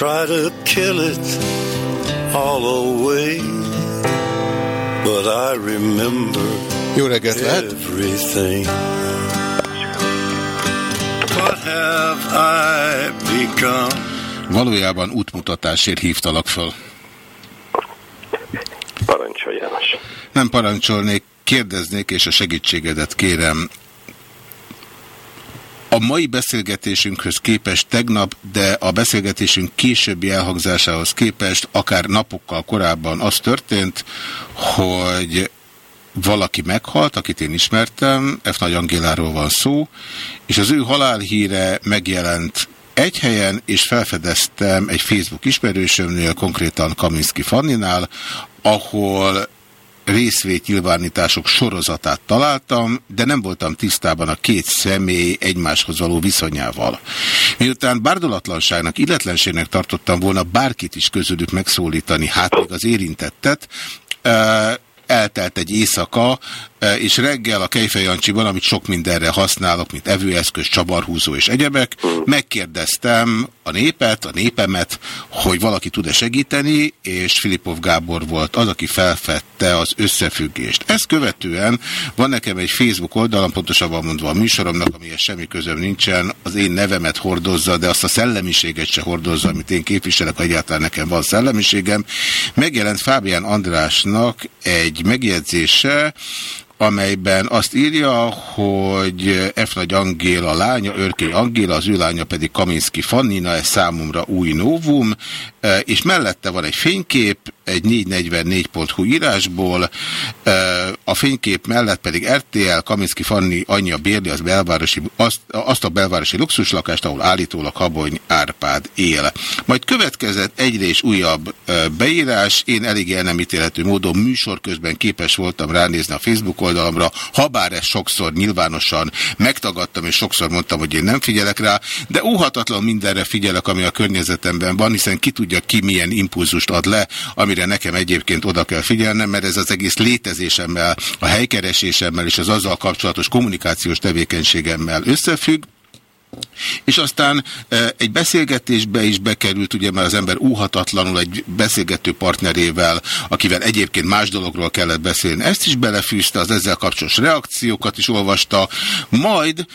Try to kill it all away, but I remember Jó reggelt lehet? everything. What have I become? Valójában útmutatásért hívtalak föl. Parancsolj, János. Nem parancsolnék, kérdeznék, és a segítségedet kérem. A mai beszélgetésünkhöz képest tegnap, de a beszélgetésünk későbbi elhangzásához képest, akár napokkal korábban az történt, hogy valaki meghalt, akit én ismertem, F. Nagy Angéláról van szó, és az ő halálhíre megjelent egy helyen, és felfedeztem egy Facebook ismerősömnél, konkrétan Kaminski Fanninál, ahol részvétnyilvánítások sorozatát találtam, de nem voltam tisztában a két személy egymáshoz való viszonyával. Miután bárdolatlanságnak, illetlenségnek tartottam volna bárkit is közülük megszólítani, hát még az érintettet, eltelt egy éjszaka, és reggel a Kejfej Jancsiban, amit sok mindenre használok, mint evőeszköz, csavarhúzó és egyebek, megkérdeztem a népet, a népemet, hogy valaki tud-e segíteni, és Filipov Gábor volt az, aki felfedte az összefüggést. Ezt követően van nekem egy Facebook oldalam, pontosabban mondva a műsoromnak, amihez semmi közöm nincsen, az én nevemet hordozza, de azt a szellemiséget se hordozza, amit én képviselek, ha egyáltalán nekem van szellemiségem. Megjelent Fábián Andrásnak egy megjegyzése, amelyben azt írja, hogy F. Nagy Angéla lánya, Örkény Angéla, az ő lánya pedig Kaminski Fannina, ez számomra új novum, és mellette van egy fénykép, egy 444.hu írásból, a fénykép mellett pedig RTL, Kaminski Fanni anyja bérli az belvárosi, azt, azt a belvárosi luxuslakást, ahol állítólag Habony Árpád él. Majd következett egyre és újabb beírás, én elég el nem ítélhető módon műsor közben képes voltam ránézni a Facebook oldalamra, habár ezt sokszor nyilvánosan megtagadtam, és sokszor mondtam, hogy én nem figyelek rá, de óhatatlan mindenre figyelek, ami a környezetemben van, hiszen ki tudja ki milyen impulzust ad le, amire nekem egyébként oda kell figyelnem, mert ez az egész létezésemmel, a helykeresésemmel és az azzal kapcsolatos kommunikációs tevékenységemmel összefügg, és aztán egy beszélgetésbe is bekerült, ugye mert az ember úhatatlanul egy beszélgető partnerével, akivel egyébként más dologról kellett beszélni, ezt is belefűzte, az ezzel kapcsolatos reakciókat is olvasta, majd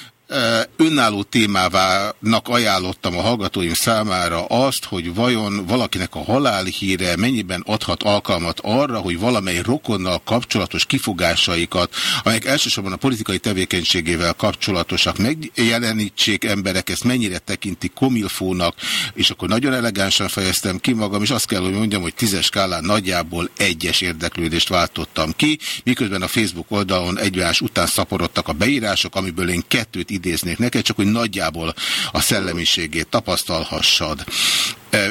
önálló témávának ajánlottam a hallgatóim számára azt, hogy vajon valakinek a halálhíre mennyiben adhat alkalmat arra, hogy valamely rokonnal kapcsolatos kifogásaikat, amelyek elsősorban a politikai tevékenységével kapcsolatosak, megjelenítsék emberek, ezt mennyire tekintik komilfónak, és akkor nagyon elegánsan fejeztem ki magam, és azt kell, hogy mondjam, hogy tízes skálán nagyjából egyes érdeklődést váltottam ki, miközben a Facebook oldalon egymás után szaporodtak a beírások, amiből én kettőt idéznék neked, csak hogy nagyjából a szellemiségét tapasztalhassad.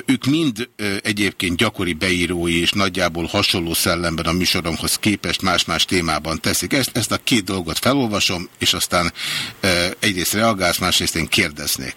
Ők mind egyébként gyakori beírói és nagyjából hasonló szellemben a műsoromhoz képest más-más témában teszik ezt. Ezt a két dolgot felolvasom, és aztán egyrészt reagálsz, másrészt én kérdeznék.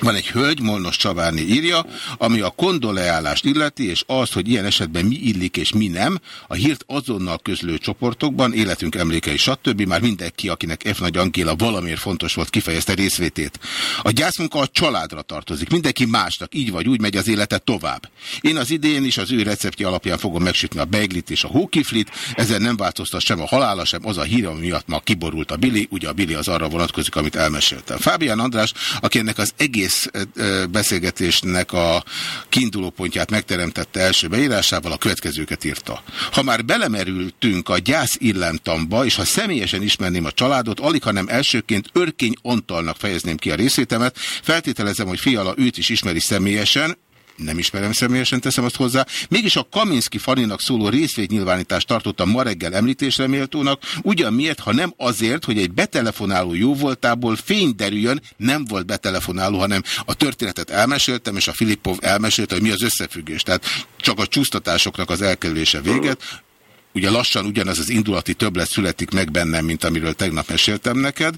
Van egy hölgy, Molnos Csavárni írja, ami a kondoleálást illeti, és az, hogy ilyen esetben mi illik és mi nem, a hírt azonnal közlő csoportokban, életünk emlékei, stb. Már mindenki, akinek F. Nagy Angéla valamiért fontos volt, kifejezte részvétét. A gyászmunka a családra tartozik, mindenki másnak, így vagy úgy megy az élete tovább. Én az idén is az ő receptje alapján fogom megsütni a beiglit és a hókiflit, ezzel nem változtat sem a halála, sem az a hír, ami miatt ma kiborult a Bili, ugye a Bili az arra vonatkozik, amit elmeséltem. Fábián András, aki ennek az egész beszélgetésnek a kiinduló pontját megteremtette első beírásával, a következőket írta. Ha már belemerültünk a gyász illemtamba, és ha személyesen ismerném a családot, alig, hanem elsőként Örkény Antalnak fejezném ki a részétemet, feltételezem, hogy Fiala őt is ismeri személyesen, nem ismerem személyesen, teszem azt hozzá. Mégis a Kaminski Faninak szóló részvétnyilvánítást tartottam ma reggel említésre méltónak, ugyan miért, ha nem azért, hogy egy betelefonáló jóvoltából fény derüljön, nem volt betelefonáló, hanem a történetet elmeséltem, és a Filippov elmesélte, hogy mi az összefüggés. Tehát csak a csúsztatásoknak az elkerülése véget ugye lassan ugyanaz az indulati többlet születik meg bennem, mint amiről tegnap meséltem neked.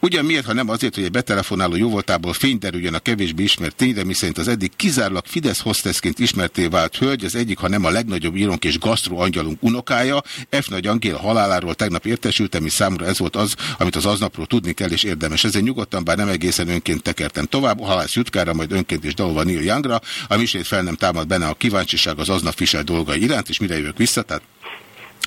Ugyan miért, ha nem azért, hogy egy betelefonáló jóvoltából fényderüljön a kevésbé ismert tényre, miszerint az eddig kizárólag Fidesz hostessként ismerté vált hölgy, az egyik, ha nem a legnagyobb írónk és gasztró angyalunk unokája, F. Nagy Angél haláláról tegnap értesültem, és számomra ez volt az, amit az aznapról tudni kell, és érdemes. Ezen nyugodtan, bár nem egészen önként tekertem tovább, halász Jutkára, majd önként is dalolva Neil Youngra, a fel nem támad benne a kíváncsiság az aznap visel dolgai iránt, és mire jövök vissza, tehát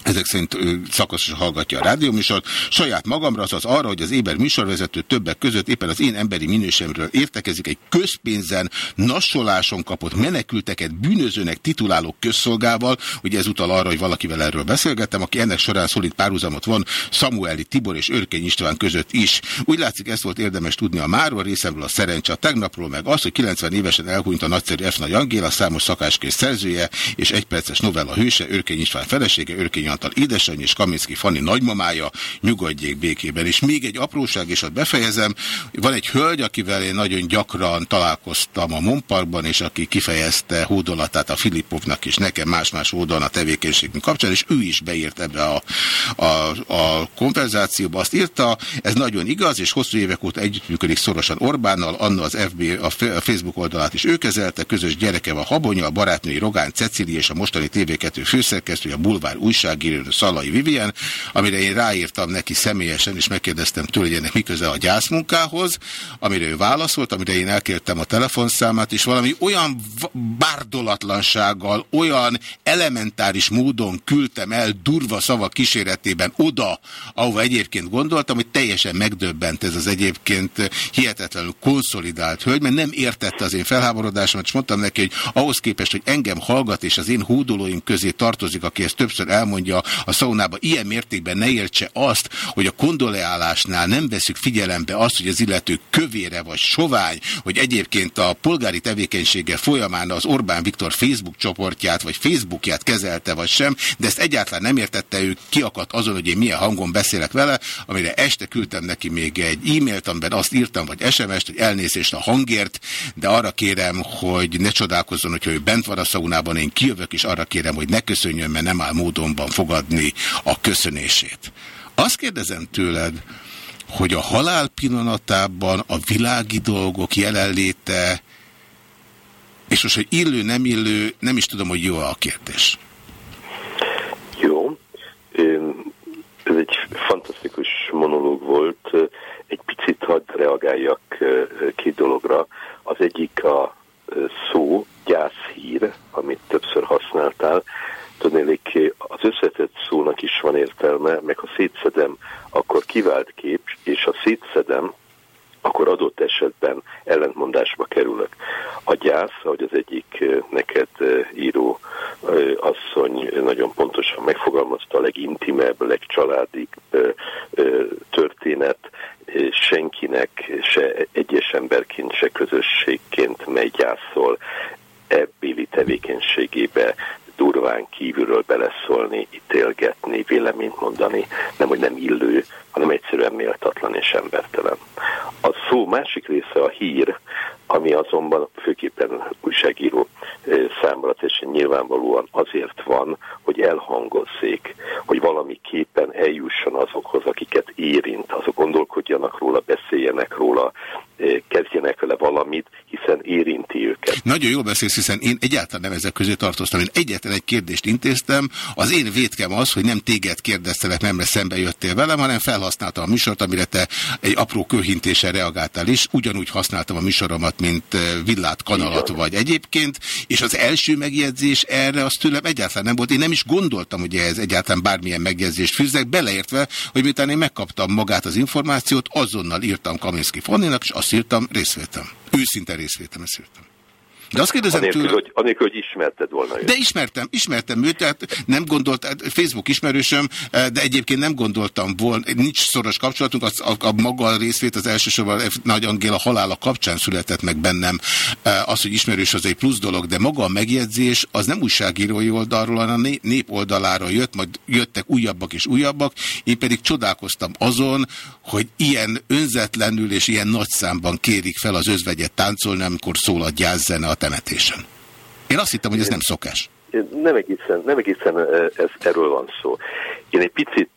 ezek szerint szakaszosan hallgatja a rádióműsort. Saját magamra, azaz arra, hogy az éber műsorvezető többek között éppen az én emberi minőségemről értekezik egy közpénzen, nassoláson kapott menekülteket bűnözőnek tituláló közszolgával, ugye utal arra, hogy valakivel erről beszélgettem, aki ennek során szolid párhuzamot van Samueli Tibor és Örkény István között is. Úgy látszik, ezt volt érdemes tudni a máról, részemről a szerencse, a tegnapról meg az, hogy 90 évesen elhunyt a nagyszerű F. Nagy Angéla, számos szakáskész szerzője és egyperces novella hőse, Örkény István felesége, Örkény Antal édesanyja és Kaminski Fanni nagymamája nyugodjék békében. És még egy apróság, és ott befejezem, van egy hölgy, akivel én nagyon gyakran találkoztam a Monparkban, és aki kifejezte hódolatát a Filippovnak és nekem más-más módon a tevékenységünk kapcsán, és ő is beírt ebbe a, a, a konverzációba. Azt írta, ez nagyon igaz, és hosszú évek óta együttműködik szorosan Orbánnal, Anna az FB, a Facebook oldalát is ő kezelte, közös gyereke a Habonya, a barátnői Rogán Cecili és a mostani TV2 főszerkesztő, a Bulvár újságíró Szalai Vivien, amire én ráírtam neki személyesen, és megkérdeztem tőle, hogy ennek miköze a gyászmunkához, amire ő válaszolt, amire én elkértem a telefonszámát, és valami olyan bárdolatlansággal, olyan elementáris módon küldtem el durva szavak kíséretében oda, ahova egyébként gondoltam, hogy teljesen megdöbbent ez az egyébként hihetetlenül konszolidált hölgy, mert nem értette az én felháborodásomat, és mondtam neki, hogy ahhoz képest, hogy engem hallgat, és az én hódolóim közé tartozik, aki ezt többször elmondja, a szaunába. Ilyen mértékben ne értse azt, hogy a kondoleálásnál nem veszük figyelembe azt, hogy az illető kövére vagy sovány, hogy egyébként a polgári tevékenysége folyamán az Orbán Viktor Facebook csoportját vagy Facebookját kezelte vagy sem, de ezt egyáltalán nem értette, ő. Kiakadt azon, hogy én milyen hangon beszélek vele, amire este küldtem neki még egy e-mailt, amiben azt írtam, vagy SMS-t, hogy elnézést a hangért, de arra kérem, hogy ne csodálkozzon, hogyha ő bent van a szaunában, én kijövök, és arra kérem, hogy ne köszönjön, mert nem áll módonban fogadni a köszönését. Azt kérdezem tőled, hogy a halál pillanatában a világi dolgok jelenléte, és most, hogy illő, nem illő, nem is tudom, hogy jó a kérdés. Jó. Ez egy fantasztikus monológ volt. Egy picit hadd reagáljak két dologra. Az egyik a szó, gyászhír, amit többször használtál tudnélik, az összetett szónak is van értelme, meg ha szétszedem, akkor kivált kép, és ha szétszedem, akkor adott esetben ellentmondásba kerülök. A gyász, ahogy az egyik neked író asszony nagyon pontosan megfogalmazta, a legintimebb, legcsaládibb történet, senkinek, se egyes emberként, se közösségként, mely gyászol ebbéli tevékenységébe durván kívülről beleszólni, ítélgetni, véleményt mondani, nem, hogy nem illő, hanem egyszerűen méltatlan és embertelen. A szó másik része a hír, ami azonban főképpen újságíró számára teljesen nyilvánvalóan azért van, hogy elhangozzék, hogy valamiképpen eljusson azokhoz, akiket érint, azok gondolkodjanak róla, beszéljenek róla, kezdjenek vele valamit, hiszen érinti őket. Nagyon jól beszélsz, hiszen én egyáltalán nem ezek közé tartoztam. Én egyetlen egy kérdést intéztem. Az én védkem az, hogy nem téged kérdeztelek, nem szembe jöttél velem, hanem felhasználtam a műsort, amire te egy apró kőhintéssel reagáltál is. Ugyanúgy használtam a műsoromat, mint eh, villát, kanalat vagy egyébként, és az első megjegyzés erre az tőlem egyáltalán nem volt. Én nem is gondoltam, hogy ez egyáltalán bármilyen megjegyzést fűzzek, beleértve, hogy miután én megkaptam magát az információt, azonnal írtam Kaminski Fanninak, és azt írtam, részvétem. Őszinte részvétem, ezt írtam. De azt kérdezem anélkül, tőle... hogy, anélkül, hogy ismerted volna őt. De ismertem, ismertem őt, tehát nem gondoltam, Facebook ismerősöm, eh, de egyébként nem gondoltam volna, nincs szoros kapcsolatunk, az, a, a maga a részvét az elsősorban Nagy Angéla halála kapcsán született meg bennem. Eh, az, hogy ismerős az egy plusz dolog, de maga a megjegyzés az nem újságírói oldalról, hanem a nép oldalára jött, majd jöttek újabbak és újabbak, én pedig csodálkoztam azon, hogy ilyen önzetlenül és ilyen nagy számban kérik fel az özvegyet táncolni, amikor szól a gyászene a temetésen. Én azt hittem, hogy ez nem szokás. Nem egészen, nem egészen ez, erről van szó. Én egy picit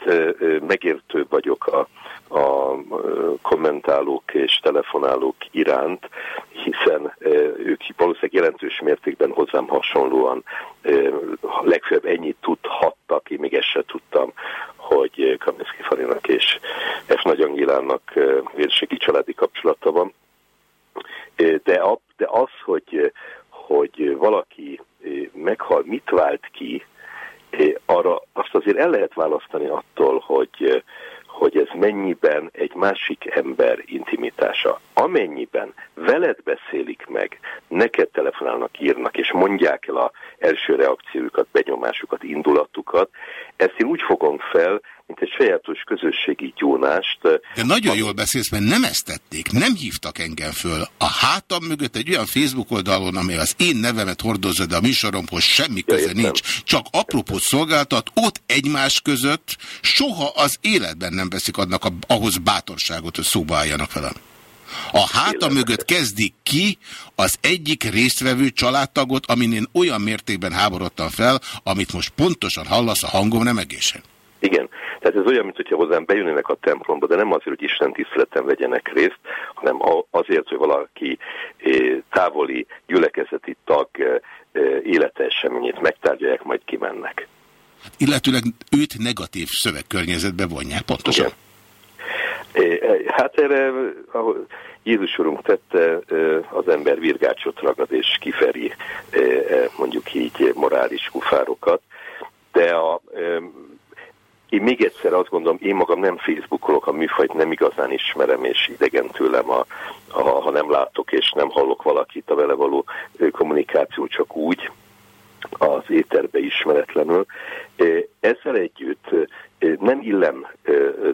megértő vagyok a, a kommentálók és telefonálók iránt, hiszen ők valószínűleg jelentős mértékben hozzám hasonlóan legfeljebb ennyit tudhattak, én még ezt se tudtam, hogy Kaminski Farinak és F. Nagy Angilának vérségi családi kapcsolata van. De, de az, hogy, hogy valaki meghal, mit vált ki, arra azt azért el lehet választani attól, hogy, hogy ez mennyiben egy másik ember intimitása. Amennyiben veled beszélik meg, neked telefonálnak, írnak, és mondják el a első reakciójukat, benyomásukat, indulatukat, ezt én úgy fogom fel, mint egy sajátos közösségi gyónást. De nagyon jól beszélsz, mert nem ezt tették, nem hívtak engem föl. A hátam mögött egy olyan Facebook oldalon, amely az én nevemet hordozza, de a műsoromhoz semmi köze ja, nincs, csak apropót szolgáltat, ott egymás között soha az életben nem veszik adnak a, ahhoz bátorságot, hogy szóba álljanak velem. A háta mögött kezdik ki az egyik résztvevő családtagot, amin én olyan mértékben háborodtam fel, amit most pontosan hallasz, a hangom nem egészen. Igen, tehát ez olyan, mintha hozzám bejönnének a templomba, de nem azért, hogy Isten tiszteleten vegyenek részt, hanem azért, hogy valaki eh, távoli gyülekezeti tag eh, eh, életeseményét megtárgyalják, majd kimennek. Illetőleg őt negatív szövegkörnyezetbe vonják, pontosan? Igen. Hát erre, ahol Jézus Urunk tette, az ember virgácsot ragad és kiferi mondjuk így morális kufárokat, de a, én még egyszer azt gondolom, én magam nem Facebookolok, a műfajt nem igazán ismerem, és idegen tőlem, a, a, ha nem látok és nem hallok valakit a vele való kommunikáció csak úgy, az éterbe ismeretlenül. Ezzel együtt nem illem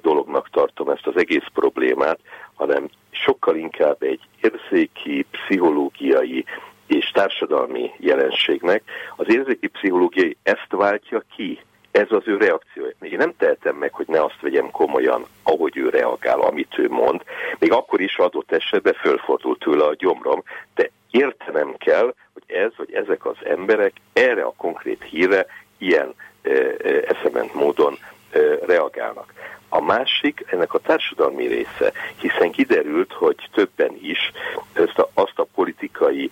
dolognak tartom ezt az egész problémát, hanem sokkal inkább egy érzéki, pszichológiai és társadalmi jelenségnek. Az érzéki pszichológiai ezt váltja ki, ez az ő reakciója. Én nem tehetem meg, hogy ne azt vegyem komolyan, ahogy ő reagál, amit ő mond. Még akkor is adott esetben fölfordult tőle a gyomrom, de értenem kell, hogy ez vagy ezek az emberek erre a konkrét híre ilyen e, e, eszement módon reagálnak. A másik ennek a társadalmi része, hiszen kiderült, hogy többen is ezt a, azt a politikai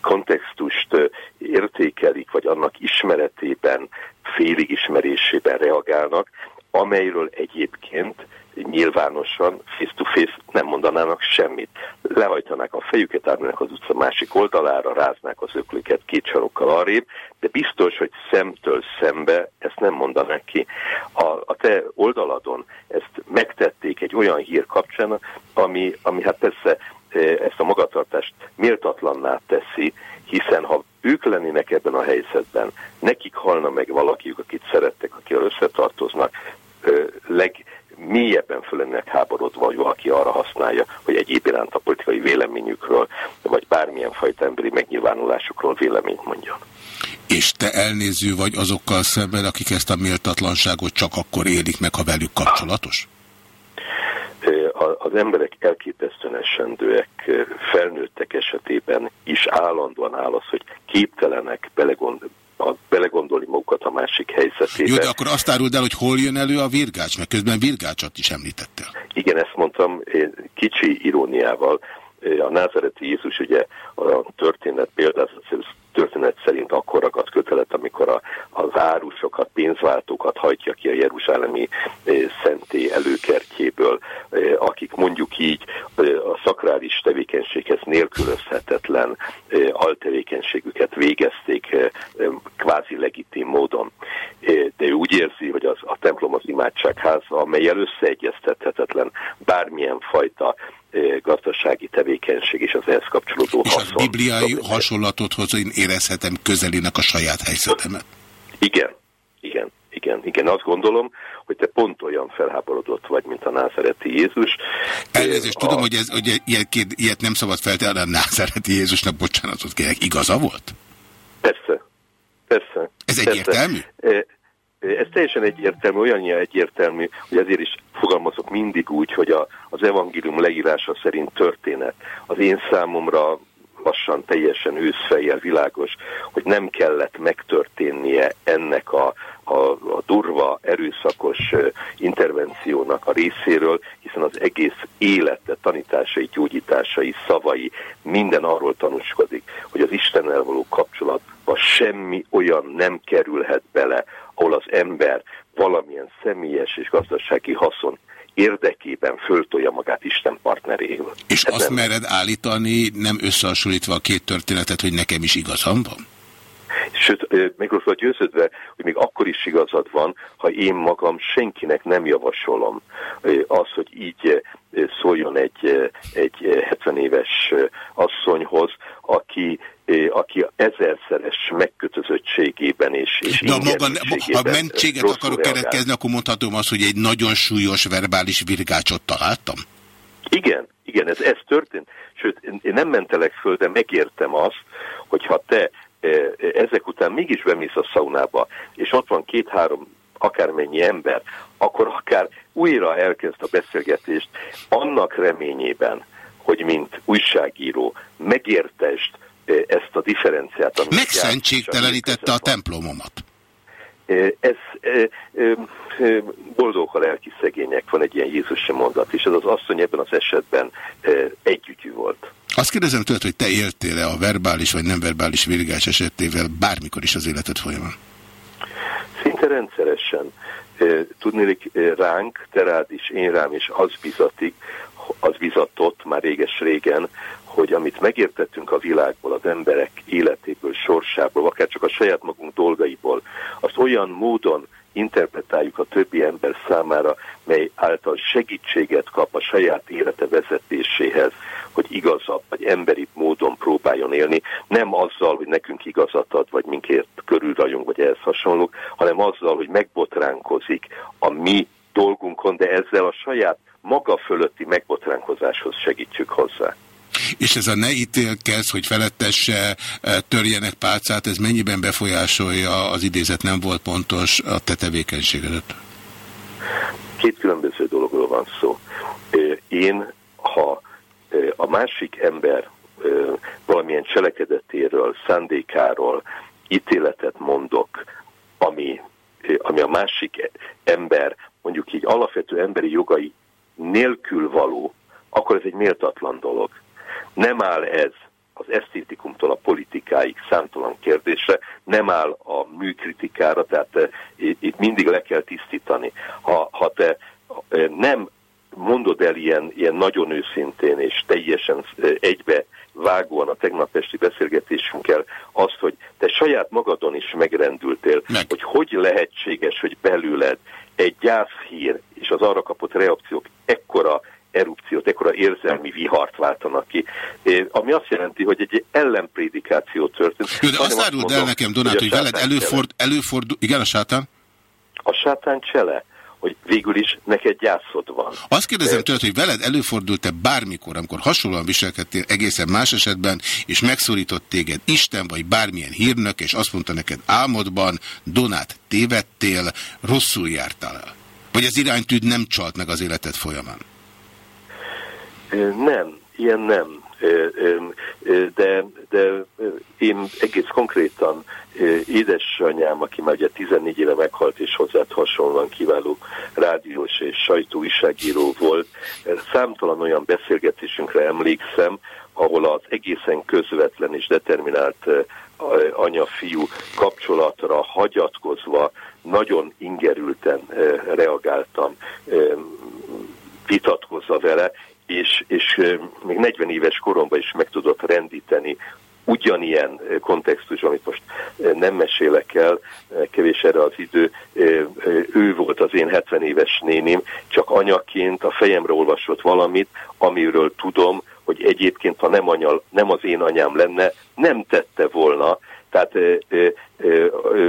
kontextust értékelik, vagy annak ismeretében, félig ismerésében reagálnak, amelyről egyébként nyilvánosan, face-to-face nem mondanának semmit. Lehajtanák a fejüket, átmennek az utca másik oldalára, ráznák az öklüket két sarokkal arrébb, de biztos, hogy szemtől szembe ezt nem mondanák ki. A, a te oldaladon ezt megtették egy olyan hír kapcsán, ami, ami hát persze e, ezt a magatartást méltatlanná teszi, hiszen ha ők lennének ebben a helyzetben, nekik halna meg valakiük, akit szerettek, akivel összetartoznak, leg, mélyebben fölennek háborodva, hogy valaki arra használja, hogy egyéb iránt a politikai véleményükről, vagy bármilyen fajta emberi megnyilvánulásukról véleményt mondjon. És te elnéző vagy azokkal szemben, akik ezt a méltatlanságot csak akkor élik meg, ha velük kapcsolatos? Az emberek elképesztően esendőek, felnőttek esetében is állandóan áll az, hogy képtelenek belegondolni, a, belegondolni magukat a másik helyzetébe. Jó, de akkor azt áruld el, hogy hol jön elő a virgács, mert közben virgácsot is említettél. Igen, ezt mondtam kicsi iróniával. a názereti Jézus ugye a történet példázat történet szerint akkor ragadt kötelet, amikor a, az árusokat, pénzváltókat hajtja ki a Jeruzsálemi e, szenté előkertjéből, e, akik mondjuk így e, a szakrális tevékenységhez nélkülözhetetlen e, alterékenységüket végezték e, kvázi legitim módon. De ő úgy érzi, hogy az, a templom az imádságháza, amelyel összeegyeztethetetlen bármilyen fajta gazdasági tevékenység és az ehhez kapcsolódó És haszon. az bibliai hasonlatot hoz, én érezhetem közelének a saját helyzetemet. Igen, igen, igen, igen. Azt gondolom, hogy te pont olyan felháborodott vagy, mint a názereti Jézus. Elnézést, a... tudom, hogy, ez, hogy ilyet, ilyet nem szabad feltenni a názereti Jézusnak, bocsánatot kérek, igaza volt? Persze, persze. Ez persze. egyértelmű? Ez teljesen egyértelmű, olyannyira egyértelmű, hogy azért is fogalmazok mindig úgy, hogy a, az evangélium leírása szerint történet. Az én számomra lassan teljesen őszfejjel világos, hogy nem kellett megtörténnie ennek a, a, a durva, erőszakos intervenciónak a részéről, hiszen az egész élete, tanításai, gyógyításai, szavai, minden arról tanúskodik, hogy az Istennel való kapcsolatban semmi olyan nem kerülhet bele, ahol az ember valamilyen személyes és gazdasági haszon érdekében föltolja magát Isten partnerével. És Ez azt mered állítani, nem összehasonlítva a két történetet, hogy nekem is igazam van? Sőt, meg vagy győződve, hogy még akkor is igazad van, ha én magam senkinek nem javasolom az, hogy így szóljon egy, egy 70 éves asszonyhoz, aki aki ezerszeres megkötözöttségében és, és De maga, ha mentséget akarok keretkezni, akkor mondhatom azt, hogy egy nagyon súlyos verbális virgácsot találtam? Igen, igen, ez, ez történt. Sőt, én nem mentelek föl, de megértem azt, hogyha te ezek után mégis bemész a szaunába, és ott van két-három akármennyi ember, akkor akár újra elkezd a beszélgetést annak reményében, hogy mint újságíró megértest ezt a differenciát. Megszentségtelenítette a templomomat. Ez boldog a lelki szegények, van egy ilyen Jézusi mondat, és ez az asszony ebben az esetben együgyű volt. Azt kérdezem tőled, hogy te éltél-e a verbális vagy nem verbális virgás esetével bármikor is az életed folyamán? Szinte rendszeresen. Tudnélik ránk, te rád is, én rám is az bizatik, az bizatott már réges-régen, hogy amit megértettünk a világból, az emberek életéből, sorsából, akár csak a saját magunk dolgaiból, azt olyan módon interpretáljuk a többi ember számára, mely által segítséget kap a saját élete vezetéséhez, hogy igazabb vagy emberi módon próbáljon élni, nem azzal, hogy nekünk igazat ad, vagy minkért körülrajong, vagy ehhez hasonlók, hanem azzal, hogy megbotránkozik a mi dolgunkon, de ezzel a saját maga fölötti megbotránkozáshoz segítsük hozzá. És ez a ne ítélkezz, hogy felettesse törjenek pálcát, ez mennyiben befolyásolja, az idézet nem volt pontos a te tevékenységedet? Két különböző dologról van szó. Én, ha a másik ember valamilyen cselekedetéről, szándékáról ítéletet mondok, ami, ami a másik ember mondjuk így alapvető emberi jogai nélkül való, akkor ez egy méltatlan dolog. Nem áll ez az esztétikumtól a politikáig számtalan kérdésre, nem áll a műkritikára, tehát itt mindig le kell tisztítani. Ha, ha te nem mondod el ilyen, ilyen nagyon őszintén és teljesen egybe vágóan a tegnap esti beszélgetésünkkel azt, hogy te saját magadon is megrendültél, Meg. hogy hogy lehetséges, hogy belőled egy gyászhír és az arra kapott reakciók ekkora erupciót, ekkora érzelmi vihart váltanak ki. Ami azt jelenti, hogy egy ellenprédikáció történt. Jó, de azt áruld el nekem, Donát, hogy, hogy veled előford, előfordul... Igen, a sátán? A sátán csele hogy végül is neked gyászod van. Azt kérdezem tőled, hogy veled előfordult-e bármikor, amikor hasonlóan viselkedtél egészen más esetben, és megszólított téged Isten, vagy bármilyen hírnök, és azt mondta neked álmodban, Donát, tévedtél, rosszul jártál el? Vagy az iránytűd nem csalt meg az életed folyamán? Nem, ilyen nem. De, de én egész konkrétan édesanyám, aki már ugye 14 éve meghalt, és hozzá hasonlóan kiváló rádiós és sajtóújságíró volt, számtalan olyan beszélgetésünkre emlékszem, ahol az egészen közvetlen és determinált anya-fiú kapcsolatra hagyatkozva nagyon ingerülten reagáltam, vitatkozva vele, és, és még 40 éves koromban is meg tudott rendíteni ugyanilyen kontextus, amit most nem mesélek el, kevés erre az idő, ő volt az én 70 éves nénim, csak anyaként a fejemre olvasott valamit, amiről tudom, hogy egyébként, ha nem, anya, nem az én anyám lenne, nem tette volna. Tehát ö, ö, ö,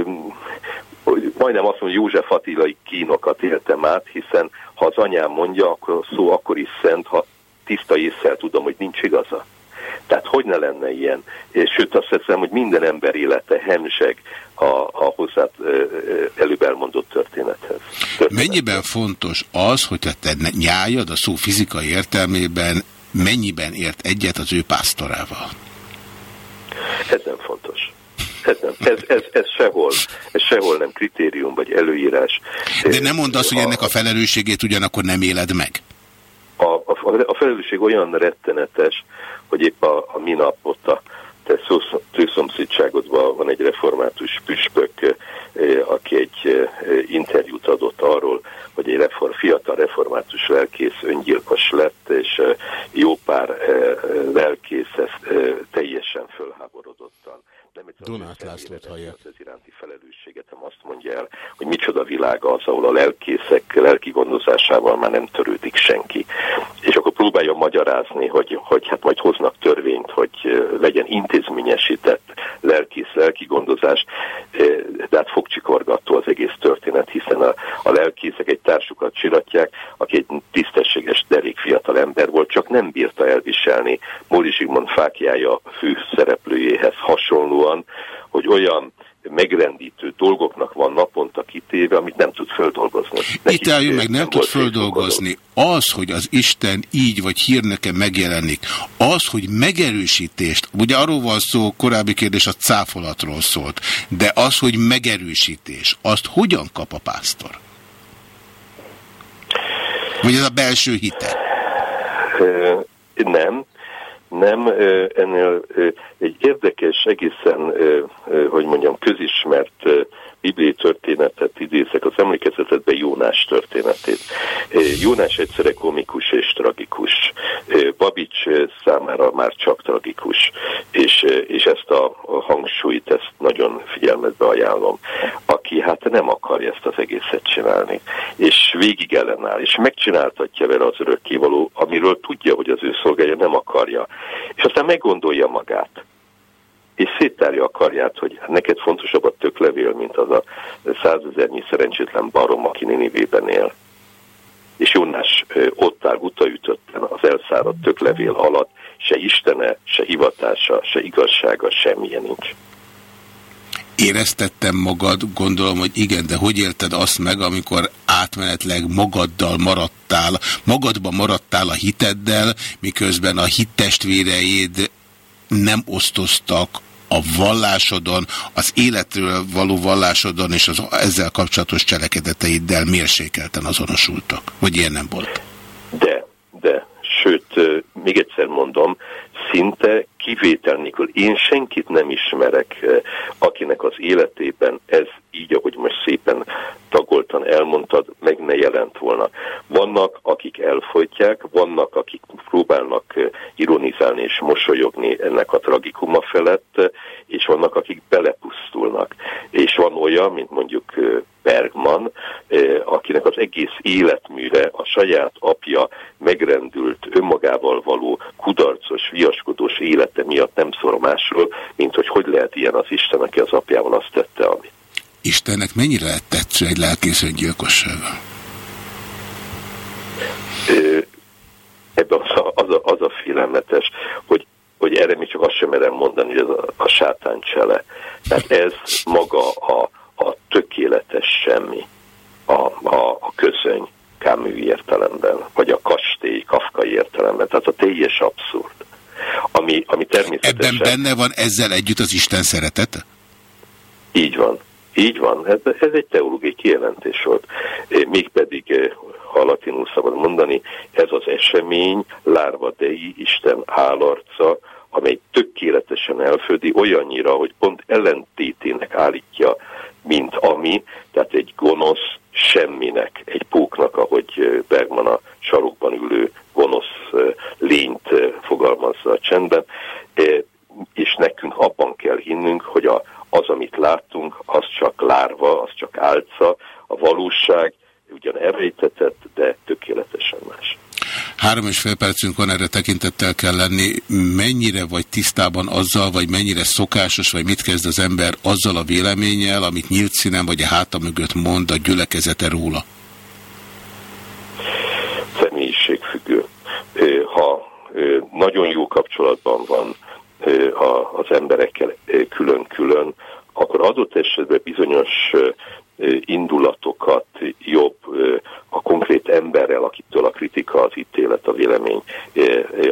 majdnem azt mondom, József Attilai kínokat éltem át, hiszen ha az anyám mondja, akkor a szó akkor is szent, ha tiszta észre tudom, hogy nincs igaza. Tehát hogy ne lenne ilyen? Sőt azt hiszem, hogy minden ember élete hemzseg a, a hozzá előbb elmondott történethez. történethez. Mennyiben fontos az, hogy te nyájad a szó fizikai értelmében mennyiben ért egyet az ő pásztorával? Ez nem fontos. Ez, nem, ez, ez, ez, sehol, ez sehol nem kritérium vagy előírás. De nem mondd azt, hogy ennek a felelősségét ugyanakkor nem éled meg? A, a, a felelősség olyan rettenetes, hogy épp a, a minap ott a te szomszédságodban van egy református püspök, aki egy interjút adott arról, hogy egy reform, fiatal református lelkész öngyilkos lett, és jó pár lelkész ezt teljesen fölháborodottan. Nem Donát Lászlót hallja. Az iránti felelősséget, nem azt mondja el, hogy micsoda világ az, ahol a lelkészek lelki gondozásával már nem törődik senki. És akkor próbálja magyarázni, hogy, hogy hát majd hoznak törvényt, hogy legyen intézményesített lelkész lelki gondozás, de hát fogcsikorgató az egész történet, hiszen a, a lelkészek egy társukat csiratják, aki egy tisztességes, derék fiatal ember volt, csak nem bírta elviselni Móri Zsigmond fákjája fő szereplőjéhez hasonlóan, hogy olyan megrendítő dolgoknak van naponta kitéve, amit nem tud földolgozni. Itt álljunk meg, nem, nem tud földolgozni. Az, hogy az Isten így vagy hírnöke megjelenik, az, hogy megerősítést, ugye arról van szó, korábbi kérdés a cáfolatról szólt, de az, hogy megerősítés, azt hogyan kap a pásztor? Vagy ez a belső hite? Nem, nem, ennél egy érdekes, egészen, hogy mondjam, közismert bibliai történetet idézek, az emlékezetetben Jónás történetét. Jónás egyszerre komikus és tragikus. Babics számára már csak tragikus, és, és ezt a hangsúlyt, ezt nagyon figyelmetbe ajánlom. Aki hát nem akarja ezt az egészet csinálni, és végig ellenáll, és megcsináltatja vele az örökkévaló, amiről tudja, hogy az ő szolgálja nem akarja, és aztán meggondolja magát és széttárja a karját, hogy neked fontosabb a töklevél, mint az a százezernyi szerencsétlen barom, aki Ninivében él. És Jónás ott áll utaütötten az elszáradt töklevél alatt, se istene, se hivatása, se igazsága, semmilyen nincs. Éreztettem magad, gondolom, hogy igen, de hogy élted azt meg, amikor átmenetleg magaddal maradtál, magadban maradtál a hiteddel, miközben a hittestvéreid nem osztoztak a vallásodon, az életről való vallásodon és az ezzel kapcsolatos cselekedeteiddel mérsékelten azonosultak? Vagy ilyen nem volt? De, de. Sőt, még egyszer mondom, szinte kivétel nélkül. Én senkit nem ismerek, akinek az életében ez így, ahogy most szépen tagoltan elmondtad, meg ne jelent volna. Vannak, akik elfolytják, vannak, akik próbálnak ironizálni és mosolyogni ennek a tragikuma felett, és vannak, akik belepusztulnak. És van olyan, mint mondjuk Bergman, akinek az egész életműre a saját apja megrendült, önmagával való kudarcos, viaskodós élete miatt nem szól másról, mint hogy hogy lehet ilyen az Isten, aki az apjával azt tette, amit. Istennek mennyire lett tetsző egy lelkész öngyilkossága? Ebben az a, az, a, az a félelmetes, hogy, hogy erre mi csak azt sem merem mondani, hogy ez a, a sátán csele. Tehát ez maga a, a tökéletes semmi, a, a, a közöny Camus értelemben, vagy a kastély, kafkai értelemben, tehát a teljes abszurd. ami, ami természetesen... Ebben benne van ezzel együtt az Isten szeretete? Így van. Így van. Ez, ez egy teológiai kijelentés volt. Mégpedig, ha latinul szabad mondani, ez az esemény, Lárva Dei, Isten állarca, amely tökéletesen elföldi olyannyira, hogy pont ellentétének állítja, mint ami, tehát egy gonosz semminek, egy póknak, ahogy Bergman a sarokban ülő gonosz lényt fogalmazza a csendben, és nekünk abban kell hinnünk, hogy a, az, amit láttunk, az csak lárva, az csak álca, a valóság ugyan elrejtetett, de tökéletesen más. Három és fél percünk van, erre tekintettel kell lenni. Mennyire vagy tisztában azzal, vagy mennyire szokásos, vagy mit kezd az ember azzal a véleménnyel, amit nyílt színen, vagy a háta mögött mond a gyülekezete róla? Személyiségfüggő. Ha nagyon jó kapcsolatban van az emberekkel külön-külön, akkor adott esetben bizonyos indulatokat jobb a konkrét emberrel, akitől a kritika, az ítélet, a vélemény,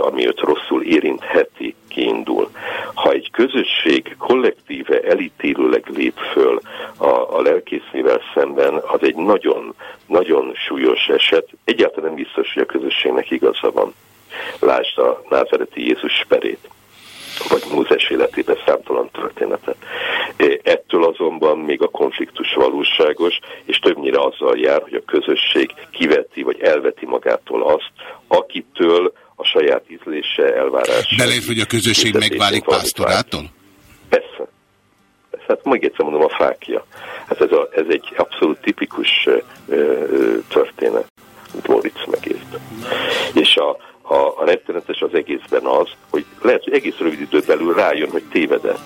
ami őt rosszul érintheti, kiindul. Ha egy közösség kollektíve elítélőleg lép föl a, a lelkészével szemben, az egy nagyon, nagyon súlyos eset. Egyáltalán nem biztos, hogy a közösségnek igaza van. Lásd a názereti Jézus perét vagy Mózes életében számtalan történetet. Ettől azonban még a konfliktus valóságos, és többnyire azzal jár, hogy a közösség kiveti vagy elveti magától azt, akitől a saját ízlése, elvárása. Belép, hogy a közösség megválik pásztorától? Persze. Persze. Hát még egyszer mondom, a fákja. Hát ez, a, ez egy abszolút tipikus ö, ö, történet, amit Moritz megírt. És a, a, a rettenetes az egészben az, hogy lehet, hogy egész rövid időn belül rájön, hogy tévedett,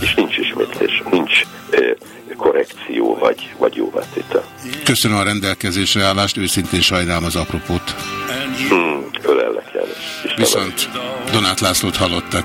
és nincs ismétlés, nincs e, korrekció vagy, vagy jóvátétel. Köszönöm a rendelkezésre állást, őszintén sajnálom az apropót. Hmm, ölellek. Viszont Donát Lászlót hallottak.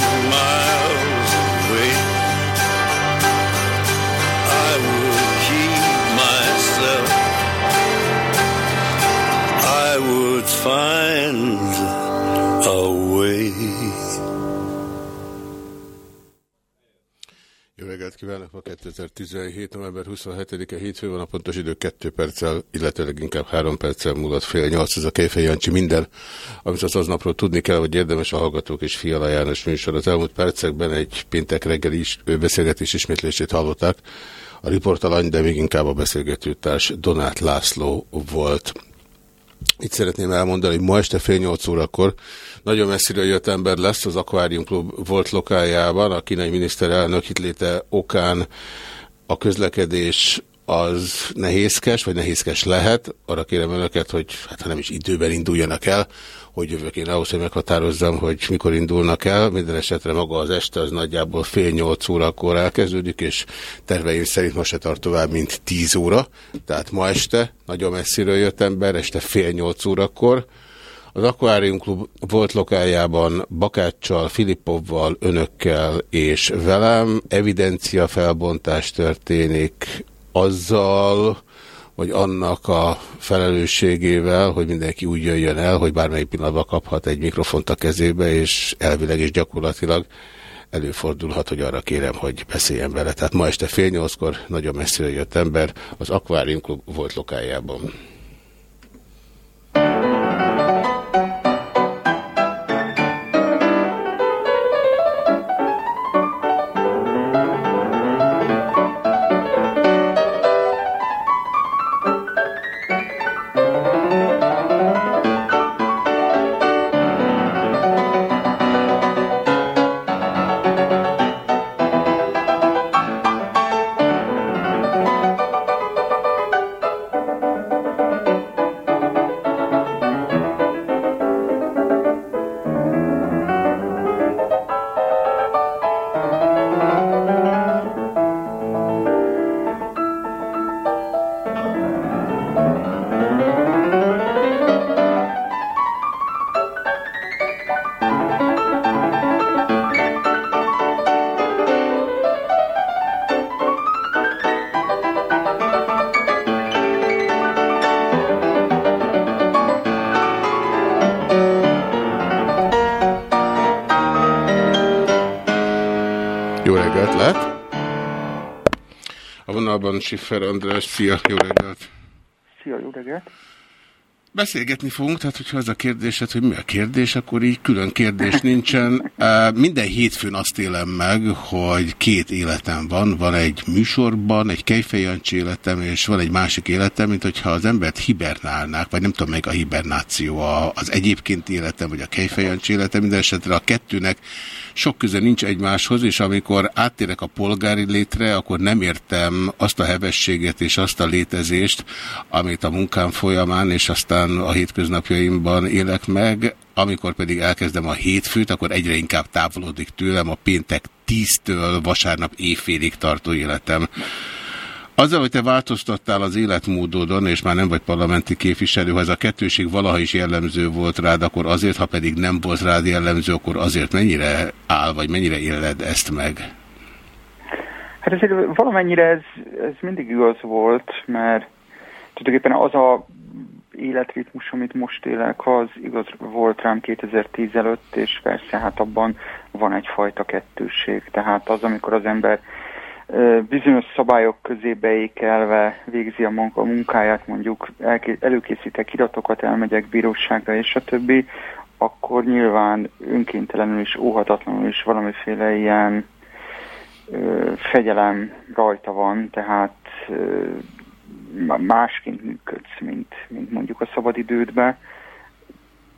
would find a way. Jó reggelt kívánok! Ma 2017. november 27-e hétfő van a pontos idő 2 perccel, illetőleg inkább 3 perccel múlott fél 8. Ez a Kejfej Jancsi minden, amit az aznapról tudni kell, hogy érdemes a Hallgatók és Fiala János műsor. Az elmúlt percekben egy péntek reggeli is, beszélgetés ismétlését hallották. A riportalany, de még inkább a beszélgetőtárs Donát László volt. Itt szeretném elmondani, hogy ma este fél nyolc órakor nagyon messziről jött ember lesz az Aquarium Club volt lokájában, a kínai miniszterelnök hitléte okán a közlekedés az nehézkes, vagy nehézkes lehet. Arra kérem önöket, hogy hát ha nem is időben induljanak el, hogy jövök én ahhoz, hogy meghatározzam, hogy mikor indulnak el. Minden esetre maga az este az nagyjából fél nyolc órakor elkezdődik, és terveim szerint most se tart tovább, mint tíz óra. Tehát ma este, nagyon messziről jött ember, este fél nyolc órakor. Az Aquarium Klub volt lokájában Bakáccsal, Filippovval, önökkel és velem evidencia felbontás történik azzal, vagy annak a felelősségével, hogy mindenki úgy jöjjön el, hogy bármelyik pillanatban kaphat egy mikrofont a kezébe, és elvileg és gyakorlatilag előfordulhat, hogy arra kérem, hogy beszéljen vele. Tehát ma este fél nyolckor nagyon messzire jött ember az Aquarium Club volt lokájában. Siffer András. Szia, jó reggelt! Szia, jó reggelt! Beszélgetni fogunk, tehát hogyha az a kérdésed, hogy mi a kérdés, akkor így külön kérdés nincsen. Minden hétfőn azt élem meg, hogy két életem van. Van egy műsorban, egy kejfejancsi életem, és van egy másik életem, mint hogyha az embert hibernálnák, vagy nem tudom meg a hibernáció az egyébként életem, vagy a kejfejancsi életem. Minden esetre a kettőnek sok köze nincs egymáshoz, és amikor áttérek a polgári létre, akkor nem értem azt a hevességet és azt a létezést, amit a munkám folyamán, és aztán a hétköznapjaimban élek meg, amikor pedig elkezdem a hétfőt, akkor egyre inkább távolodik tőlem a péntek 10-től vasárnap éjfélig tartó életem. Azzal, hogy te változtattál az életmódodon, és már nem vagy parlamenti képviselő, ha ez a kettőség valaha is jellemző volt rád, akkor azért, ha pedig nem volt rád jellemző, akkor azért mennyire áll, vagy mennyire éled ezt meg? Hát ezért valamennyire ez, ez mindig igaz volt, mert tulajdonképpen az a életritmus, amit most élek, az igaz volt rám 2010 előtt, és persze hát abban van egyfajta kettőség. Tehát az, amikor az ember bizonyos szabályok közé beékelve végzi a munkáját, mondjuk előkészítek iratokat, elmegyek bíróságra és a többi, akkor nyilván önkéntelenül és óhatatlanul is valamiféle ilyen ö, fegyelem rajta van, tehát ö, másként működsz, mint, mint mondjuk a szabadidődben.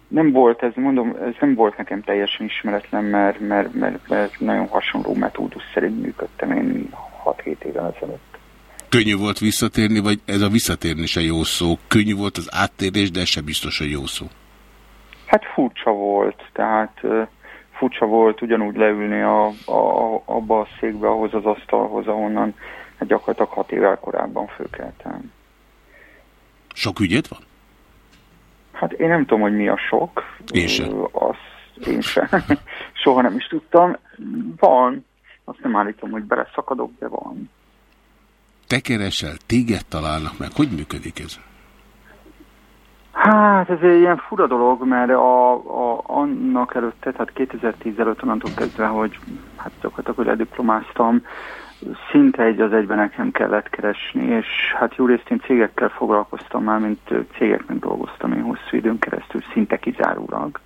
Nem volt, ez mondom, ez nem volt nekem teljesen ismeretlen, mert, mert, mert, mert nagyon hasonló metódus szerint működtem én 6-7 éven ezelőtt. Könnyű volt visszatérni, vagy ez a visszatérni se jó szó? Könnyű volt az áttérés, de ez se biztos, hogy jó szó. Hát furcsa volt, tehát furcsa volt ugyanúgy leülni a, a, abba a székbe, ahhoz az asztalhoz, ahonnan hát gyakorlatilag hat évvel korábban fölkeltem. Sok ügyet van? Hát én nem tudom, hogy mi a sok. Én sem. Azt én sem. Soha nem is tudtam. Van. Azt nem állítom, hogy beleszakadok, de van. Te keresel, téged találnak meg. Hogy működik ez? Hát ez egy ilyen fura dolog, mert a, a, annak előtte, tehát 2010 előtt onnantól kezdve, hogy hát gyakorlatilag, hogy lediplomáztam, szinte egy az egyben nekem kellett keresni, és hát jó részt én cégekkel foglalkoztam már, mint cégeknek dolgoztam én hosszú időn keresztül, szinte kizárólag.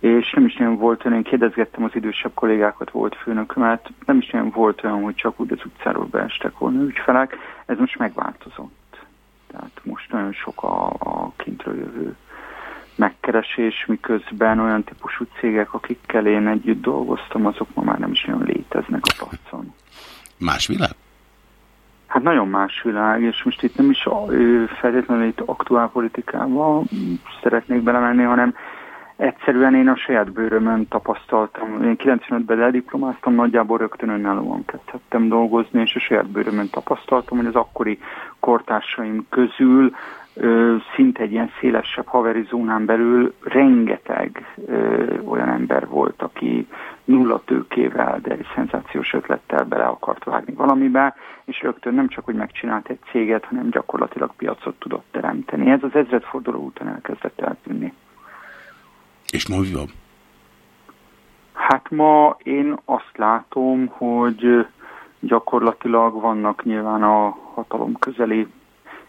És nem is nagyon volt olyan, én kérdezgettem az idősebb kollégákat, volt főnökömet, nem is nagyon volt olyan, hogy csak úgy az utcáról beestek volna ügyfelek, ez most megváltozott. Tehát most nagyon sok a, a kintről jövő megkeresés, miközben olyan típusú cégek, akikkel én együtt dolgoztam, azok ma már nem is nagyon léteznek a piacon. Más világ? Hát nagyon más világ, és most itt nem is feltétlenül itt aktuál politikába szeretnék belemenni, hanem egyszerűen én a saját bőrömön tapasztaltam. Én 95-ben lediplomáztam, nagyjából rögtön önállóan kezdtem dolgozni, és a saját bőrömön tapasztaltam, hogy az akkori kortársaim közül szinte egy ilyen szélesebb haveri zónán belül rengeteg ö, olyan ember volt, aki nulla tőkével, de egy szenzációs ötlettel bele akart vágni valamibe, és rögtön nem csak, hogy megcsinált egy céget, hanem gyakorlatilag piacot tudott teremteni. Ez az ezredforduló után elkezdett eltűnni. És ma mi van? Hát ma én azt látom, hogy gyakorlatilag vannak nyilván a hatalom közeli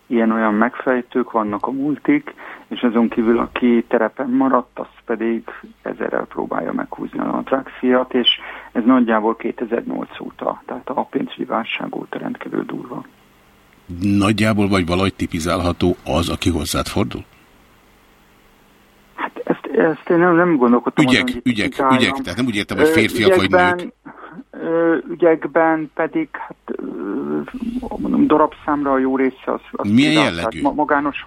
ilyen-olyan megfejtők, vannak a multik, és azon kívül, aki terepen maradt, az pedig ezerrel próbálja meghúzni a atrakciát, és ez nagyjából 2008 óta, tehát a pénzügyi válság óta rendkívül durva. Nagyjából vagy valahogy tipizálható az, aki hozzád fordul? Hát ezt, ezt én nem, nem gondolkodtam. Ügyek, azon, ügyek, ügyek, tehát nem úgy értem, hogy férfiak ügyekben, vagy nők. Ügyekben pedig, hát mondom, darabszámra a jó része az... az Milyen jellegű? Magános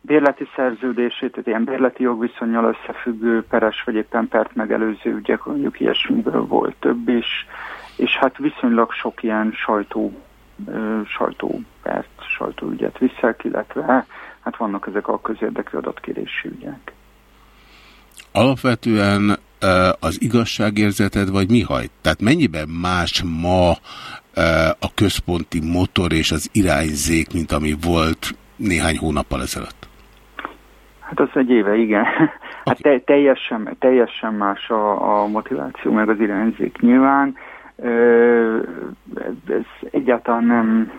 bérleti szerződését, tehát ilyen bérleti jogviszonyal összefüggő peres, vagy éppen pert megelőző ügyek, mondjuk ilyesmiből volt több is, és hát viszonylag sok ilyen sajtó, sajtópert, sajtóügyet viszek, illetve hát vannak ezek a közérdekű adatkérési ügyek. Alapvetően az igazságérzeted, vagy mi hajt? Tehát mennyiben más ma a központi motor és az irányzék, mint ami volt néhány hónappal ezelőtt? Hát az egy éve, igen. Hát te, teljesen, teljesen más a, a motiváció, meg az irányzék nyilván. Ez egyáltalán nem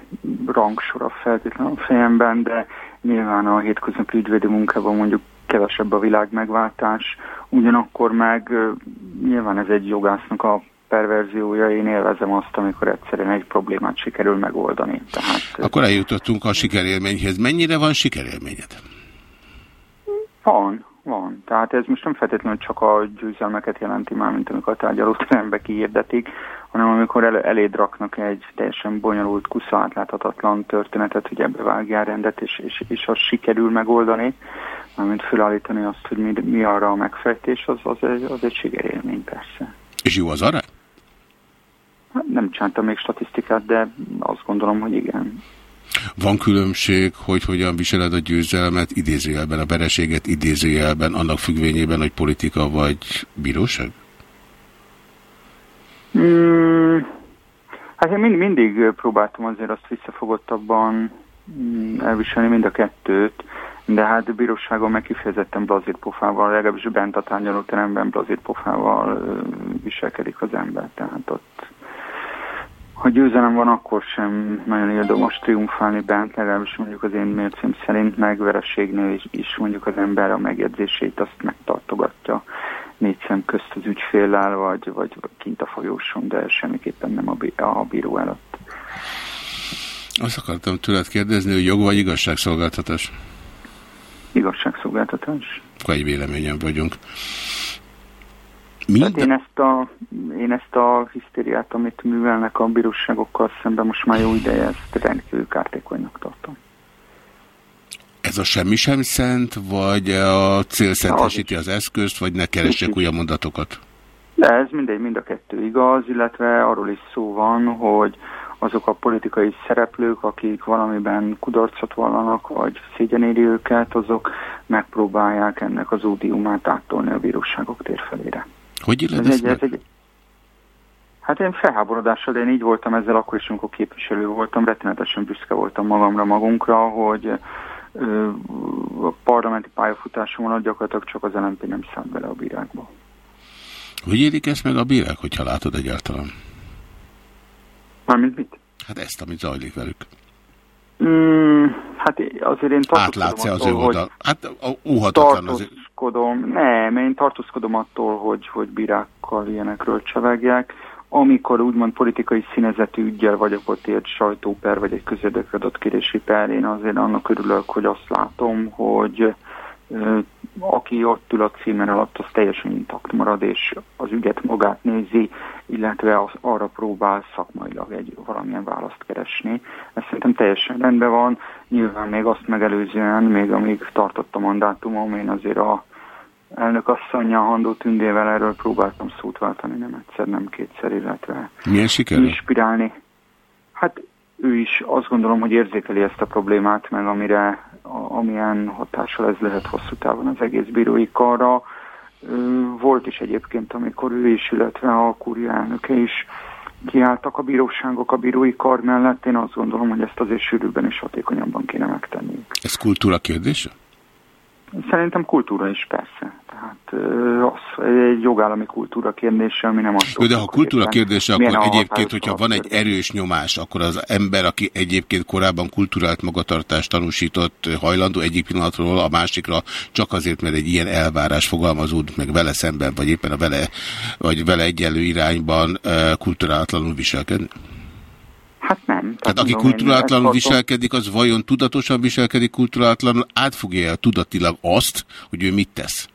rangsor a feltétlenül a fejemben, de nyilván a hétköznapi ügyvédi munkában mondjuk kevesebb a világ megváltás, ugyanakkor meg nyilván ez egy jogásznak a perverziója, én élvezem azt, amikor egyszerűen egy problémát sikerül megoldani. Tehát, Akkor eljutottunk a sikerélményhez. Mennyire van sikerélményed? Van, van. Tehát ez most nem feltétlenül csak a győzelmeket jelenti már, mint amikor a tárgyalóterembe kiirdetik, hanem amikor el, eléd raknak egy teljesen bonyolult, kusza átláthatatlan történetet, hogy ebbe vágjál rendet, és, és, és azt sikerül megoldani, mármint felállítani azt, hogy mi, mi arra a megfejtés, az, az, egy, az egy sikerélmény persze. És jó az arra? Hát nem csináltam még statisztikát, de azt gondolom, hogy igen. Van különbség, hogy hogyan viseled a győzelmet idézőjelben, a vereséget idézőjelben, annak függvényében, hogy politika vagy bíróság? Mm, hát én mind, mindig próbáltam azért azt visszafogottabban mm, elviselni mind a kettőt, de hát a bíróságon meg kifejezetten blazírpofával, legalábbis bent a tárgyalóteremben blazírpofával viselkedik az ember, tehát ott ha győzelem van, akkor sem nagyon érdemes triumfálni bent, legalábbis mondjuk az én mércém szerint megverességnél is, is mondjuk az ember a megjegyzését azt megtartogatja négy szem közt az ügyféllel, vagy, vagy kint a folyóson, de semmiképpen nem a, bí a bíró előtt. Azt akartam tőled kérdezni, hogy jog vagy igazságszolgáltatás? Igazságszolgáltatás. Akkor egy véleményen vagyunk. Mind... én, ezt a, én ezt a hisztériát, amit művelnek a bíróságokkal szemben most már jó ideje, ezt rendkívül kártékonynak tartom. Ez a semmi sem szent, vagy a cél szentesíti az eszközt, vagy ne keressek újabb mondatokat? De ez mindegy, mind a kettő igaz, illetve arról is szó van, hogy azok a politikai szereplők, akik valamiben kudarcot vallanak, vagy szégyenéri őket, azok megpróbálják ennek az ódiumát áttolni a bíróságok térfelére. Hogy illed ez egy, egy, Hát én felháborodással, de én így voltam ezzel akkor is, amikor képviselő voltam, rettenetesen büszke voltam magamra, magunkra, hogy a parlamenti pályafutásomon gyakorlatilag csak az LNP nem szállt bele a bírákba. Hogy érik ezt meg a bírák, hogyha látod egyáltalán? Mármint mit? Hát ezt, amit zajlik velük. Mm, hát azért én Átlátsz-e az ő oldal? Hát óhatatlan azért. Nem, én tartózkodom attól, hogy, hogy bírákkal ilyenekről csevegjek. Amikor úgymond politikai színezetű ügyel vagyok ott egy sajtóper, vagy egy közérdekre adott kérési per, én azért annak örülök, hogy azt látom, hogy aki ott ül a címen alatt, az teljesen intakt marad, és az ügyet magát nézi, illetve az, arra próbál szakmailag egy valamilyen választ keresni. Ez szerintem teljesen rendben van. Nyilván még azt megelőzően, még amíg tartott a mandátumom, én azért a elnök asszonya Handó Tündével erről próbáltam szót váltani, nem egyszer, nem kétszer, illetve Milyen siker? inspirálni. Hát ő is azt gondolom, hogy érzékeli ezt a problémát, meg amire, amilyen hatással ez lehet hosszú távon az egész bírói karra. Volt is egyébként, amikor ő is, illetve a kúria elnöke is kiálltak a bíróságok a bírói kar mellett. Én azt gondolom, hogy ezt azért sűrűbben és hatékonyabban kéne megtenni. Ez kultúra kérdése? Szerintem kultúra is persze. Tehát az egy jogállami kultúra kérdése, ami nem attól. De ha kultúra kérdése, akkor egyébként, hogyha van egy erős nyomás, akkor az ember, aki egyébként korábban kulturált magatartást tanúsított, hajlandó egyik pillanatról a másikra, csak azért, mert egy ilyen elvárás fogalmazódik meg vele szemben, vagy éppen a vele, vagy vele egyenlő irányban kulturálatlanul viselkedni? Hát nem. Tehát, aki kulturálatlanul viselkedik, az vajon tudatosan viselkedik kulturálatlanul, átfogja tudatilag azt, hogy ő mit tesz?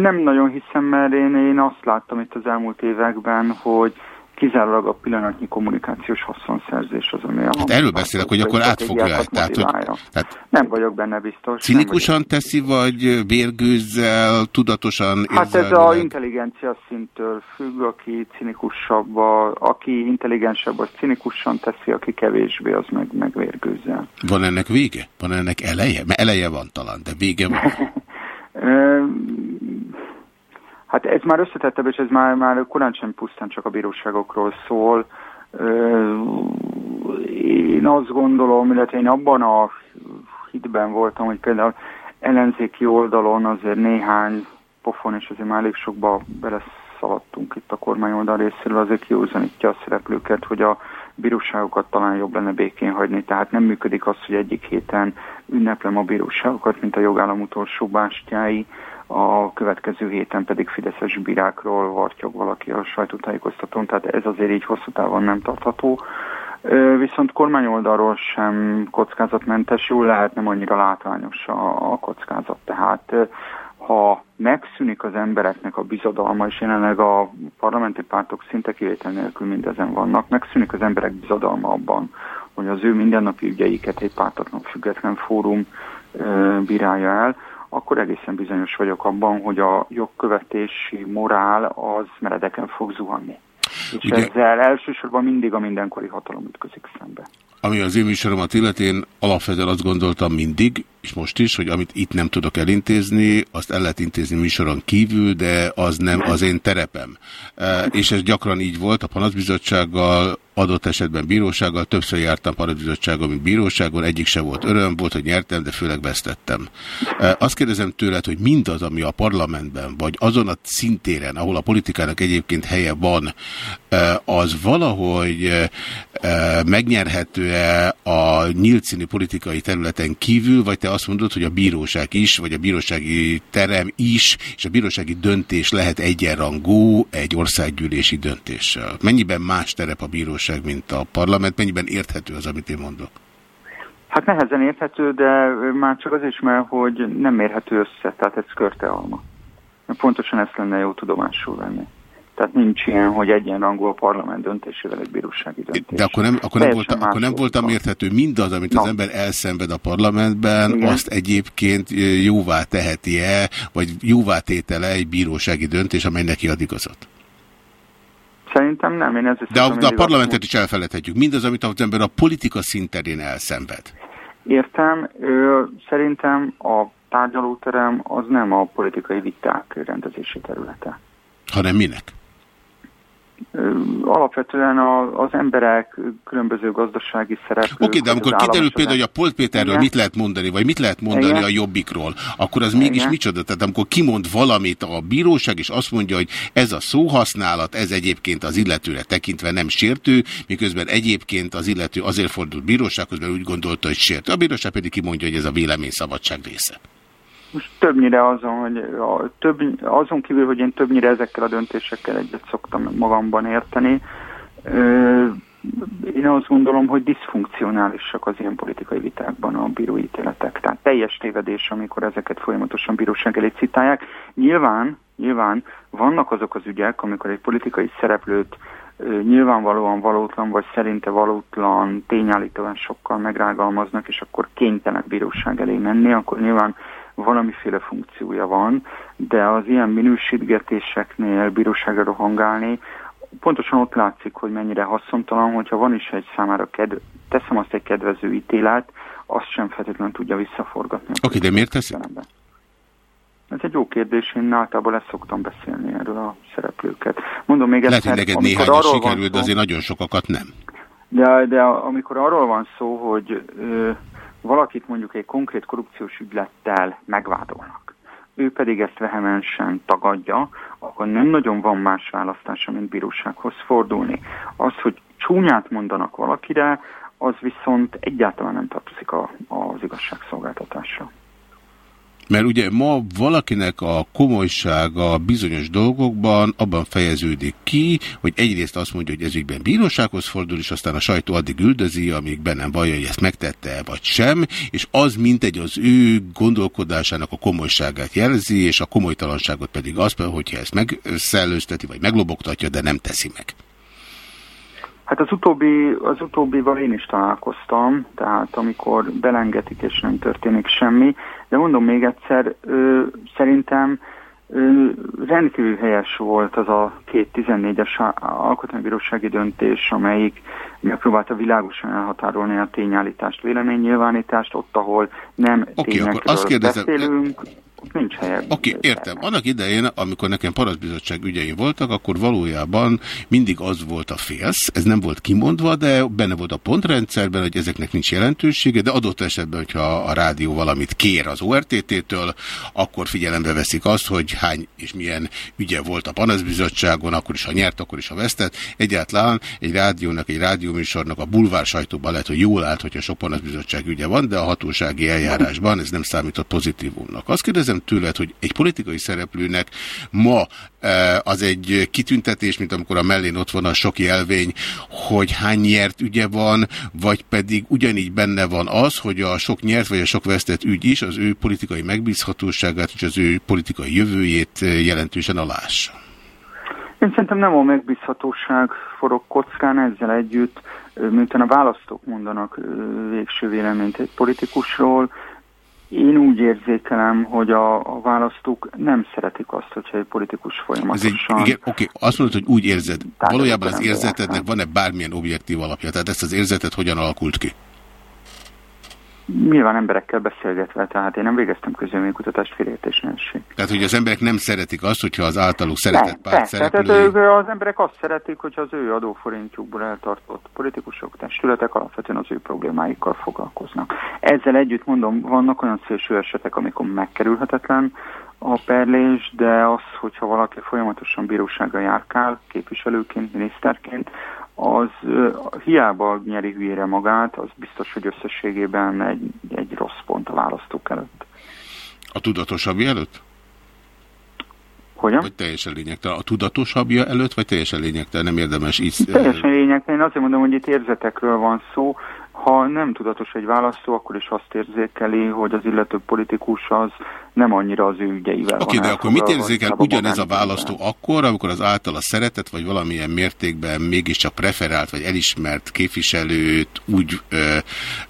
Nem nagyon hiszem, mert én, én azt láttam itt az elmúlt években, hogy kizárólag a pillanatnyi kommunikációs haszonszerzés az, ami a... Hát erről beszélek, hogy akkor átfogja el. Tehát, hogy, tehát nem vagyok benne biztos. Cinikusan teszi, vagy bérgőzzel, tudatosan Hát ez a intelligencia szintől függ, aki cinikusabb, a, aki intelligensebb, az cinikusan teszi, aki kevésbé, az meg, meg vérgőzzel. Van ennek vége? Van ennek eleje? Mert eleje van talán, de vége van. Hát ez már összetettebb, és ez már, már korán sem pusztán csak a bíróságokról szól. Én azt gondolom, illetve én abban a hitben voltam, hogy például ellenzéki oldalon azért néhány pofon, és azért már elég sokba beleszaladtunk itt a kormány oldal részéről, azért kiúzanítja a szereplőket, hogy a bíróságokat talán jobb lenne békén hagyni. Tehát nem működik az, hogy egyik héten ünneplem a bíróságokat, mint a jogállam utolsó bástyái, a következő héten pedig fideszes bírákról vartyog valaki a sajtótájékoztatón, tehát ez azért így hosszú távon nem tartható. Viszont kormányoldalról sem kockázatmentes, jól lehet nem annyira látványos a, a kockázat. Tehát ha megszűnik az embereknek a bizadalma, és jelenleg a parlamenti pártok szinte kivétel nélkül mindezen vannak, megszűnik az emberek bizadalma abban, hogy az ő mindennapi ügyeiket egy pártatlan független fórum bírálja el, akkor egészen bizonyos vagyok abban, hogy a jogkövetési morál az meredeken fog zuhanni. És Ugye, ezzel elsősorban mindig a mindenkori hatalom ütközik szembe. Ami az én műsoromat illetén alapvetően azt gondoltam mindig, és most is, hogy amit itt nem tudok elintézni, azt el lehet intézni műsoron kívül, de az nem az én terepem. E, és ez gyakran így volt a panaszbizottsággal, adott esetben bírósággal, többször jártam panaszbizottságon, mint bíróságon, egyik se volt öröm, volt, hogy nyertem, de főleg vesztettem. E, azt kérdezem tőled, hogy mindaz, ami a parlamentben, vagy azon a szintéren, ahol a politikának egyébként helye van, e, az valahogy megnyerhető-e a nyílt színű politikai területen kívül, vagy te azt mondod, hogy a bíróság is, vagy a bírósági terem is, és a bírósági döntés lehet egyenrangú egy országgyűlési döntéssel. Mennyiben más terep a bíróság, mint a parlament? Mennyiben érthető az, amit én mondok? Hát nehezen érthető, de már csak az is, mert hogy nem mérhető össze, tehát ez körte alma. Pontosan ezt lenne jó tudomásul venni. Tehát nincs ilyen, hogy egyenrangú a parlament döntésével egy bírósági döntés. De akkor nem, akkor nem, volt, akkor nem voltam érthető mindaz, amit no. az ember elszenved a parlamentben, Igen. azt egyébként jóvá teheti-e, vagy jóvá tétele egy bírósági döntés, amely neki ad igazat? Szerintem nem. Én de a, de a parlamentet is elfeledhetjük. Mindaz, amit az ember a politika szinterén elszenved. Értem. Ö, szerintem a tárgyalóterem az nem a politikai viták rendezési területe. Hanem minek? Alapvetően a, az emberek különböző gazdasági szereplők... Oké, okay, de amikor kiderül például, hogy a Polt Péterről Igen. mit lehet mondani, vagy mit lehet mondani Igen. a Jobbikról, akkor az Igen. mégis micsoda? Tehát amikor kimond valamit a bíróság, és azt mondja, hogy ez a szóhasználat, ez egyébként az illetőre tekintve nem sértő, miközben egyébként az illető azért fordult bírósághoz, mert úgy gondolta, hogy sértő. A bíróság pedig kimondja, hogy ez a véleményszabadság része. Most többnyire azon, hogy a, több, azon kívül, hogy én többnyire ezekkel a döntésekkel egyet szoktam magamban érteni, ö, én azt gondolom, hogy diszfunkcionálisak az ilyen politikai vitákban a bíróítéletek. Tehát teljes tévedés, amikor ezeket folyamatosan bíróság elé citálják. Nyilván, nyilván vannak azok az ügyek, amikor egy politikai szereplőt nyilvánvalóan valótlan, vagy szerinte valótlan tényállítóan sokkal megrágalmaznak, és akkor kénytelenek bíróság elé menni, akkor nyilván valamiféle funkciója van, de az ilyen minősítgetéseknél bíróságra rohangálni, pontosan ott látszik, hogy mennyire haszontalan, hogyha van is egy számára kedv, teszem azt egy kedvező ítélet, azt sem feltétlenül tudja visszaforgatni. Oké, okay, de miért teszi? Ez egy jó kérdés, én általában ezt szoktam beszélni erről a szereplőket. Mondom még Lehet, hogy neked néhány sikerült, de azért nagyon sokakat nem. De, de amikor arról van szó, hogy ö, valakit mondjuk egy konkrét korrupciós ügylettel megvádolnak, ő pedig ezt vehemensen tagadja, akkor nem nagyon van más választása, mint bírósághoz fordulni. Az, hogy csúnyát mondanak valakire, az viszont egyáltalán nem tartozik a, az igazságszolgáltatásra. Mert ugye ma valakinek a komolysága bizonyos dolgokban abban fejeződik ki, hogy egyrészt azt mondja, hogy ez ügyben bírósághoz fordul, és aztán a sajtó addig üldözi, amíg bennem vallja, hogy ezt megtette vagy sem, és az mintegy az ő gondolkodásának a komolyságát jelzi, és a komolytalanságot pedig az, hogyha ezt megszellőzteti, vagy meglobogtatja, de nem teszi meg. Hát az utóbbi, az utóbbival én is találkoztam, tehát amikor belengetik és nem történik semmi, de mondom még egyszer, ö, szerintem ö, rendkívül helyes volt az a két 14-es alkotmánybírósági döntés, amelyik megpróbálta világosan elhatárolni a tényállítást, véleménynyilvánítást, ott, ahol nem okay, tényekről azt kérdezem, beszélünk nincs helye. Oké, okay, értem. Annak idején, amikor nekem parasztbizottság ügyeim voltak, akkor valójában mindig az volt a félsz, ez nem volt kimondva, de benne volt a pontrendszerben, hogy ezeknek nincs jelentősége, de adott esetben, hogyha a rádió valamit kér az ORTT-től, akkor figyelembe veszik azt, hogy hány és milyen ügye volt a panaszbizottságon, akkor is, ha nyert, akkor is, ha vesztett. Egyáltalán egy rádiónak, egy rádióműsornak a bulvár sajtóban lehet, hogy jól állt, hogyha sok panaszbizottság ügye van, de a hatósági eljárásban ez nem számított pozitívumnak. Azt kérdezem, kérdezem tőled, hogy egy politikai szereplőnek ma e, az egy kitüntetés, mint amikor a mellén ott van a sok jelvény, hogy hány nyert ügye van, vagy pedig ugyanígy benne van az, hogy a sok nyert vagy a sok vesztett ügy is az ő politikai megbízhatóságát és az ő politikai jövőjét jelentősen alássa. Én szerintem nem a megbízhatóság forog kockán ezzel együtt, miután a választók mondanak végső véleményt egy politikusról, én úgy érzékelem, hogy a, a választók nem szeretik azt, hogyha egy politikus folyamatosan... Egy, igen, oké, azt mondod, hogy úgy érzed. Valójában az érzetednek van-e bármilyen objektív alapja? Tehát ezt az érzetet hogyan alakult ki? Nyilván emberekkel beszélgetve, tehát én nem végeztem közölménykutatást félértés nélség. Tehát, hogy az emberek nem szeretik azt, hogyha az általuk szeretett párt persze, szereplői... Tehát az emberek azt szeretik, hogyha az ő adóforintjukból eltartott politikusok, testületek alapvetően az ő problémáikkal foglalkoznak. Ezzel együtt mondom, vannak olyan szélső esetek, amikor megkerülhetetlen a perlés, de az, hogyha valaki folyamatosan bíróságra járkál, képviselőként, miniszterként, az hiába nyeri hülyére magát, az biztos, hogy összességében egy, egy rossz pont a választók előtt. A tudatosabbja előtt? Hogyan? Vagy teljesen lényegtelen. A tudatosabbja előtt, vagy teljesen lényegtelen? Nem érdemes így... Teljesen lényegtelen. Én azért mondom, hogy itt érzetekről van szó. Ha nem tudatos egy választó, akkor is azt érzékeli, hogy az illető politikus az nem annyira az ő ügyeivel Oké, okay, de akkor mit érzékel ugyanez a választó akkor, amikor az általa szeretett, vagy valamilyen mértékben mégiscsak preferált, vagy elismert képviselőt úgy ö,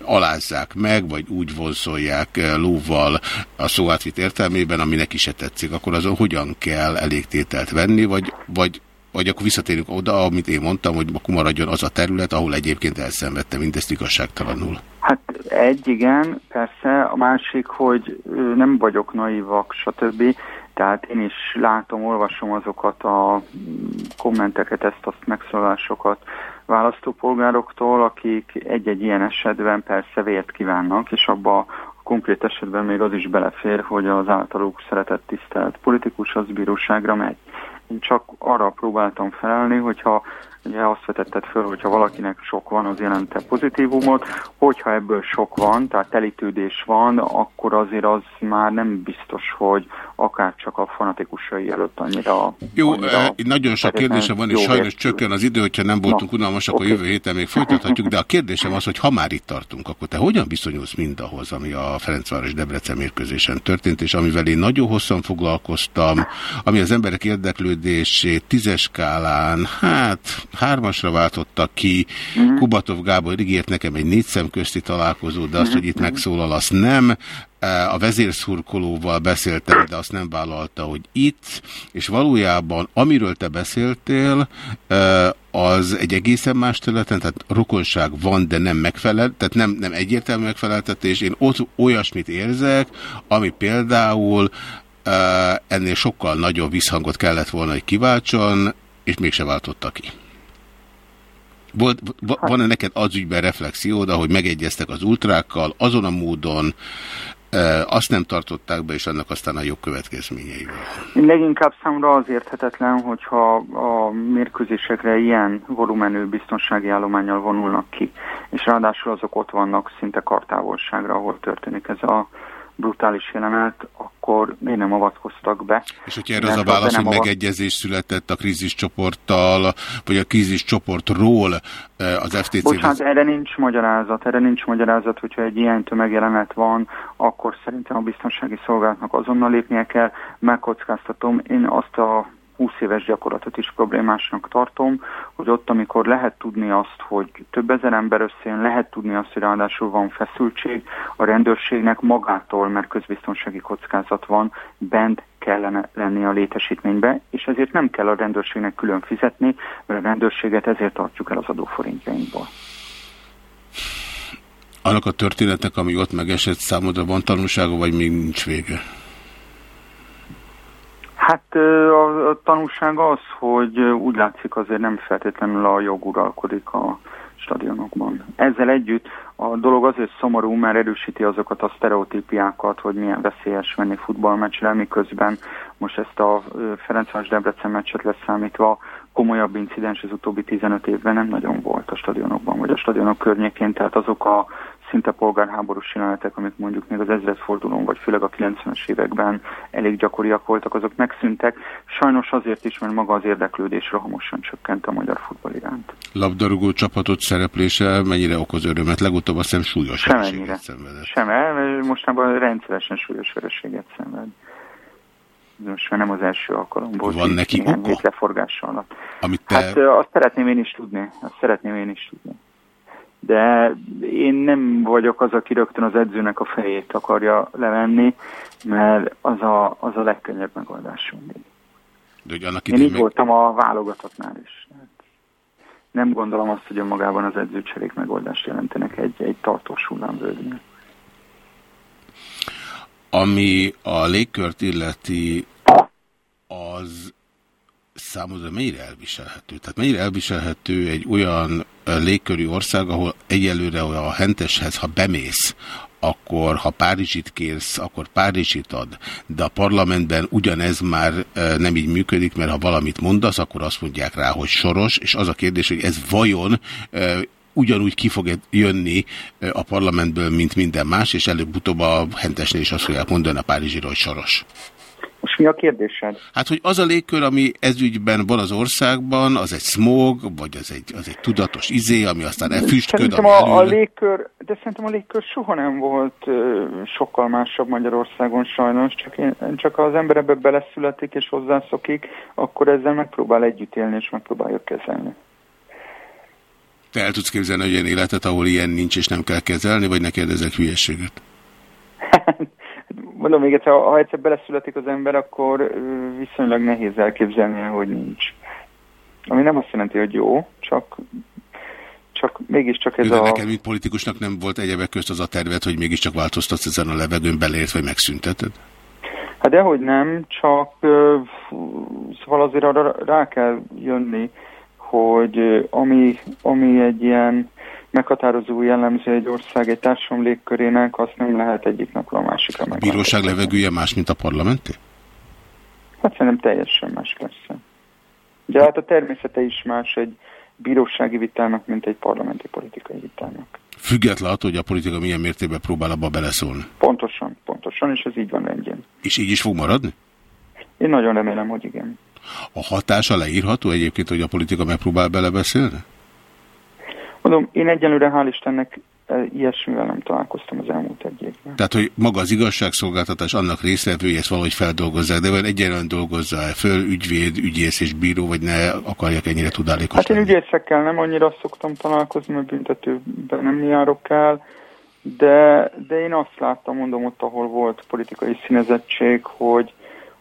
alázzák meg, vagy úgy vonzolják lóval a szó átvitt értelmében, ami neki se tetszik, akkor azon hogyan kell elégtételt venni, vagy, vagy vagy akkor visszatérünk oda, amit én mondtam, hogy akkor maradjon az a terület, ahol egyébként elszenvedtem mindezt igazságtalanul. Hát egy, igen, persze. A másik, hogy nem vagyok naivak, stb. Tehát én is látom, olvasom azokat a kommenteket, ezt a megszólásokat választópolgároktól, akik egy-egy ilyen esetben persze vért kívánnak, és abba a konkrét esetben még az is belefér, hogy az általuk szeretett tisztelt politikus az bíróságra megy. Csak arra próbáltam felelni, hogyha ugye azt vetetted föl, hogyha valakinek sok van, az jelente pozitívumot, hogyha ebből sok van, tehát telítődés van, akkor azért az már nem biztos, hogy akár csak a fanatikusai előtt annyira... Jó, annyira eh, nagyon sok kérdésem van, és sajnos csökken az idő, hogyha nem voltunk Na, unalmasak, okay. jövő héten még folytathatjuk, de a kérdésem az, hogy ha már itt tartunk, akkor te hogyan viszonyulsz mindahhoz, ami a Ferencváros Debrecen mérkőzésen történt, és amivel én nagyon hosszan foglalkoztam, ami az emberek érdeklődését tízes skálán, hát hármasra váltottak ki. Uh mhm. -huh. Kubatov Gábor ígért nekem egy négy szemközti találkozó, de azt, hogy itt megszólal, azt nem. E, a vezérszurkolóval beszéltem, de azt nem vállalta, hogy itt, és valójában amiről te beszéltél, e, az egy egészen más területen, tehát rokonság van, de nem megfelel, tehát nem, nem egyértelmű megfeleltetés. Én ott olyasmit érzek, ami például e, ennél sokkal nagyobb visszhangot kellett volna, hogy kiváltson, és mégse váltotta ki. Volt, van-e neked az ügyben reflexiód, ahogy megegyeztek az ultrákkal, azon a módon, e, azt nem tartották be, és annak aztán a jobb következményeivel? Leginkább számra az érthetetlen, hogyha a mérkőzésekre ilyen volumenű biztonsági állományjal vonulnak ki, és ráadásul azok ott vannak szinte kartávolságra, ahol történik ez a brutális jelenet, akkor miért nem avatkoztak be? És hogyha erre az a válasz, hogy megegyezés született a kríziscsoporttal, vagy a kríziscsoportról eh, az FTC... Bocsánat, erre nincs magyarázat, erre nincs magyarázat, hogyha egy ilyen tömegjelenet van, akkor szerintem a biztonsági szolgálatnak azonnal lépnie kell, megkockáztatom, én azt a 20 éves gyakorlatot is problémásnak tartom, hogy ott, amikor lehet tudni azt, hogy több ezer ember összejön, lehet tudni azt, hogy ráadásul van feszültség, a rendőrségnek magától, mert közbiztonsági kockázat van, bent kellene lenni a létesítménybe, és ezért nem kell a rendőrségnek külön fizetni, mert a rendőrséget ezért tartjuk el az adóforintjainkból. Annak a történetnek, ami ott megesett számodra van tanulsága, vagy még nincs vége? Hát a, tanulság az, hogy úgy látszik azért nem feltétlenül a jog uralkodik a stadionokban. Ezzel együtt a dolog azért szomorú, mert erősíti azokat a sztereotípiákat, hogy milyen veszélyes menni futballmeccsre, miközben most ezt a Ferencváros Debrecen meccset leszámítva komolyabb incidens az utóbbi 15 évben nem nagyon volt a stadionokban, vagy a stadionok környékén, tehát azok a szinte polgárháborús jelenetek, amik mondjuk még az ezredfordulón, vagy főleg a 90-es években elég gyakoriak voltak, azok megszűntek. Sajnos azért is, mert maga az érdeklődés rohamosan csökkent a magyar futball iránt. Labdarúgó csapatot szereplése mennyire okoz örömet? Legutóbb azt hiszem súlyos Sem vereséget szenvedett. Sem mostanában rendszeresen súlyos vereséget szenved. Most már nem az első alkalom volt. Van neki oka? Leforgása alatt. Amit te... Hát azt szeretném én is tudni. Azt szeretném én is tudni de én nem vagyok az, aki rögtön az edzőnek a fejét akarja levenni, mert az a, az a legkönnyebb megoldás mindig. De annak én így meg... voltam a válogatottnál is. Nem gondolom azt, hogy magában az edzőcserék megoldást jelentenek egy, egy tartós hullámvölgynél. Ami a légkört illeti, az számodra mennyire elviselhető? Tehát mennyire elviselhető egy olyan légkörű ország, ahol egyelőre a henteshez, ha bemész, akkor ha Párizsit kérsz, akkor Párizsit ad, de a parlamentben ugyanez már nem így működik, mert ha valamit mondasz, akkor azt mondják rá, hogy soros, és az a kérdés, hogy ez vajon ugyanúgy ki fog jönni a parlamentből, mint minden más, és előbb-utóbb a hentesnél is azt fogják mondani a Párizsiról, hogy soros. Most mi a kérdésed? Hát, hogy az a légkör, ami ezügyben van az országban, az egy smog, vagy az egy, az egy tudatos izé, ami aztán elfüstköd, ami a, a légkör, De szerintem a légkör soha nem volt sokkal másabb Magyarországon sajnos, csak, én, csak az ember ebbe beleszületik és hozzászokik, akkor ezzel megpróbál együtt élni és megpróbálja kezelni. Te el tudsz képzelni egy ilyen életet, ahol ilyen nincs és nem kell kezelni, vagy neked ezek hülyeséget? mondom még egyszer, ha egyszer beleszületik az ember, akkor viszonylag nehéz elképzelni, hogy nincs. Ami nem azt jelenti, hogy jó, csak csak mégiscsak ez De a... Nekem, mint politikusnak nem volt egyebek közt az a tervet, hogy mégiscsak változtatsz ezen a levegőn beleért, vagy megszünteted? Hát dehogy nem, csak szóval azért arra rá kell jönni, hogy ami, ami egy ilyen meghatározó jellemző egy ország egy társadalom légkörének, azt nem lehet egyik napról a másikra meg. A bíróság levegője más, mint a parlamenti? Hát szerintem teljesen más persze. De hát a természete is más egy, bírósági vitának, mint egy parlamenti politikai vitának. Független attól, hogy a politika milyen mértékben próbál abba beleszólni. Pontosan, pontosan, és ez így van rendjén. És így is fog maradni? Én nagyon remélem, hogy igen. A hatása leírható egyébként, hogy a politika megpróbál belebeszélni? Mondom, én egyelőre hál' Istennek ilyesmivel nem találkoztam az elmúlt egy évben. Tehát, hogy maga az igazságszolgáltatás annak részlevője ezt valahogy feldolgozzák, de vagy egyenlően dolgozza -e föl ügyvéd, ügyész és bíró, vagy ne akarják ennyire tudálékos Hát én ügyészekkel nem annyira szoktam találkozni, mert büntetőben nem járok el, de, de én azt láttam, mondom ott, ahol volt politikai színezettség, hogy,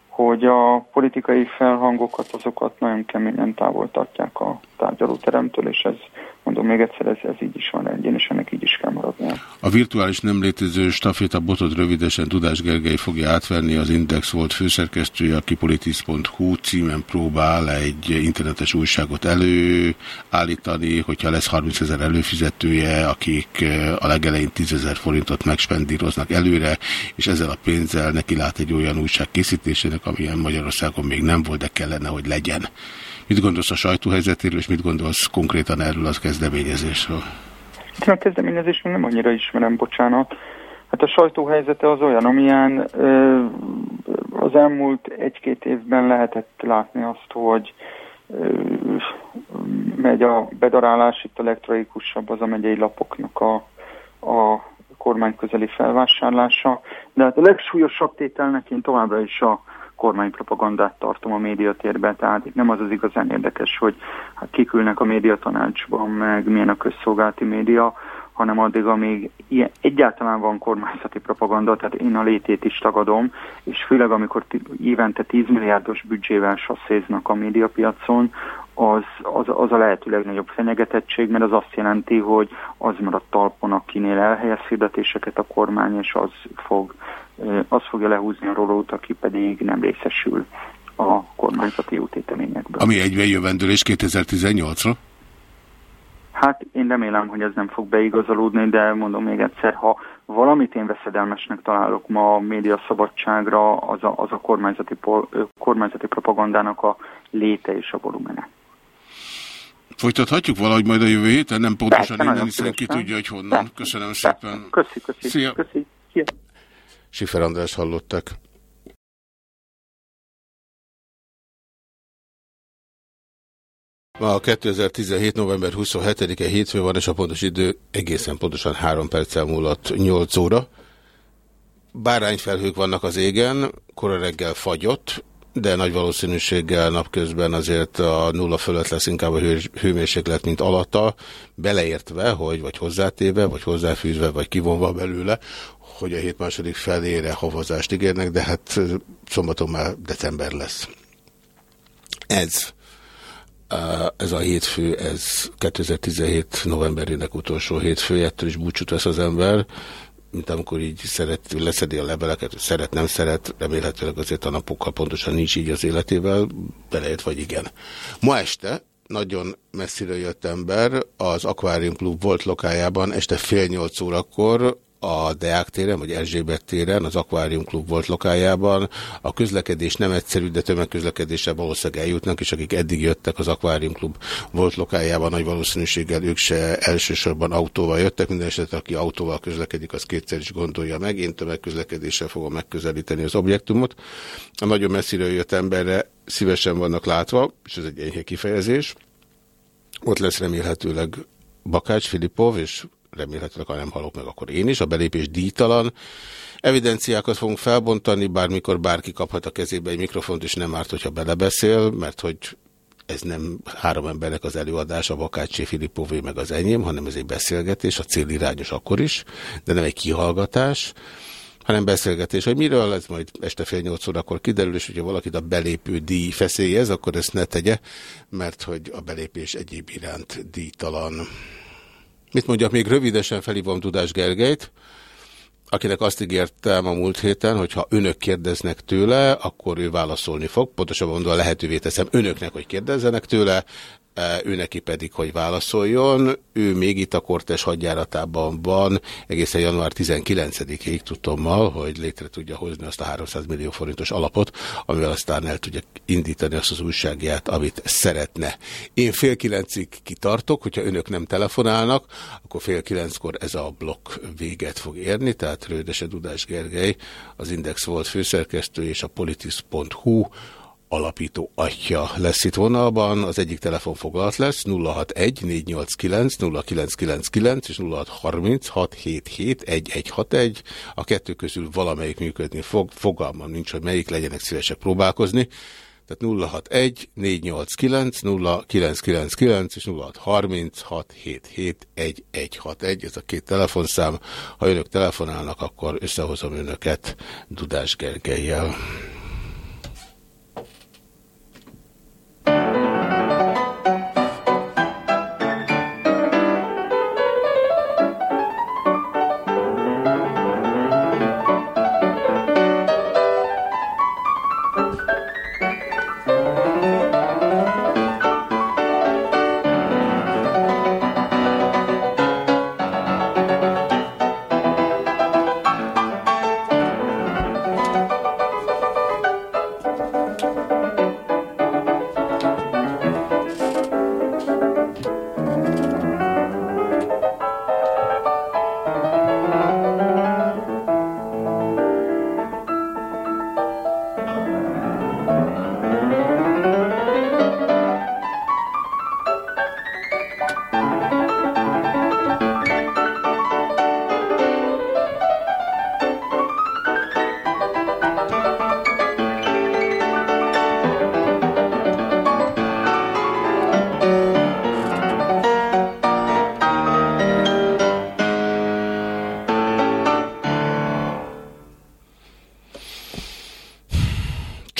hogy a politikai felhangokat, azokat nagyon keményen távol tartják a tárgyalóteremtől, és ez mondom még egyszer, ez, ez így is van rendjén, ennek így is kell maradnia. A virtuális nem létező staféta botot rövidesen Tudás Gergely fogja átvenni, az Index volt főszerkesztője, aki politis.hu címen próbál egy internetes újságot előállítani, hogyha lesz 30 ezer előfizetője, akik a legelején 10 ezer forintot megspendíroznak előre, és ezzel a pénzzel neki lát egy olyan újság készítésének, amilyen Magyarországon még nem volt, de kellene, hogy legyen. Mit gondolsz a sajtóhelyzetéről, és mit gondolsz konkrétan erről az kezdeményezésről? Én a kezdeményezésről nem annyira ismerem, bocsánat. Hát a sajtóhelyzete az olyan, amilyen az elmúlt egy-két évben lehetett látni azt, hogy megy a bedarálás, itt a legtraikusabb az a megyei lapoknak a, a kormányközeli felvásárlása, de hát a legsúlyosabb tételnek én továbbra is a kormánypropagandát tartom a médiatérbe, tehát itt nem az az igazán érdekes, hogy hát kikülnek a médiatanácsban, meg milyen a közszolgálati média, hanem addig, amíg ilyen, egyáltalán van kormányzati propaganda, tehát én a létét is tagadom, és főleg amikor évente 10 milliárdos büdzsével sasszéznak a médiapiacon, az, az, az a lehető legnagyobb fenyegetettség, mert az azt jelenti, hogy az maradt talpon, akinél elhelyez hirdetéseket a kormány, és az, fog, az fogja lehúzni a rolót, aki pedig nem részesül a kormányzati útéteményekből. Ami egyben jövendőlés 2018-ra? Hát én remélem, hogy ez nem fog beigazolódni, de mondom még egyszer, ha valamit én veszedelmesnek találok ma a média szabadságra, az a, az a kormányzati, kormányzati propagandának a léte és a volumene. Folytathatjuk valahogy majd a jövő héten? Nem pontosan Persze, innen, hiszen ki tudja, hogy honnan. Persze. Köszönöm szépen. Köszi, köszi. Szia. Köszi. Szia. Sifer András hallottak. Ma a 2017. november 27-e hétfő van, és a pontos idő egészen pontosan 3 perccel múlott 8 óra. Bárányfelhők vannak az égen, kora reggel fagyott, de nagy valószínűséggel napközben azért a nulla fölött lesz inkább a hő, hőmérséklet, mint alatta, beleértve, hogy vagy hozzátéve, vagy hozzáfűzve, vagy kivonva belőle, hogy a hét második felére havazást ígérnek, de hát szombaton már december lesz. Ez ez a hétfő, ez 2017 novemberének utolsó hétfő, ettől is búcsút vesz az ember, mint amikor így szeret, leszedi a leveleket, hogy szeret, nem szeret, remélhetőleg azért a napokkal pontosan nincs így az életével, belejött vagy igen. Ma este nagyon messziről jött ember az Aquarium Club volt lokájában este fél nyolc órakor a Deák téren, vagy Erzsébet téren, az Aquarium Klub volt lokájában. A közlekedés nem egyszerű, de tömegközlekedésre valószínűleg eljutnak, és akik eddig jöttek az Aquarium Klub volt lokájában, nagy valószínűséggel ők se elsősorban autóval jöttek, minden esetre aki autóval közlekedik, az kétszer is gondolja meg. Én tömegközlekedéssel fogom megközelíteni az objektumot. A nagyon messziről jött emberre szívesen vannak látva, és ez egy enyhe kifejezés. Ott lesz remélhetőleg Bakács Filipov és remélhetőleg, ha nem halok meg, akkor én is. A belépés díjtalan. Evidenciákat fogunk felbontani, bármikor bárki kaphat a kezébe egy mikrofont, és nem árt, hogyha belebeszél, mert hogy ez nem három embernek az előadása, Bakácsi, Filipové meg az enyém, hanem ez egy beszélgetés, a cél irányos akkor is, de nem egy kihallgatás, hanem beszélgetés, hogy miről ez majd este fél nyolc órakor kiderül, és hogyha valakit a belépő díj feszélyez, akkor ezt ne tegye, mert hogy a belépés egyéb iránt díjtalan. Mit mondjak, még rövidesen felhívom Tudás Gergelyt, akinek azt ígértem a múlt héten, hogy ha önök kérdeznek tőle, akkor ő válaszolni fog. Pontosabban mondva lehetővé teszem önöknek, hogy kérdezzenek tőle. Ő neki pedig, hogy válaszoljon. Ő még itt a Kortes hadjáratában van, egészen január 19-ig tudtommal, hogy létre tudja hozni azt a 300 millió forintos alapot, amivel aztán el tudja indítani azt az újságját, amit szeretne. Én fél kilencig kitartok, hogyha önök nem telefonálnak, akkor fél kilenckor ez a blokk véget fog érni, tehát Rődese Dudás Gergely, az Index volt főszerkesztő és a politis.hu alapító atya lesz itt vonalban. Az egyik telefon foglalt lesz 061 489 0999 és 0636771161. A kettő közül valamelyik működni fog. Fogalmam nincs, hogy melyik legyenek szívesek próbálkozni. Tehát 061 489 0999 és 0636771161. Ez a két telefonszám. Ha önök telefonálnak, akkor összehozom önöket Dudás Gergelyel.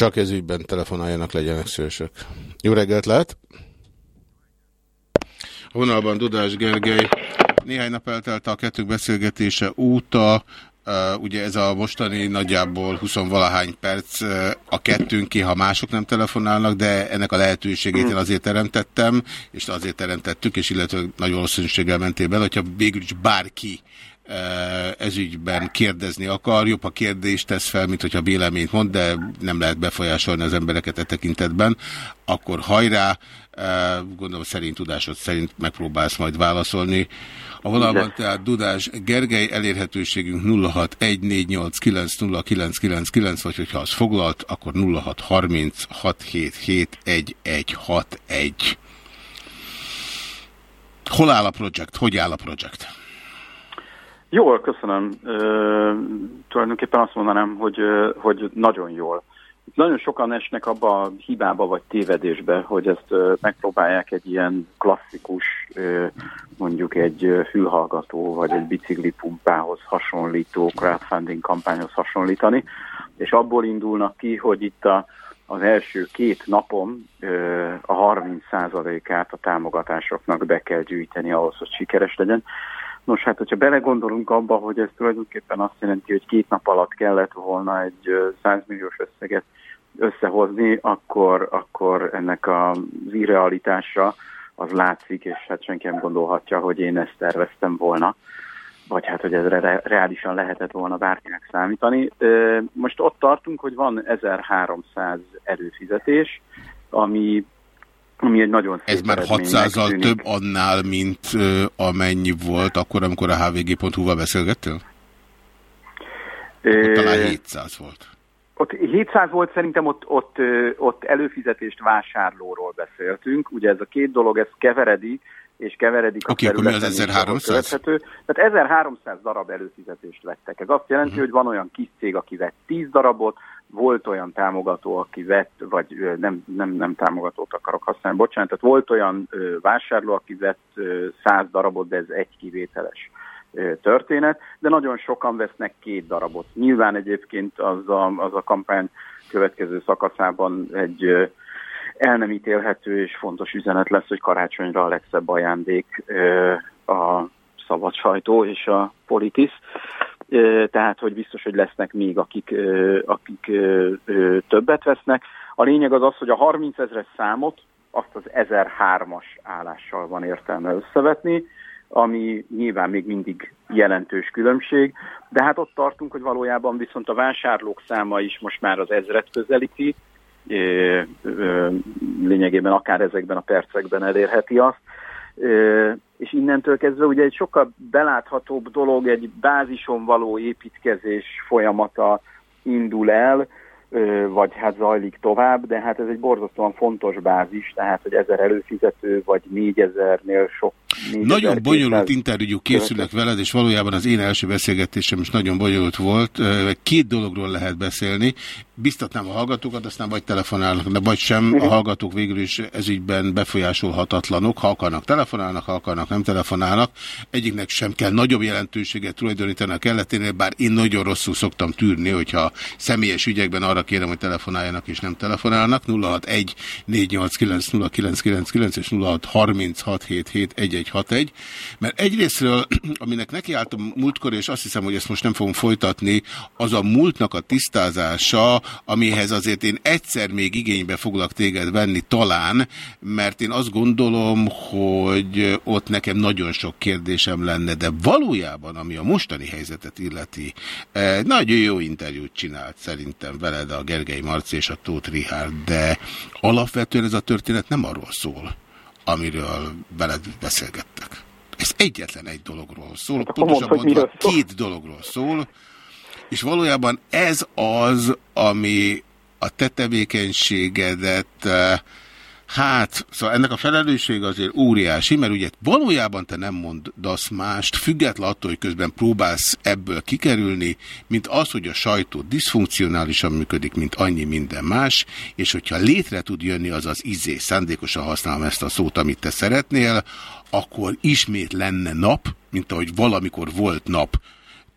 Csak ez ügyben telefonáljanak, legyenek szősök. Jó reggelt lehet! A vonalban Dudás Gergely. Néhány nap eltelt a kettők beszélgetése óta, Uh, ugye ez a mostani nagyjából 20-valahány perc uh, a kettőnki, ha mások nem telefonálnak, de ennek a lehetőségét én azért teremtettem, és azért teremtettük, és illetve nagyon valószínűséggel mentél bele, hogyha végül is bárki ezügyben kérdezni akar. Jobb, ha kérdést tesz fel, mint hogyha véleményt mond, de nem lehet befolyásolni az embereket e tekintetben. Akkor hajrá, gondolom szerint tudásod szerint megpróbálsz majd válaszolni. A vonalban tehát Dudás Gergely elérhetőségünk 0614890999, vagy hogyha az foglalt, akkor 0636771161. Hol áll a projekt? Hogy áll a projekt? Jól, köszönöm. Ö, tulajdonképpen azt mondanám, hogy, hogy nagyon jól. Nagyon sokan esnek abba a hibába vagy tévedésbe, hogy ezt ö, megpróbálják egy ilyen klasszikus, ö, mondjuk egy fülhallgató vagy egy biciklipumpához hasonlító crowdfunding kampányhoz hasonlítani, és abból indulnak ki, hogy itt a, az első két napon ö, a 30%-át a támogatásoknak be kell gyűjteni ahhoz, hogy sikeres legyen. Nos, hát, hogyha belegondolunk abba, hogy ez tulajdonképpen azt jelenti, hogy két nap alatt kellett volna egy 100 milliós összeget összehozni, akkor, akkor ennek az irrealitása az látszik, és hát senki nem gondolhatja, hogy én ezt terveztem volna, vagy hát, hogy ezre reálisan lehetett volna bárkinek számítani. Most ott tartunk, hogy van 1300 előfizetés, ami ami egy nagyon Ez már 600-al több annál, mint amennyi volt akkor, amikor a hvg.hu-val beszélgettél? Ott talán 700 volt. Ott 700 volt, szerintem ott, ott, ott előfizetést vásárlóról beszéltünk. Ugye ez a két dolog, ez keveredik, és keveredik a Oké, okay, akkor mi az 1300? Tehát 1300 darab előfizetést vettek. Ez azt jelenti, uh mhm. -huh. hogy van olyan kis cég, aki vett 10 darabot, volt olyan támogató, aki vett, vagy nem, nem, nem támogatót akarok használni, bocsánat, tehát volt olyan vásárló, aki vett 100 darabot, de ez egy kivételes történet, de nagyon sokan vesznek két darabot. Nyilván egyébként az a, az a kampány következő szakaszában egy el nem ítélhető és fontos üzenet lesz, hogy karácsonyra a legszebb ajándék a szabad sajtó és a politis tehát hogy biztos, hogy lesznek még, akik, akik többet vesznek. A lényeg az az, hogy a 30 ezres számot azt az 1003-as állással van értelme összevetni, ami nyilván még mindig jelentős különbség, de hát ott tartunk, hogy valójában viszont a vásárlók száma is most már az ezret közelíti, lényegében akár ezekben a percekben elérheti azt, és innentől kezdve ugye egy sokkal beláthatóbb dolog, egy bázison való építkezés folyamata indul el, vagy hát zajlik tovább, de hát ez egy borzasztóan fontos bázis, tehát hogy ezer előfizető, vagy négyezernél sok. Nagyon bonyolult interjú készülök veled, és valójában az én első beszélgetésem is nagyon bonyolult volt. Két dologról lehet beszélni. Biztatnám a hallgatókat, aztán vagy telefonálnak, de vagy sem. A hallgatók végül is ezügyben befolyásolhatatlanok. Ha akarnak, telefonálnak, ha akarnak, nem telefonálnak. Egyiknek sem kell nagyobb jelentőséget tulajdonítani a kelleténél, bár én nagyon rosszul szoktam tűrni, hogyha személyes ügyekben arra kérem, hogy telefonáljanak és nem telefonálnak. 061 489 0999 és 0636771161. Mert egyrésztről, aminek nekiálltam múltkor, és azt hiszem, hogy ezt most nem fogom folytatni, az a múltnak a tisztázása, amihez azért én egyszer még igénybe foglak téged venni talán, mert én azt gondolom, hogy ott nekem nagyon sok kérdésem lenne, de valójában, ami a mostani helyzetet illeti, eh, nagyon jó interjút csinált szerintem veled a Gergely Marci és a Tóth Richard, de alapvetően ez a történet nem arról szól, amiről veled beszélgettek. Ez egyetlen egy dologról szól, hát pontosabban mondva két dologról szól, és valójában ez az, ami a te tevékenységedet eh, Hát, szóval ennek a felelősség azért óriási, mert ugye valójában te nem mondasz mást, független attól, hogy közben próbálsz ebből kikerülni, mint az, hogy a sajtó diszfunkcionálisan működik, mint annyi minden más, és hogyha létre tud jönni az az izé, szándékosan használom ezt a szót, amit te szeretnél, akkor ismét lenne nap, mint ahogy valamikor volt nap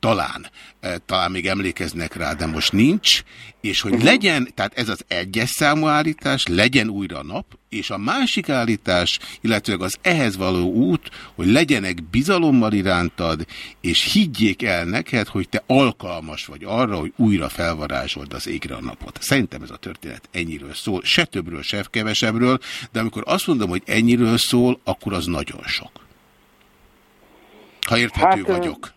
talán, eh, talán még emlékeznek rá, de most nincs, és hogy legyen, tehát ez az egyes számú állítás, legyen újra nap, és a másik állítás, illetőleg az ehhez való út, hogy legyenek bizalommal irántad, és higgyék el neked, hogy te alkalmas vagy arra, hogy újra felvarázsold az égre a napot. Szerintem ez a történet ennyiről szól, se többről, se kevesebbről, de amikor azt mondom, hogy ennyiről szól, akkor az nagyon sok. Ha érthető hát, vagyok.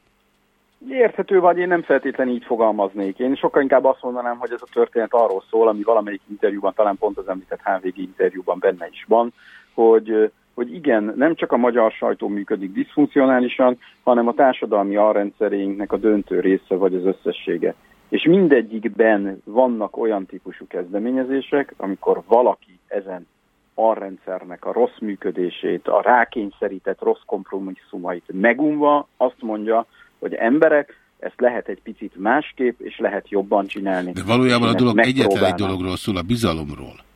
Érthető vagy, én nem feltétlenül így fogalmaznék. Én sokkal inkább azt mondanám, hogy ez a történet arról szól, ami valamelyik interjúban, talán pont az említett HVG interjúban benne is van, hogy, hogy igen, nem csak a magyar sajtó működik diszfunkcionálisan, hanem a társadalmi alrendszerénknek a döntő része vagy az összessége. És mindegyikben vannak olyan típusú kezdeményezések, amikor valaki ezen alrendszernek a rossz működését, a rákényszerített rossz kompromisszumait megunva azt mondja, hogy emberek, ezt lehet egy picit másképp, és lehet jobban csinálni. De valójában a dolog egyetlen egy dologról szól, a bizalomról.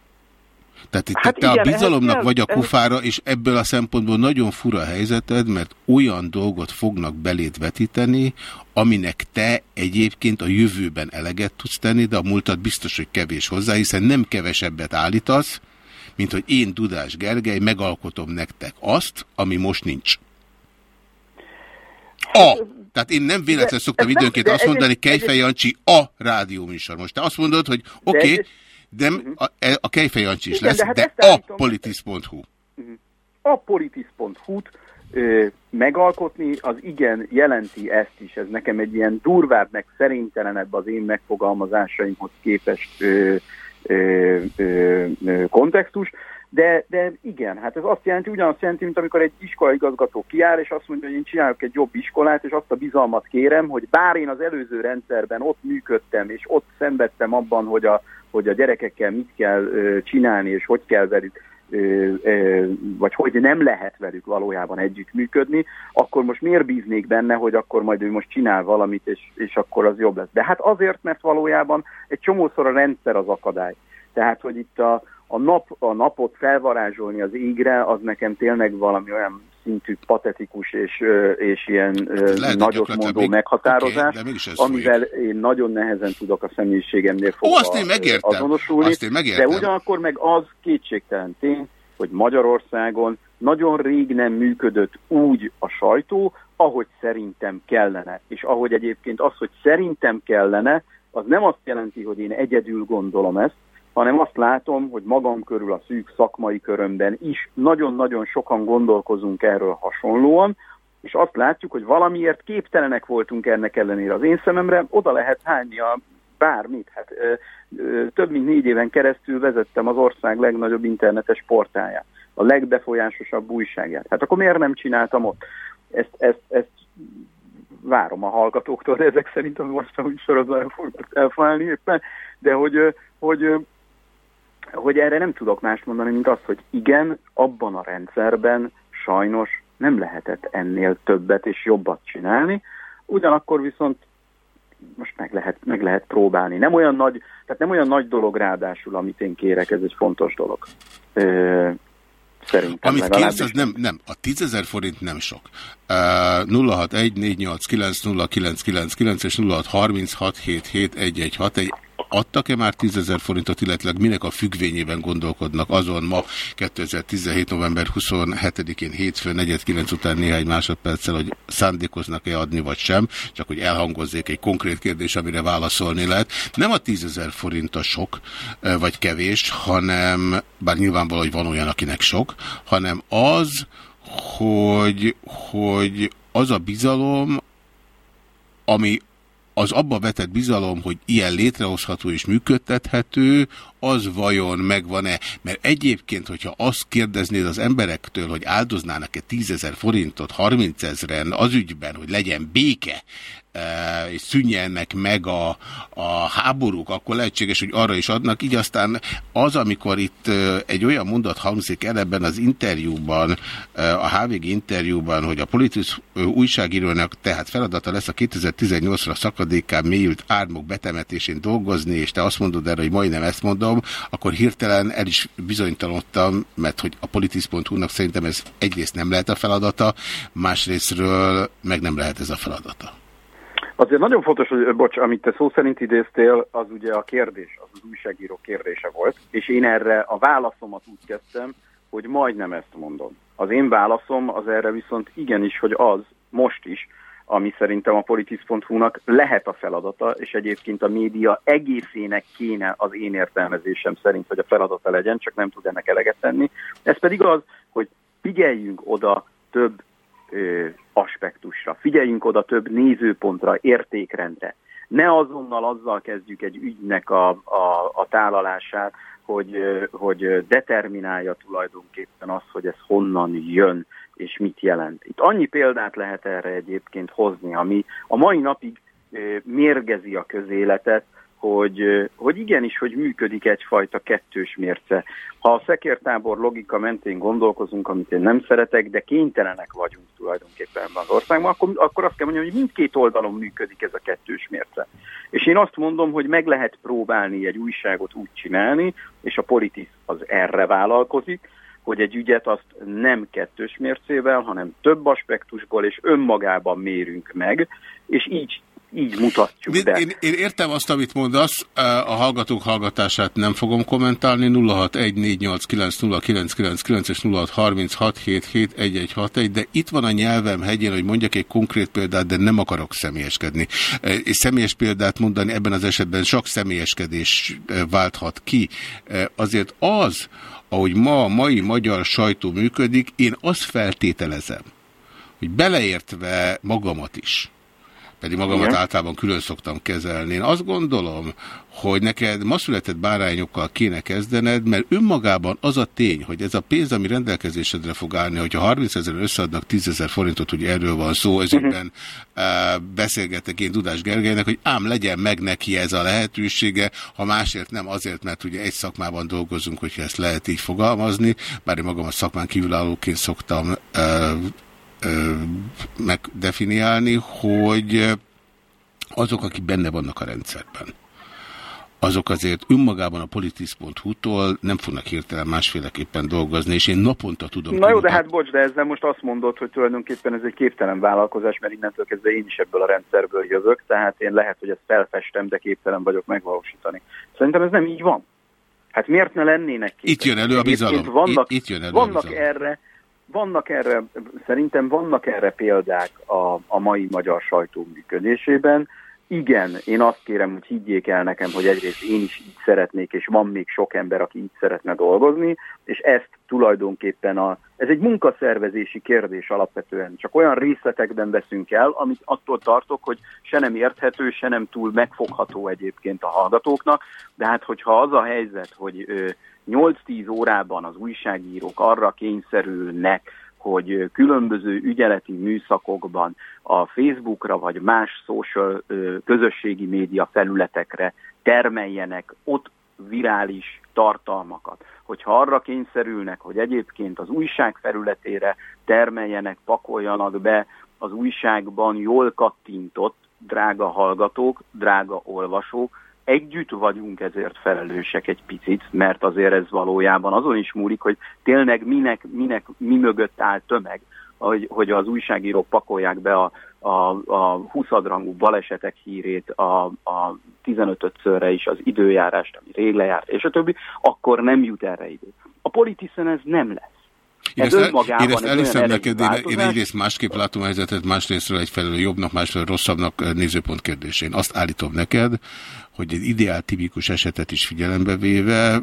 Tehát itt hát te igen, a bizalomnak vagy a kufára, és ebből a szempontból nagyon fura a helyzeted, mert olyan dolgot fognak beléd vetíteni, aminek te egyébként a jövőben eleget tudsz tenni, de a múltat biztos, hogy kevés hozzá, hiszen nem kevesebbet állítasz, mint hogy én, Dudás Gergely, megalkotom nektek azt, ami most nincs. A. Tehát én nem véletlenül szoktam időnként azt mondani, Kejfej Jancsi a rádióműsor. Most te azt mondod, hogy oké, okay, de mhm. a, e, a Kejfej Jancsi is lesz, de, hát a politis.hu. Mhm. A politis.hu-t megalkotni, az igen jelenti ezt is. Ez nekem egy ilyen durvább, meg szerintelenebb az én megfogalmazásaimhoz képest ö, ö, ö, kontextus. De, de igen, hát ez azt jelenti, ugyanazt jelenti, mint amikor egy iskolaigazgató kiáll, és azt mondja, hogy én csinálok egy jobb iskolát, és azt a bizalmat kérem, hogy bár én az előző rendszerben ott működtem, és ott szenvedtem abban, hogy a, hogy a gyerekekkel mit kell ö, csinálni, és hogy kell velük, ö, ö, vagy hogy nem lehet velük valójában együttműködni, akkor most miért bíznék benne, hogy akkor majd ő most csinál valamit, és, és akkor az jobb lesz. De hát azért, mert valójában egy csomószor a rendszer az akadály. Tehát, hogy itt a, a, nap, a napot felvarázsolni az égre, az nekem tényleg valami olyan szintű patetikus és, és ilyen Lehet, nagyot mondó még, meghatározás, okay, amivel folyik. én nagyon nehezen tudok a személyiségemnél fogva Ó, azt én megértem. azonosulni, azt én megértem. de ugyanakkor meg az kétségtelen tény, hogy Magyarországon nagyon rég nem működött úgy a sajtó, ahogy szerintem kellene. És ahogy egyébként az, hogy szerintem kellene, az nem azt jelenti, hogy én egyedül gondolom ezt, hanem azt látom, hogy magam körül a szűk szakmai körömben is nagyon-nagyon sokan gondolkozunk erről hasonlóan, és azt látjuk, hogy valamiért képtelenek voltunk ennek ellenére. Az én szememre oda lehet hányni a bármit. Hát, ö, ö, több mint négy éven keresztül vezettem az ország legnagyobb internetes portáját, a legbefolyásosabb újságját. Hát akkor miért nem csináltam ott? Ezt, ezt, ezt várom a hallgatóktól, ezek szerint a most a műsorozva el fognak elfállni éppen, de hogy, hogy, hogy erre nem tudok más mondani, mint azt, hogy igen, abban a rendszerben sajnos nem lehetett ennél többet és jobbat csinálni, ugyanakkor viszont most meg lehet, meg lehet próbálni. Nem olyan nagy, tehát nem olyan nagy dolog ráadásul, amit én kérek, ez egy fontos dolog. Ö, Szerintem Amit kérsz, az nem, nem, a 10 ezer forint nem sok. Uh, 061-489-0999 és 0636771161 adtak-e már 10 ezer forintot, illetve minek a függvényében gondolkodnak azon ma 2017. november 27-én hétfő 49 után néhány másodperccel, hogy szándékoznak-e adni vagy sem, csak hogy elhangozzék egy konkrét kérdés, amire válaszolni lehet. Nem a 10 ezer forint a sok, vagy kevés, hanem, bár nyilvánvaló, hogy van olyan, akinek sok, hanem az, hogy, hogy az a bizalom, ami az abba vetett bizalom, hogy ilyen létrehozható és működtethető, az vajon megvan-e? Mert egyébként, hogyha azt kérdeznéd az emberektől, hogy áldoznának-e 10 ezer forintot 30 ezeren az ügyben, hogy legyen béke, és szűnjenek meg a, a háborúk, akkor lehetséges, hogy arra is adnak. Így aztán az, amikor itt egy olyan mondat hangzik el ebben az interjúban, a HVG interjúban, hogy a politikus újságírónak tehát feladata lesz a 2018-ra szakadékán mélyült ármok betemetésén dolgozni, és te azt mondod erre, hogy majdnem ezt mondom, akkor hirtelen el is bizonytalanodtam, mert hogy a politisz.hu-nak szerintem ez egyrészt nem lehet a feladata, másrésztről meg nem lehet ez a feladata. Azért nagyon fontos, hogy, bocs, amit te szó szerint idéztél, az ugye a kérdés, az az újságíró kérdése volt, és én erre a válaszomat úgy kezdtem, hogy majdnem ezt mondom. Az én válaszom az erre viszont igenis, hogy az, most is, ami szerintem a politisz.hu-nak lehet a feladata, és egyébként a média egészének kéne az én értelmezésem szerint, hogy a feladata legyen, csak nem tud ennek eleget tenni. Ez pedig az, hogy figyeljünk oda több aspektusra. Figyeljünk oda több nézőpontra, értékrendre. Ne azonnal azzal kezdjük egy ügynek a, a, a tálalását, hogy, hogy determinálja tulajdonképpen az, hogy ez honnan jön, és mit jelent. Itt annyi példát lehet erre egyébként hozni, ami a mai napig mérgezi a közéletet, hogy, hogy igenis, hogy működik egyfajta kettős mérce. Ha a szekértábor logika mentén gondolkozunk, amit én nem szeretek, de kénytelenek vagyunk tulajdonképpen az országban, akkor, akkor azt kell mondjam, hogy mindkét oldalon működik ez a kettős mérce. És én azt mondom, hogy meg lehet próbálni egy újságot úgy csinálni, és a politis az erre vállalkozik, hogy egy ügyet azt nem kettős mércével, hanem több aspektusból és önmagában mérünk meg, és így így mutatjuk be. Én, én értem azt, amit mondasz, a hallgatók hallgatását nem fogom kommentálni, 0614890999 és 0636771161, de itt van a nyelvem hegyén, hogy mondjak egy konkrét példát, de nem akarok személyeskedni. És személyes példát mondani ebben az esetben sok személyeskedés válthat ki. Azért az, ahogy ma a mai magyar sajtó működik, én azt feltételezem, hogy beleértve magamat is, pedig magamat Igen. általában külön szoktam kezelni. Én azt gondolom, hogy neked ma született bárányokkal kéne kezdened, mert önmagában az a tény, hogy ez a pénz, ami rendelkezésedre fog állni, hogyha 30 ezer összeadnak 10 ezer forintot, hogy erről van szó, ezügyben uh -huh. uh, beszélgetek én Dudás Gergelynek, hogy ám legyen meg neki ez a lehetősége, ha másért nem azért, mert ugye egy szakmában dolgozunk, hogyha ezt lehet így fogalmazni, bár én magam a szakmán kívülállóként szoktam uh, megdefiniálni, hogy azok, akik benne vannak a rendszerben, azok azért önmagában a politisz.hu-tól nem fognak hirtelen másféleképpen dolgozni, és én naponta tudom... Na jó, de hát bocs, de ezzel most azt mondod, hogy tulajdonképpen ez egy képtelen vállalkozás, mert innentől kezdve én is ebből a rendszerből jövök, tehát én lehet, hogy ezt felfestem, de képtelen vagyok megvalósítani. Szerintem ez nem így van. Hát miért ne lennének képesek? Itt jön elő a bizalom. Vannak, itt, itt jön elő vannak a bizalom. erre vannak erre, szerintem vannak erre példák a, a mai magyar sajtó működésében. Igen, én azt kérem, hogy higgyék el nekem, hogy egyrészt én is így szeretnék, és van még sok ember, aki így szeretne dolgozni, és ezt tulajdonképpen a, ez egy munkaszervezési kérdés alapvetően. Csak olyan részletekben veszünk el, amit attól tartok, hogy se nem érthető, se nem túl megfogható egyébként a hallgatóknak, de hát hogyha az a helyzet, hogy 8-10 órában az újságírók arra kényszerülnek, hogy különböző ügyeleti műszakokban a Facebookra vagy más social közösségi média felületekre termeljenek ott virális tartalmakat. Hogyha arra kényszerülnek, hogy egyébként az újság felületére termeljenek, pakoljanak be az újságban jól kattintott drága hallgatók, drága olvasók, együtt vagyunk ezért felelősek egy picit, mert azért ez valójában azon is múlik, hogy tényleg minek, minek mi mögött áll tömeg, hogy, hogy az újságírók pakolják be a, a, a 20 rangú balesetek hírét, a, a 15-szörre is az időjárást, ami rég lejárt, és a többi, akkor nem jut erre idő. A politiszen ez nem lesz. Én ezt, el, én ezt elhiszem neked, én, én egyrészt másképp látom a helyzetet, másrésztről egyfelől jobbnak, másfelől rosszabbnak eh, nézőpont kérdésén. Azt állítom neked, hogy egy ideál tipikus esetet is figyelembe véve,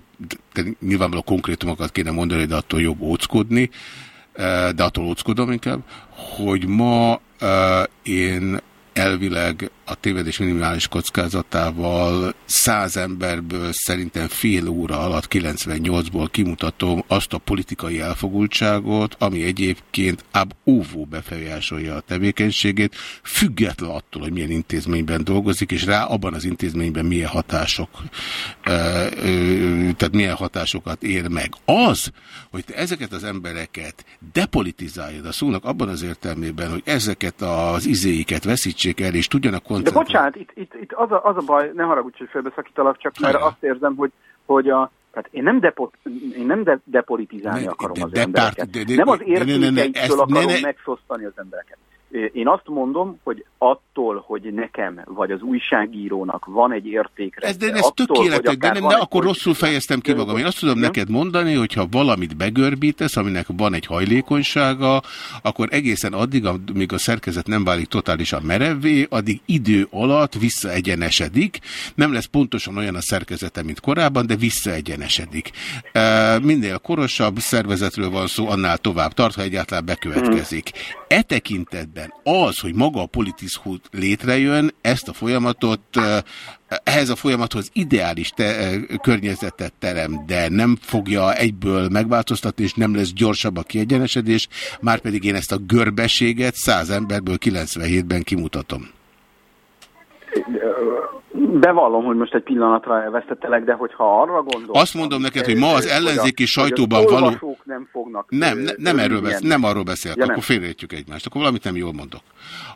de nyilvánvalóan konkrétumokat kéne mondani, de attól jobb óckodni, eh, de attól óckodom inkább, hogy ma uh, én elvileg a tévedés minimális kockázatával száz emberből szerintem fél óra alatt 98-ból kimutatom azt a politikai elfogultságot, ami egyébként ab óvó befolyásolja a tevékenységét, független attól, hogy milyen intézményben dolgozik, és rá abban az intézményben milyen hatások, tehát milyen hatásokat ér meg. Az, hogy te ezeket az embereket depolitizálod a szónak abban az értelmében, hogy ezeket az izéiket veszítsék el, és tudjanak de bocsánat, itt, itt, itt az, a, az a baj, ne haragudj, hogy félbeszakítalak, csak mert Sajna. azt érzem, hogy, hogy a, tehát én nem, depo, én nem de, depolitizálni akarom de, az de, embereket. De, de, nem az értékeitől akarom ne, ne, megszosztani az embereket. Én azt mondom, hogy attól, hogy nekem vagy az újságírónak van egy értékre. Ez, de ez tökéletes, de nem, ne, akkor rosszul fejeztem ki magam. Én azt tudom nem? neked mondani, hogy ha valamit begörbítesz, aminek van egy hajlékonysága, akkor egészen addig, amíg a szerkezet nem válik totálisan merevvé, addig idő alatt visszaegyenesedik. Nem lesz pontosan olyan a szerkezete, mint korábban, de visszaegyenesedik. Minél korosabb szervezetről van szó, annál tovább tart, ha egyáltalán bekövetkezik. E tekintetben az, hogy maga a politiszhút létrejön, ezt a folyamatot, ehhez a folyamathoz ideális te, környezetet terem, de nem fogja egyből megváltoztatni, és nem lesz gyorsabb a kiegyenesedés, már pedig én ezt a görbességet száz emberből 97-ben kimutatom. Bevallom, hogy most egy pillanatra elvesztettelek, de hogyha arra gondolok... Azt mondom neked, hogy ma az ellenzéki sajtóban való... nem fognak... Nem, ne, nem, erről besz... nem arról beszélt, ja, akkor félreértjük egymást, akkor valamit nem jól mondok.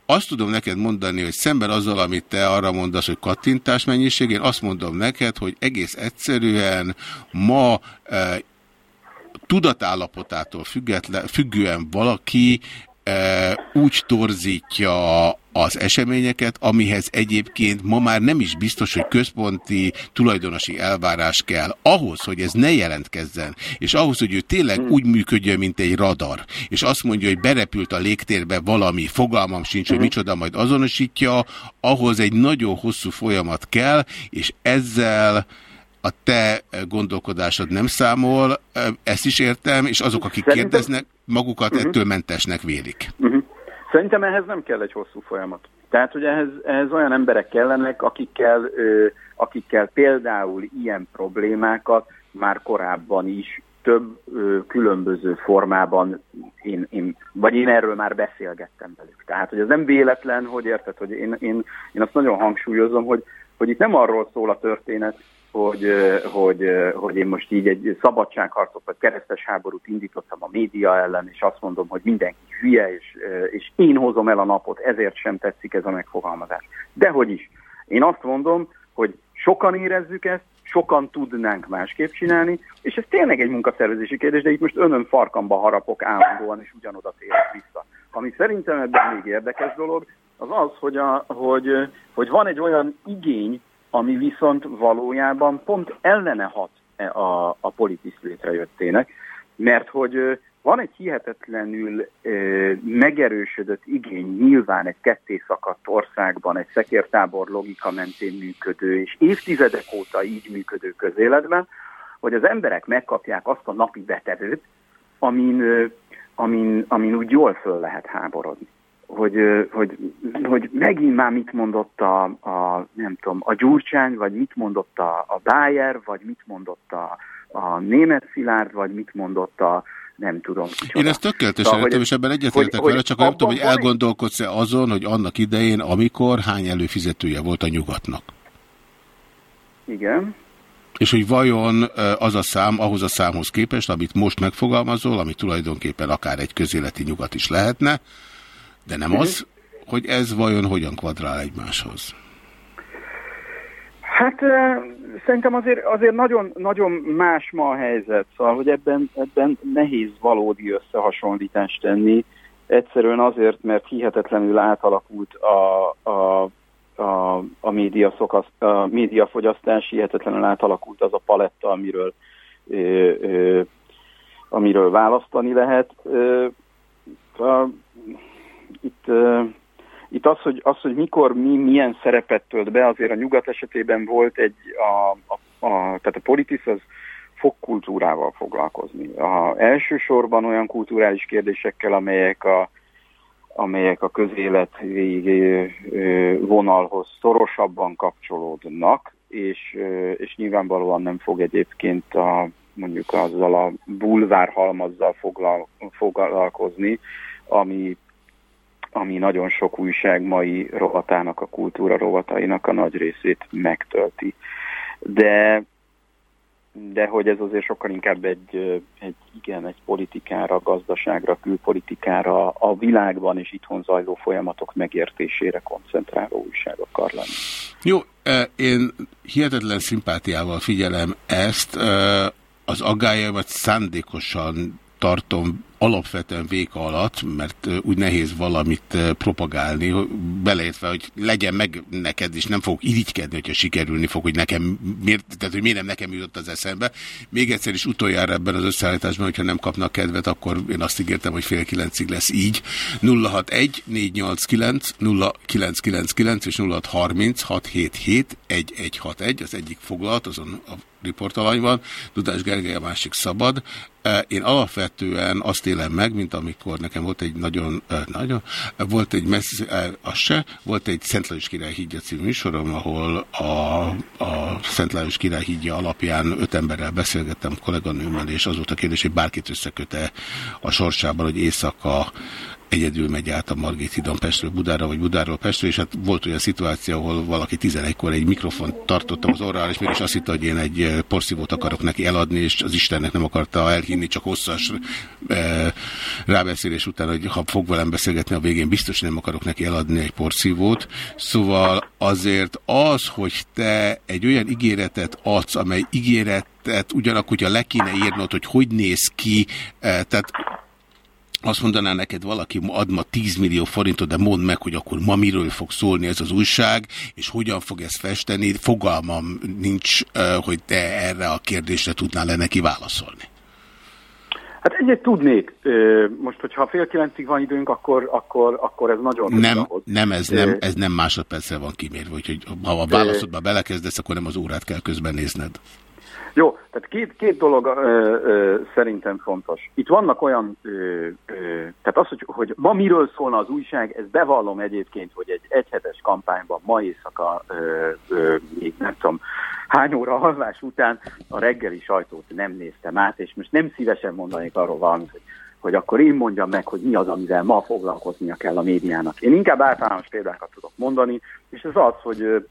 Azt tudom neked mondani, hogy szemben azzal, amit te arra mondasz, hogy kattintás mennyiség, én azt mondom neked, hogy egész egyszerűen ma e, tudatállapotától független, függően valaki úgy torzítja az eseményeket, amihez egyébként ma már nem is biztos, hogy központi tulajdonosi elvárás kell. Ahhoz, hogy ez ne jelentkezzen, és ahhoz, hogy ő tényleg hmm. úgy működjön, mint egy radar, és azt mondja, hogy berepült a légtérbe valami, fogalmam sincs, hogy hmm. micsoda majd azonosítja, ahhoz egy nagyon hosszú folyamat kell, és ezzel a te gondolkodásod nem számol, ezt is értem, és azok, akik Szerintem... kérdeznek, magukat uh -huh. ettől mentesnek vélik. Uh -huh. Szerintem ehhez nem kell egy hosszú folyamat. Tehát, hogy ehhez, ehhez olyan emberek kellenek, akikkel, ö, akikkel például ilyen problémákat már korábban is több ö, különböző formában, én, én, vagy én erről már beszélgettem velük. Tehát, hogy ez nem véletlen, hogy érted, hogy én, én, én azt nagyon hangsúlyozom, hogy, hogy itt nem arról szól a történet, hogy, hogy, hogy én most így egy szabadságharcot vagy keresztes háborút indítottam a média ellen, és azt mondom, hogy mindenki hülye, és, és én hozom el a napot, ezért sem tetszik ez a megfogalmazás. Dehogy is. Én azt mondom, hogy sokan érezzük ezt, sokan tudnánk másképp csinálni, és ez tényleg egy munkaszervezési kérdés, de itt most önön farkamba harapok állandóan, és ugyanoda térek vissza. Ami szerintem ebben még érdekes dolog, az az, hogy, a, hogy, hogy van egy olyan igény ami viszont valójában pont ellene hat e a, a politis létrejöttének, mert hogy van egy hihetetlenül ö, megerősödött igény nyilván egy ketté szakadt országban, egy szekértábor logika mentén működő, és évtizedek óta így működő közéletben, hogy az emberek megkapják azt a napi betevőt, amin, amin, amin úgy jól föl lehet háborodni. Hogy, hogy, hogy megint már mit mondott a, a, nem tudom, a Gyurcsány, vagy mit mondott a, a Bayer, vagy mit mondott a, a német Szilárd, vagy mit mondott a, nem tudom. Kicsoda. Én ezt tökéletesen szóval, értem, és ebben egyetértek vele, csak nem tudom, hogy elgondolkodsz-e azon, hogy annak idején, amikor hány előfizetője volt a nyugatnak. Igen. És hogy vajon az a szám ahhoz a számhoz képest, amit most megfogalmazol, ami tulajdonképpen akár egy közéleti nyugat is lehetne, de nem az, hogy ez vajon hogyan kvadrál egymáshoz? Hát szerintem azért, azért nagyon, nagyon más ma a helyzet, szóval, hogy ebben, ebben nehéz valódi összehasonlítást tenni. Egyszerűen azért, mert hihetetlenül átalakult a, a, a, a, média szokasz, a médiafogyasztás, hihetetlenül átalakult az a paletta, amiről, ö, ö, amiről választani lehet. Ö, a, itt... Itt az, hogy, az, hogy mikor mi milyen szerepet tölt be, azért a nyugat esetében volt egy, a, a, a, tehát a politis az fog kultúrával foglalkozni. A, elsősorban olyan kulturális kérdésekkel, amelyek a, amelyek a közélet vonalhoz szorosabban kapcsolódnak, és, és nyilvánvalóan nem fog egyébként a, mondjuk azzal a bulvárhalmazzal foglalkozni, ami ami nagyon sok újság mai rovatának, a kultúra rovatainak a nagy részét megtölti. De, de hogy ez azért sokkal inkább egy, egy, igen, egy politikára, gazdaságra, külpolitikára, a világban és itthon zajló folyamatok megértésére koncentráló újság akar lenni. Jó, én hihetetlen szimpátiával figyelem ezt, az aggályaimat szándékosan tartom alapvetően véka alatt, mert úgy nehéz valamit propagálni, beleértve, hogy legyen meg neked, és nem fogok irigykedni, hogyha sikerülni fog, hogy nekem, miért, tehát hogy miért nem nekem jutott az eszembe. Még egyszer is utoljára ebben az összeállításban, hogyha nem kapnak kedvet, akkor én azt ígértem, hogy fél kilencig lesz így. 061 489 0999 és 0630 677 1161, az egyik foglalt, azon a riportalanyban, Dudás Gergely a másik szabad. Én alapvetően azt élem meg, mint amikor nekem volt egy nagyon, nagyon volt egy messze, az se, volt egy Szent Lajos Király hídja című műsorom, ahol a, a Szent Lajos Király hídja alapján öt emberrel beszélgettem kolléganőmmel, és az volt a kérdés, hogy bárkit összeköte a sorsában, hogy éjszaka egyedül megy át a Margit hídon Pestről Budára, vagy Budáról Pestre, és hát volt olyan szituáció, ahol valaki 11-kor egy mikrofont tartottam az orrára, és mégis azt hitte, hogy én egy eh, porszívót akarok neki eladni, és az Istennek nem akarta elhinni, csak hosszas e, rábeszélés után, hogy ha fog velem beszélgetni a végén, biztos nem akarok neki eladni egy porszívót. Szóval azért az, hogy te egy olyan ígéretet adsz, amely ígéretet ugyanakkor, hogyha le kéne írnod, hogy hogy néz ki, e, tehát azt mondaná neked valaki, ad ma 10 millió forintot, de mondd meg, hogy akkor ma miről fog szólni ez az újság, és hogyan fog ezt festeni. Fogalmam nincs, hogy te erre a kérdésre tudnál le neki válaszolni. Hát egyet tudnék. Most, hogyha fél kilencig van időnk, akkor, akkor, akkor ez nagyon nem, nem, ez nem, ez nem másodpercre van kimérve, úgyhogy ha a válaszodba belekezdesz, akkor nem az órát kell közben nézned. Jó, tehát két, két dolog ö, ö, szerintem fontos. Itt vannak olyan, ö, tehát az, hogy, hogy ma miről szólna az újság, ez bevallom egyébként, hogy egy egyhetes kampányban ma éjszaka, ö, ö, még nem tudom, hány óra halvás után a reggeli sajtót nem néztem át, és most nem szívesen mondanék arról valamit, hogy hogy akkor én mondjam meg, hogy mi az, amivel ma foglalkoznia kell a médiának. Én inkább általános példákat tudok mondani, és ez az, hogy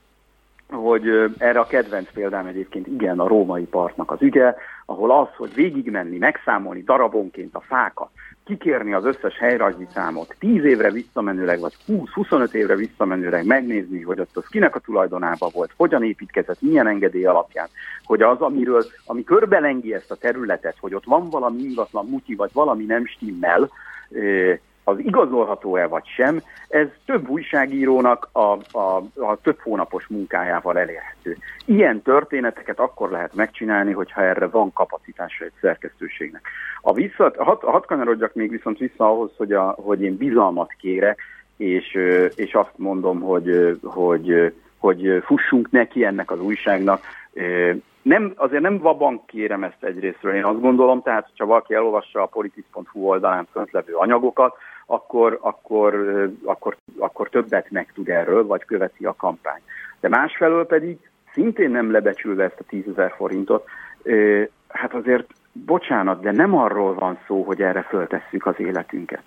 hogy erre a kedvenc példám egyébként igen a római partnak az ügye, ahol az, hogy végigmenni, megszámolni darabonként a fákat, kikérni az összes helyrajzi számot, 10 évre visszamenőleg, vagy 20-25 évre visszamenőleg megnézni, hogy ott az kinek a tulajdonában volt, hogyan építkezett, milyen engedély alapján, hogy az, amiről, ami körbelengi ezt a területet, hogy ott van valami ingatlan mutyi, vagy valami nem stimmel, az igazolható-e vagy sem, ez több újságírónak a, a, a több hónapos munkájával elérhető. Ilyen történeteket akkor lehet megcsinálni, hogyha erre van kapacitása egy szerkesztőségnek. A vissza, hat, hat kanyarodjak még viszont vissza ahhoz, hogy, a, hogy én bizalmat kérek, és, és azt mondom, hogy, hogy, hogy fussunk neki ennek az újságnak. Nem, azért nem vaban kérem ezt egyrésztről, én azt gondolom, tehát ha valaki elolvassa a politis.hu oldalán fönt levő anyagokat, akkor, akkor, akkor, akkor többet megtud erről, vagy követi a kampány. De másfelől pedig szintén nem lebecsülve ezt a 10 ezer forintot, hát azért bocsánat, de nem arról van szó, hogy erre föltesszük az életünket.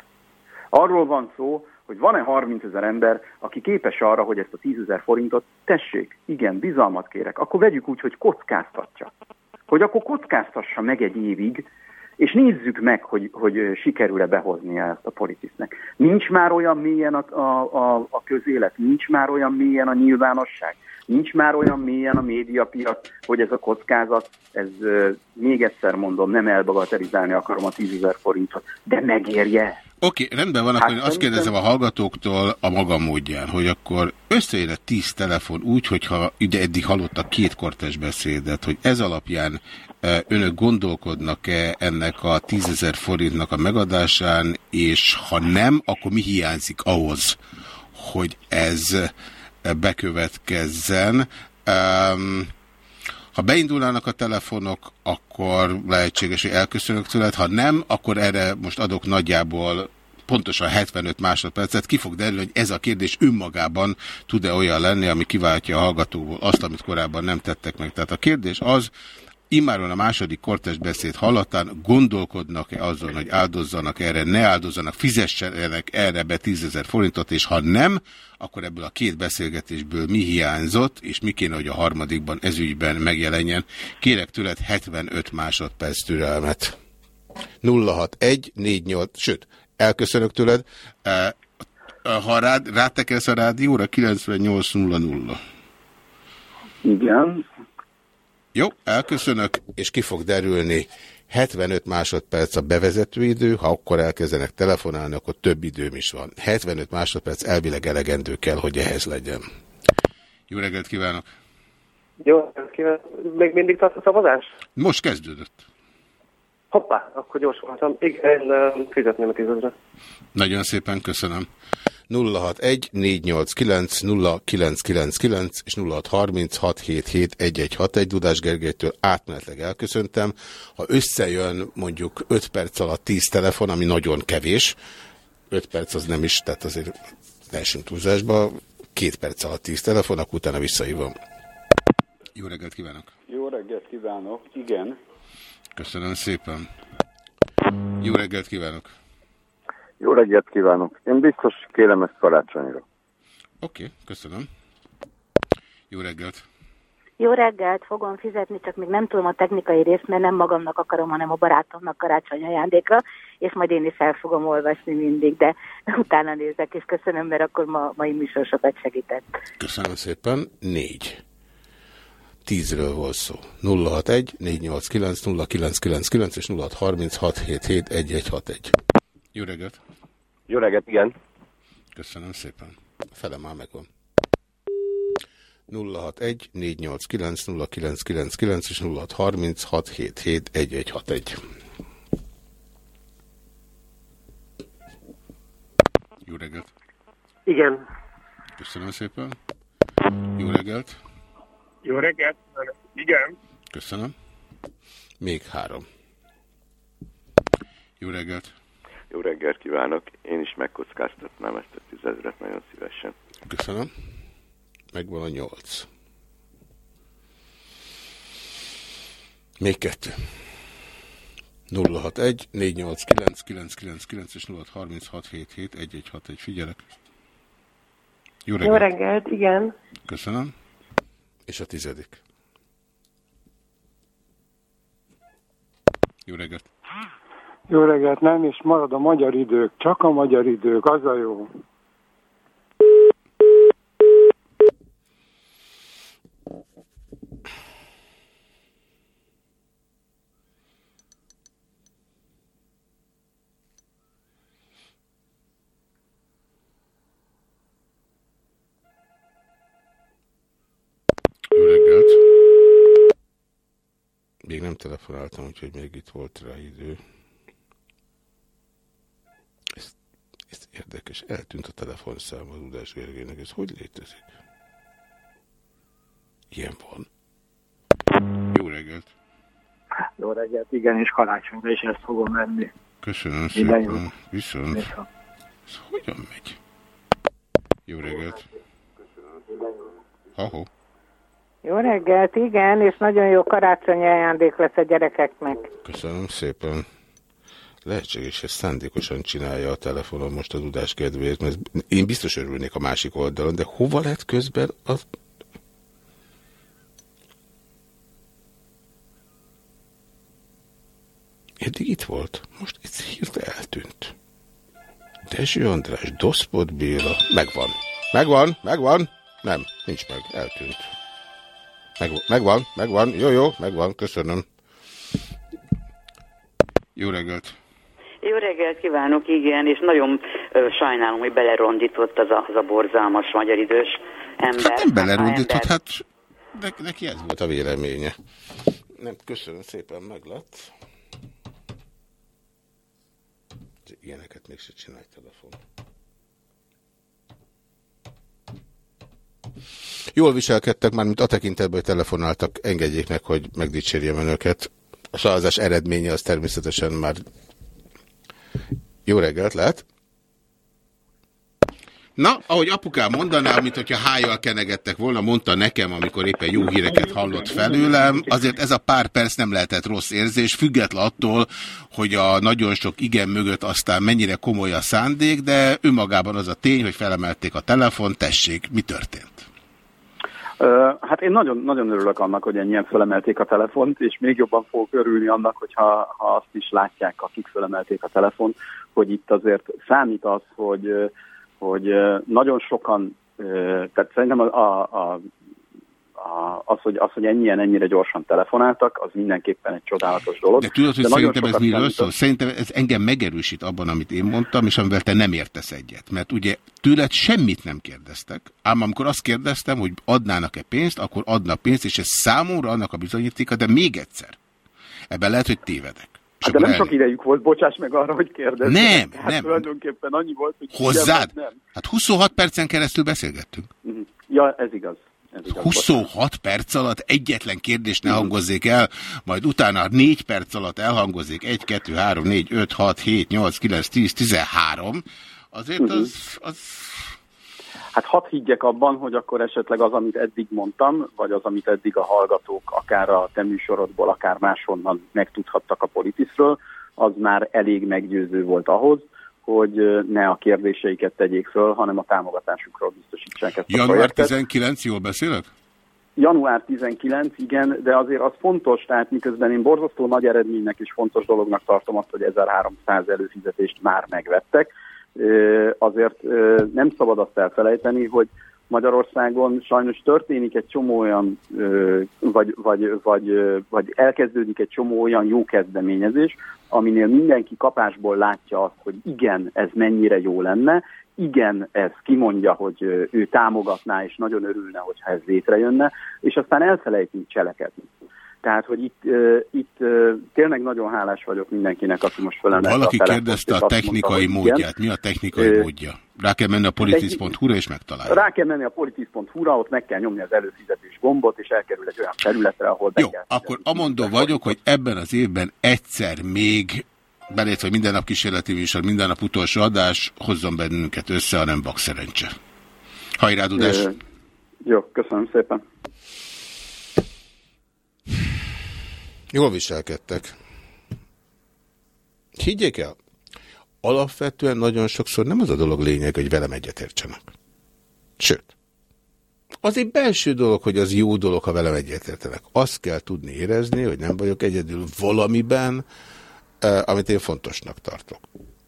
Arról van szó, hogy van-e 30 ezer ember, aki képes arra, hogy ezt a 10 ezer forintot tessék, igen, bizalmat kérek, akkor vegyük úgy, hogy kockáztatja. Hogy akkor kockáztassa meg egy évig, és nézzük meg, hogy, hogy sikerül-e behozni ezt a politisznek. Nincs már olyan mélyen a, a, a, a közélet, nincs már olyan mélyen a nyilvánosság, nincs már olyan mélyen a médiapiac, hogy ez a kockázat, ez még egyszer mondom, nem elbagatelizálni akarom a 10 ezer forintot, de megérje. Oké, okay, rendben van, hát akkor én azt kérdezem a hallgatóktól a maga módján, hogy akkor összejön a tíz telefon úgy, hogyha ide eddig hallottak két kortes beszédet, hogy ez alapján önök gondolkodnak-e ennek a tízezer forintnak a megadásán, és ha nem, akkor mi hiányzik ahhoz, hogy ez bekövetkezzen. Um, ha beindulnának a telefonok, akkor lehetséges, hogy elköszönök tőled, ha nem, akkor erre most adok nagyjából pontosan 75 másodpercet, ki fog derülni, hogy ez a kérdés önmagában tud-e olyan lenni, ami kiváltja a hallgatóból azt, amit korábban nem tettek meg. Tehát a kérdés az, Imáron a második kortes beszéd hallatán gondolkodnak-e azon, hogy áldozzanak erre, ne áldozzanak, fizessenek erre be 10 ezer forintot, és ha nem, akkor ebből a két beszélgetésből mi hiányzott, és mi kéne, hogy a harmadikban ezügyben megjelenjen. Kérek tőled 75 másodperc türelmet. 061 48, sőt, elköszönök tőled. Ha rád, rátekelsz a rádióra, 9800. Igen. Jó, elköszönök, és ki fog derülni 75 másodperc a bevezető idő, ha akkor elkezdenek telefonálni, akkor több időm is van. 75 másodperc elvileg elegendő kell, hogy ehhez legyen. Jó reggelt kívánok! Jó reggelt kívánok! Még mindig tart a szavazás? Most kezdődött. Hoppá, akkor gyors voltam. Igen, fizetném a tízezre. Nagyon szépen köszönöm. 061 489 0999 és 0636771161 Dudás Gergelytől átmenetleg elköszöntem. Ha összejön mondjuk 5 perc alatt 10 telefon, ami nagyon kevés, 5 perc az nem is, tehát azért ne túlzásba, 2 perc alatt 10 telefon, akkor utána visszahívom. Jó reggelt kívánok! Jó reggelt kívánok, igen. Köszönöm szépen. Jó reggelt kívánok! Jó reggelt kívánok! Én biztos kérem ezt karácsonyra. Oké, okay, köszönöm. Jó reggelt! Jó reggelt, fogom fizetni, csak még nem tudom a technikai részt, mert nem magamnak akarom, hanem a barátomnak karácsony ajándékra, és majd én is el fogom olvasni mindig, de utána nézek, és köszönöm, mert akkor ma, mai műsor sokat segített. Köszönöm szépen. Négy. Tízről volt szó. 061 489 0999 és 0636771161. Jó reggelt! Jó reggelt, igen. Köszönöm szépen. Fele már megvan. 061 489 0999 és 0636771161. Jó reggelt! Igen. Köszönöm szépen. Jó reggelt! Jó reggelt! Igen. Köszönöm. Még három. Jó reggelt! Jó reggelt kívánok! Én is megkockáztatnám ezt a tízezret nagyon szívesen. Köszönöm. Megvan a nyolc. Még kettő. 061 489 999 és 0636771161. Figyelek. Jó reggelt. Jó reggelt, igen. Köszönöm. És a tizedik. Jó reggelt. Jó reggelt, nem is marad a magyar idők, csak a magyar idők, az a jó. telefonáltam, úgyhogy még itt volt rá idő. Érdekes. Eltűnt a telefonszám az Udás Gergelynek. Ez hogy létezik? Ilyen van. Jó reggelt! Jó reggelt, igen, és karácsonyra is ezt fogom menni. Köszönöm Minden szépen. jó. Viszont. Viszont. Ez hogyan megy? Jó reggelt! Ha-ho. Jó reggelt, igen, és nagyon jó karácsonyi ajándék lesz a gyerekeknek. Köszönöm szépen. Lehetséges, hogy szándékosan csinálja a telefonon most a tudás kedvéért, mert én biztos örülnék a másik oldalon, de hova lett közben az... Eddig itt volt, most ez hirtelen eltűnt. Dezső András, Doszpot Béla, megvan. Megvan, megvan. Nem, nincs meg, eltűnt. Meg, megvan, megvan, jó, jó, megvan, köszönöm. Jó reggelt! Jó reggelt kívánok, igen, és nagyon ö, sajnálom, hogy belerondított az a, az a borzalmas magyar idős ember. Hát nem belerondított, ember. hát ne, neki ez volt a véleménye. Nem, köszönöm szépen, meglett. Ilyeneket még se csinálj telefon. Jól viselkedtek már, mint a tekintetben, hogy telefonáltak, engedjék meg, hogy megdicsérjem önöket. A szavazás eredménye az természetesen már jó reggelt lehet. Na, ahogy apukám mondaná, mint hogyha hájjal kenegettek volna, mondta nekem, amikor éppen jó híreket hallott felőlem, azért ez a pár perc nem lehetett rossz érzés, független attól, hogy a nagyon sok igen mögött aztán mennyire komoly a szándék, de önmagában az a tény, hogy felemelték a telefon, tessék, mi történt? Hát én nagyon, nagyon örülök annak, hogy ennyien felemelték a telefont, és még jobban fogok örülni annak, hogyha ha azt is látják, akik felemelték a telefont, hogy itt azért számít az, hogy, hogy nagyon sokan, tehát szerintem a, a, a, a, az, hogy, az, hogy ennyien ennyire gyorsan telefonáltak, az mindenképpen egy csodálatos dolog. De tudod, hogy nagyon szerintem ez miről szól? Szerintem ez engem megerősít abban, amit én mondtam, és amivel te nem értesz egyet. Mert ugye tőled semmit nem kérdeztek, ám amikor azt kérdeztem, hogy adnának-e pénzt, akkor adnak pénzt, és ez számomra annak a bizonyítéka, de még egyszer. Ebben lehet, hogy tévedek. Hát de nem el- sok idejük volt, bocsáss meg arra, hogy kérdezzenek. Nem, hát nem. Tulajdonképpen annyi volt, hogy Hozzád? nem. Hát 26 percen keresztül beszélgettünk. Mhm. Ja, ez igaz. Ez igaz. 26 perc alatt egyetlen kérdés ne hangozzék el, majd utána 4 perc alatt elhangozzék 1, 2, 3, 4, 5, 6, 7, 8, 9, 10, 13. Azért Mhm. az, az Hát hadd higgyek abban, hogy akkor esetleg az, amit eddig mondtam, vagy az, amit eddig a hallgatók akár a te műsorodból, akár máshonnan megtudhattak a politiszről, az már elég meggyőző volt ahhoz, hogy ne a kérdéseiket tegyék föl, hanem a támogatásukról biztosítsák ezt a január projektet. 19, jól beszélek? Január 19, igen, de azért az fontos, tehát miközben én borzasztó nagy eredménynek és fontos dolognak tartom azt, hogy 1300 előfizetést már megvettek, azért nem szabad azt elfelejteni, hogy Magyarországon sajnos történik egy csomó olyan, vagy, vagy, vagy, vagy elkezdődik egy csomó olyan jó kezdeményezés, aminél mindenki kapásból látja azt, hogy igen, ez mennyire jó lenne, igen, ez kimondja, hogy ő támogatná, és nagyon örülne, hogyha ez létrejönne, és aztán elfelejtünk cselekedni. Tehát, hogy itt, ö, itt ö, tényleg nagyon hálás vagyok mindenkinek, aki most felemelte Valaki a kérdezte a technikai mondta, módját. Mi a technikai Ö, módja? Rá kell menni a politisz.hu-ra és megtalálni. Rá kell menni a politis.hu-ra, ott meg kell nyomni az előfizetés gombot, és elkerül egy olyan területre, ahol be Jó, kell akkor amondó vagyok, hogy ebben az évben egyszer még belét, hogy minden nap kísérleti műsor, minden nap utolsó adás, hozzon bennünket össze, a nem vak szerencse. Hajrá, Dudás! Jó, köszönöm szépen. Jól viselkedtek. Higgyék el, alapvetően nagyon sokszor nem az a dolog lényeg, hogy velem egyetértsenek. Sőt, az egy belső dolog, hogy az jó dolog, ha velem egyetértenek. Azt kell tudni érezni, hogy nem vagyok egyedül valamiben, eh, amit én fontosnak tartok.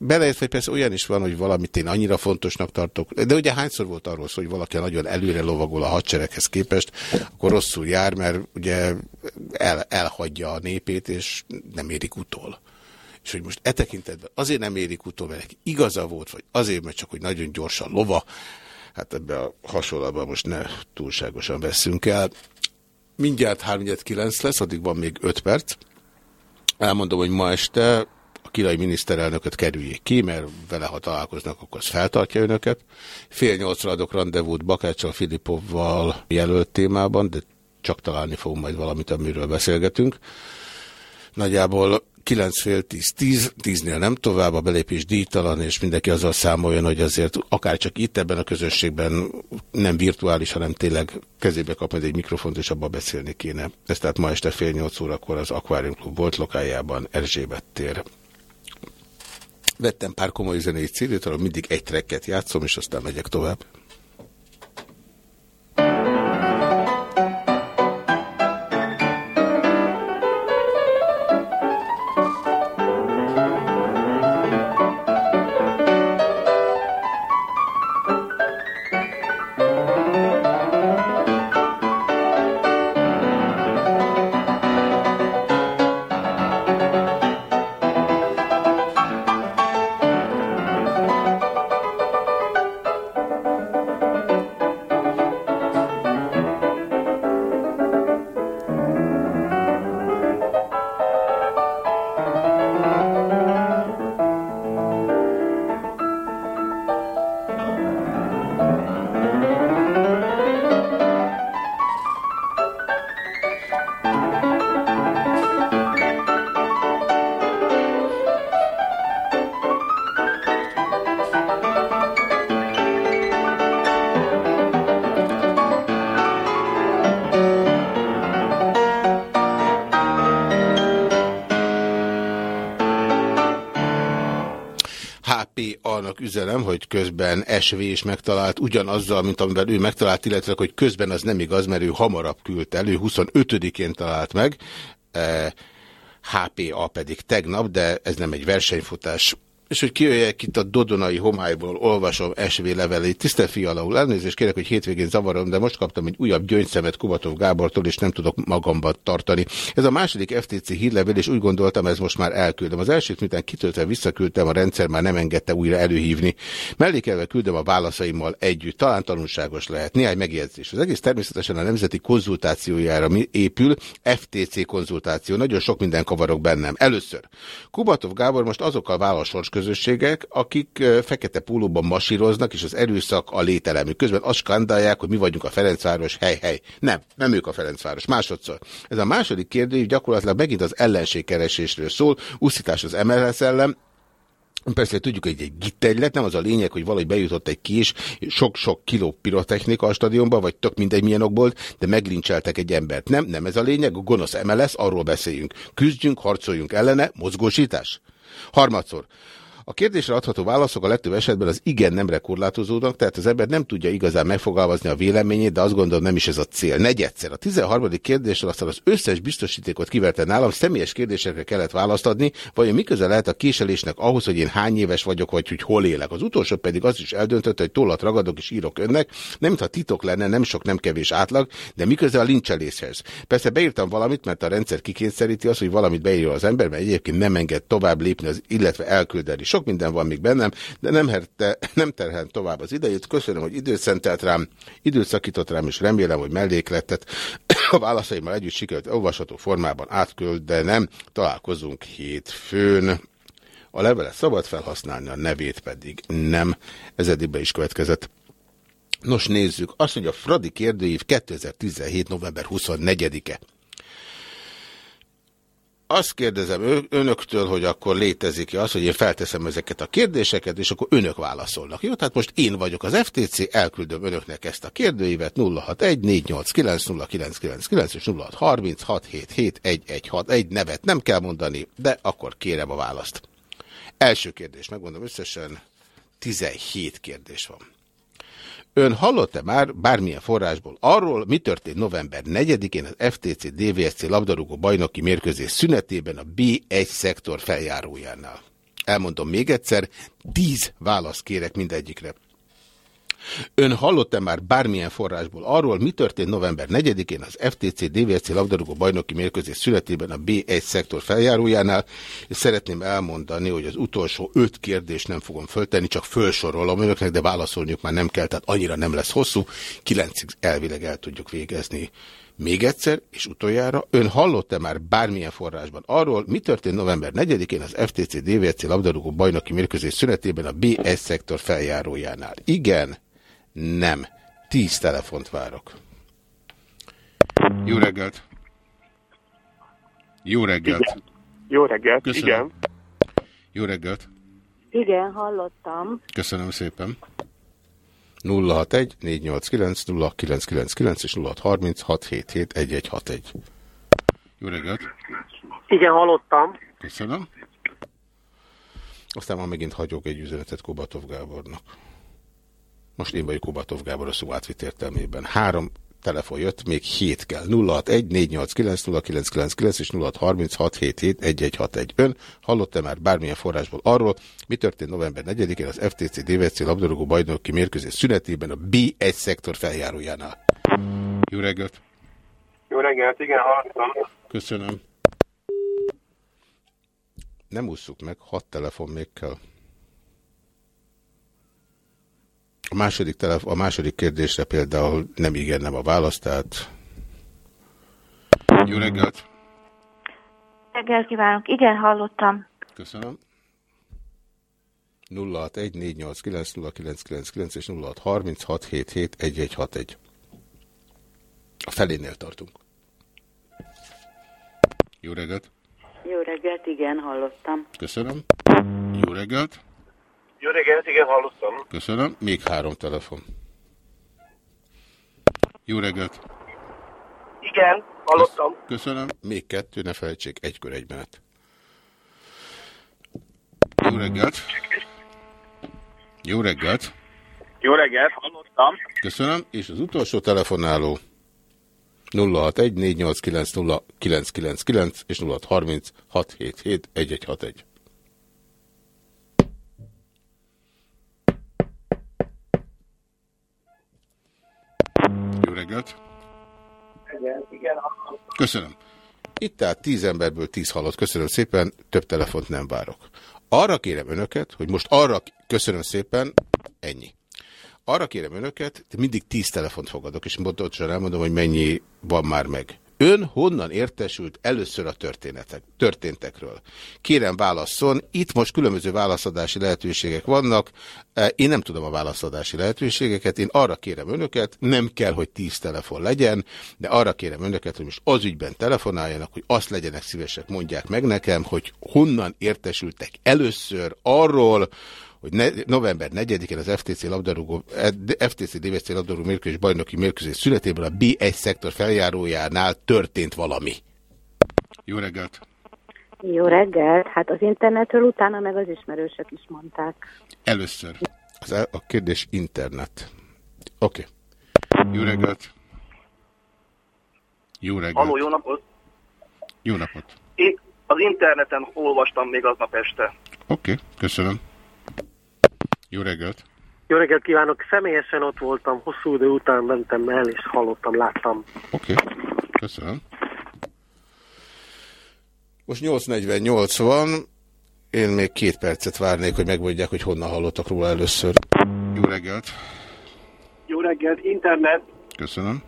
Beleértve, hogy persze olyan is van, hogy valamit én annyira fontosnak tartok, de ugye hányszor volt arról szó, hogy valaki nagyon előre lovagol a hadsereghez képest, akkor rosszul jár, mert ugye el, elhagyja a népét, és nem érik utol. És hogy most e tekintetben azért nem érik utol, mert neki igaza volt, vagy azért, mert csak hogy nagyon gyorsan lova, hát ebbe a hasonlatban most ne túlságosan veszünk el. Mindjárt 3-9 lesz, addig van még 5 perc. Elmondom, hogy ma este a kirai miniszterelnököt kerüljék ki, mert vele, ha találkoznak, akkor az feltartja önöket. Fél nyolcra adok rendezvút Bakáccsal, Filipovval jelölt témában, de csak találni fogunk majd valamit, amiről beszélgetünk. Nagyjából 9 fél 10, 10, 10-nél nem tovább, a belépés díjtalan, és mindenki azzal számoljon, hogy azért akár csak itt ebben a közösségben nem virtuális, hanem tényleg kezébe kap egy mikrofont, és abba beszélni kéne. Ez tehát ma este fél 8 órakor az Aquarium Club volt lokájában, Erzsébet tér. Vettem pár komoly zenei cd mindig egy trekket játszom, és aztán megyek tovább. Üzenem, hogy közben SV is megtalált ugyanazzal, mint amivel ő megtalált, illetve hogy közben az nem igaz, mert ő hamarabb küldte elő, 25-én talált meg, HPA pedig tegnap, de ez nem egy versenyfutás és hogy kijöjjek itt a Dodonai homályból, olvasom SV levelét. Tisztelt Fialaul, elnézést kérek, hogy hétvégén zavarom, de most kaptam egy újabb gyöngyszemet Kubatov Gábortól, és nem tudok magamban tartani. Ez a második FTC hírlevél, és úgy gondoltam, ez most már elküldöm. Az elsőt, miután kitöltve visszaküldtem, a rendszer már nem engedte újra előhívni. Mellékelve küldöm a válaszaimmal együtt. Talán tanulságos lehet. Néhány megjegyzés. Az egész természetesen a nemzeti konzultációjára épül, FTC konzultáció. Nagyon sok minden kavarok bennem. Először. Kubatov Gábor most azokkal válaszol közösségek, akik fekete pólóban masíroznak, és az erőszak a lételemű. Közben azt skandálják, hogy mi vagyunk a Ferencváros, hely, hely. Nem, nem ők a Ferencváros. Másodszor. Ez a második kérdés gyakorlatilag megint az ellenségkeresésről szól, úszítás az MLS ellen, Persze tudjuk, hogy egy gittegylet, nem az a lényeg, hogy valahogy bejutott egy kis, sok-sok kiló pirotechnika a stadionba, vagy tök mindegy milyen okból, de meglincseltek egy embert. Nem, nem ez a lényeg, a gonosz MLS, arról beszéljünk. Küzdjünk, harcoljunk ellene, mozgósítás. Harmadszor. A kérdésre adható válaszok a legtöbb esetben az igen nemre korlátozódnak, tehát az ember nem tudja igazán megfogalmazni a véleményét, de azt gondolom nem is ez a cél. Negyedszer. A 13. kérdésre aztán az összes biztosítékot kiverte nálam, személyes kérdésekre kellett választ adni, vajon miközben lehet a késelésnek ahhoz, hogy én hány éves vagyok, vagy hogy hol élek. Az utolsó pedig az is eldöntött, hogy tollat ragadok és írok önnek, nem mintha titok lenne, nem sok, nem kevés átlag, de miközben a lincseléshez. Persze beírtam valamit, mert a rendszer kikényszeríti azt, hogy valamit beírja az ember, mert egyébként nem enged tovább lépni, az, illetve elküldeni. Sok minden van még bennem, de nem, herte, nem terhelem tovább az idejét. Köszönöm, hogy időt szentelt rám, időt szakított rám, és remélem, hogy mellékletet a válaszaimmal együtt sikerült olvasható formában átköld, de nem. Találkozunk hétfőn. A levelet szabad felhasználni, a nevét pedig nem. Ez eddigbe is következett. Nos, nézzük. Azt mondja, Fradi kérdőív 2017. november 24-e. Azt kérdezem önöktől, hogy akkor létezik-e az, hogy én felteszem ezeket a kérdéseket, és akkor önök válaszolnak. Jó, tehát most én vagyok az FTC, elküldöm önöknek ezt a kérdőívet 061 489 0999 és 0636771161 egy nevet nem kell mondani, de akkor kérem a választ. Első kérdés, megmondom összesen 17 kérdés van. Ön hallott-e már bármilyen forrásból arról, mi történt november 4-én az FTC DVSC labdarúgó bajnoki mérkőzés szünetében a B1 szektor feljárójánál? Elmondom még egyszer, 10 választ kérek mindegyikre. Ön hallott-e már bármilyen forrásból arról, mi történt november 4-én az FTC DVSC labdarúgó bajnoki mérkőzés születében a B1 szektor feljárójánál, és szeretném elmondani, hogy az utolsó öt kérdést nem fogom föltenni, csak felsorolom önöknek, de válaszolniuk már nem kell, tehát annyira nem lesz hosszú, kilencig elvileg el tudjuk végezni. Még egyszer, és utoljára, ön hallott-e már bármilyen forrásban arról, mi történt november 4-én az FTC DVC labdarúgó bajnoki mérkőzés szünetében a BS szektor feljárójánál? Igen, nem. Tíz telefont várok. Jó reggelt! Jó reggelt! Igen. Jó reggelt, Köszönöm. igen. Jó reggelt! Igen, hallottam. Köszönöm szépen. 061 489 0999 és 0630 677 1161. Jó reggelt! Igen, hallottam. Köszönöm. Aztán már megint hagyok egy üzenetet Kobatov Gábornak. Most én vagyok Kobatov Gábor a szó átvit értelmében. Három telefon jött, még hét kell. 061 489 0999 és 0636 77 1161. Ön hallott-e már bármilyen forrásból arról, mi történt november 4-én az FTC DVC labdarúgó bajnoki mérkőzés szünetében a B1 szektor feljárójánál? Jó reggelt! Jó reggelt, igen, hallottam. Köszönöm. Nem ússzuk meg, hat telefon még kell. A második, telef a második kérdésre például nem igen, nem a válasz, tehát... Jó reggelt! Reggelt kívánok. Igen, hallottam. Köszönöm. 061 489 0999 és 0636 77 1161. A felénél tartunk. Jó reggelt! Jó reggelt, igen, hallottam. Köszönöm. Jó reggelt! Jó reggelt, igen, hallottam. Köszönöm. Még három telefon. Jó reggelt! Igen, hallottam. Köszönöm. Még kettő, ne felejtsék, egy kör egy menet. Jó reggelt! Jó reggelt! Jó reggelt, hallottam. Köszönöm. És az utolsó telefonáló 061 489 0999 és 0630 reggelt! Igen, igen. Köszönöm. Itt tehát tíz emberből tíz halott. Köszönöm szépen, több telefont nem várok. Arra kérem önöket, hogy most arra köszönöm szépen, ennyi. Arra kérem önöket, mindig tíz telefont fogadok, és pontosan elmondom, hogy mennyi van már meg. Ön honnan értesült először a történetek, történtekről? Kérem válasszon, itt most különböző válaszadási lehetőségek vannak, én nem tudom a válaszadási lehetőségeket, én arra kérem önöket, nem kell, hogy tíz telefon legyen, de arra kérem önöket, hogy most az ügyben telefonáljanak, hogy azt legyenek szívesek, mondják meg nekem, hogy honnan értesültek először arról, hogy ne, november 4-én az FTC labdarúgó, FTC DVC labdarúgó mérkőzés bajnoki mérkőzés születében a B1 szektor feljárójánál történt valami. Jó reggelt! Jó reggelt. Hát az internetről utána meg az ismerősök is mondták. Először. Az el, a kérdés internet. Oké. Okay. Jó reggelt! Jó reggelt! Halló, jó napot! Jó napot! Én az interneten olvastam még aznap este. Oké, okay, köszönöm. Jó reggelt! Jó reggelt kívánok! Személyesen ott voltam, hosszú idő után mentem el, és hallottam, láttam. Oké, okay. köszönöm. Most 8.48 van, én még két percet várnék, hogy megmondják, hogy honnan hallottak róla először. Jó reggelt! Jó reggelt, internet! Köszönöm.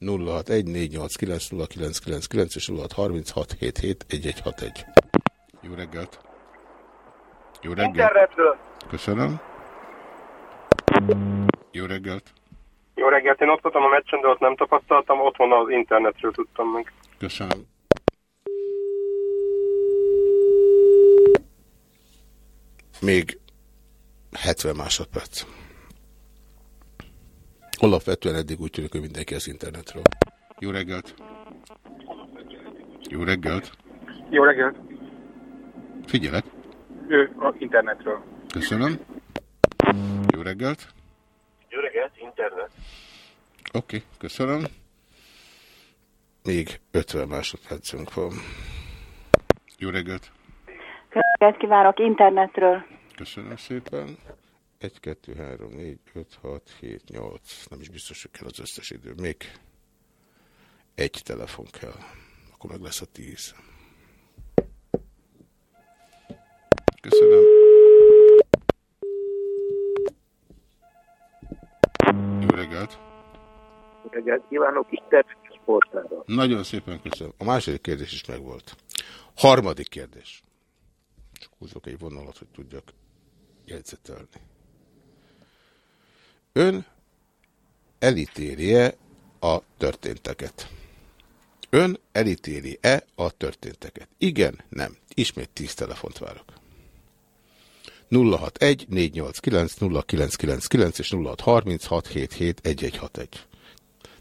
0614890999 és 0636771161. Jó reggelt! Jó reggelt! Internetről! Köszönöm. Jó reggelt! Jó reggelt, én ott voltam a meccsen, de ott nem tapasztaltam, otthon az internetről tudtam meg. Köszönöm. Még 70 másodperc. Alapvetően eddig úgy tűnik, hogy mindenki az internetről. Jó reggelt! Jó reggelt! Jó reggelt! Figyelek! Ő a internetről. Köszönöm. Jó reggelt! Jó reggelt, internet. Oké, okay, köszönöm. Még 50 másodpercünk van. Jó reggelt! Reggelt kívánok internetről. Köszönöm szépen. 1, 2, 3, 4, 5, 6, 7, 8. Nem is biztos, hogy kell az összes idő. Még egy telefon kell. Akkor meg lesz a 10. Köszönöm. Jó reggelt! reggelt kívánok, Isten sportára. Nagyon szépen köszönöm. A második kérdés is megvolt. Harmadik kérdés. Csak húzok egy vonalat, hogy tudjak jegyzetelni. Ön elítélje a történteket? Ön elítéli-e a történteket? Igen, nem. Ismét tíz telefont várok. 061 489 0999 és 0636 77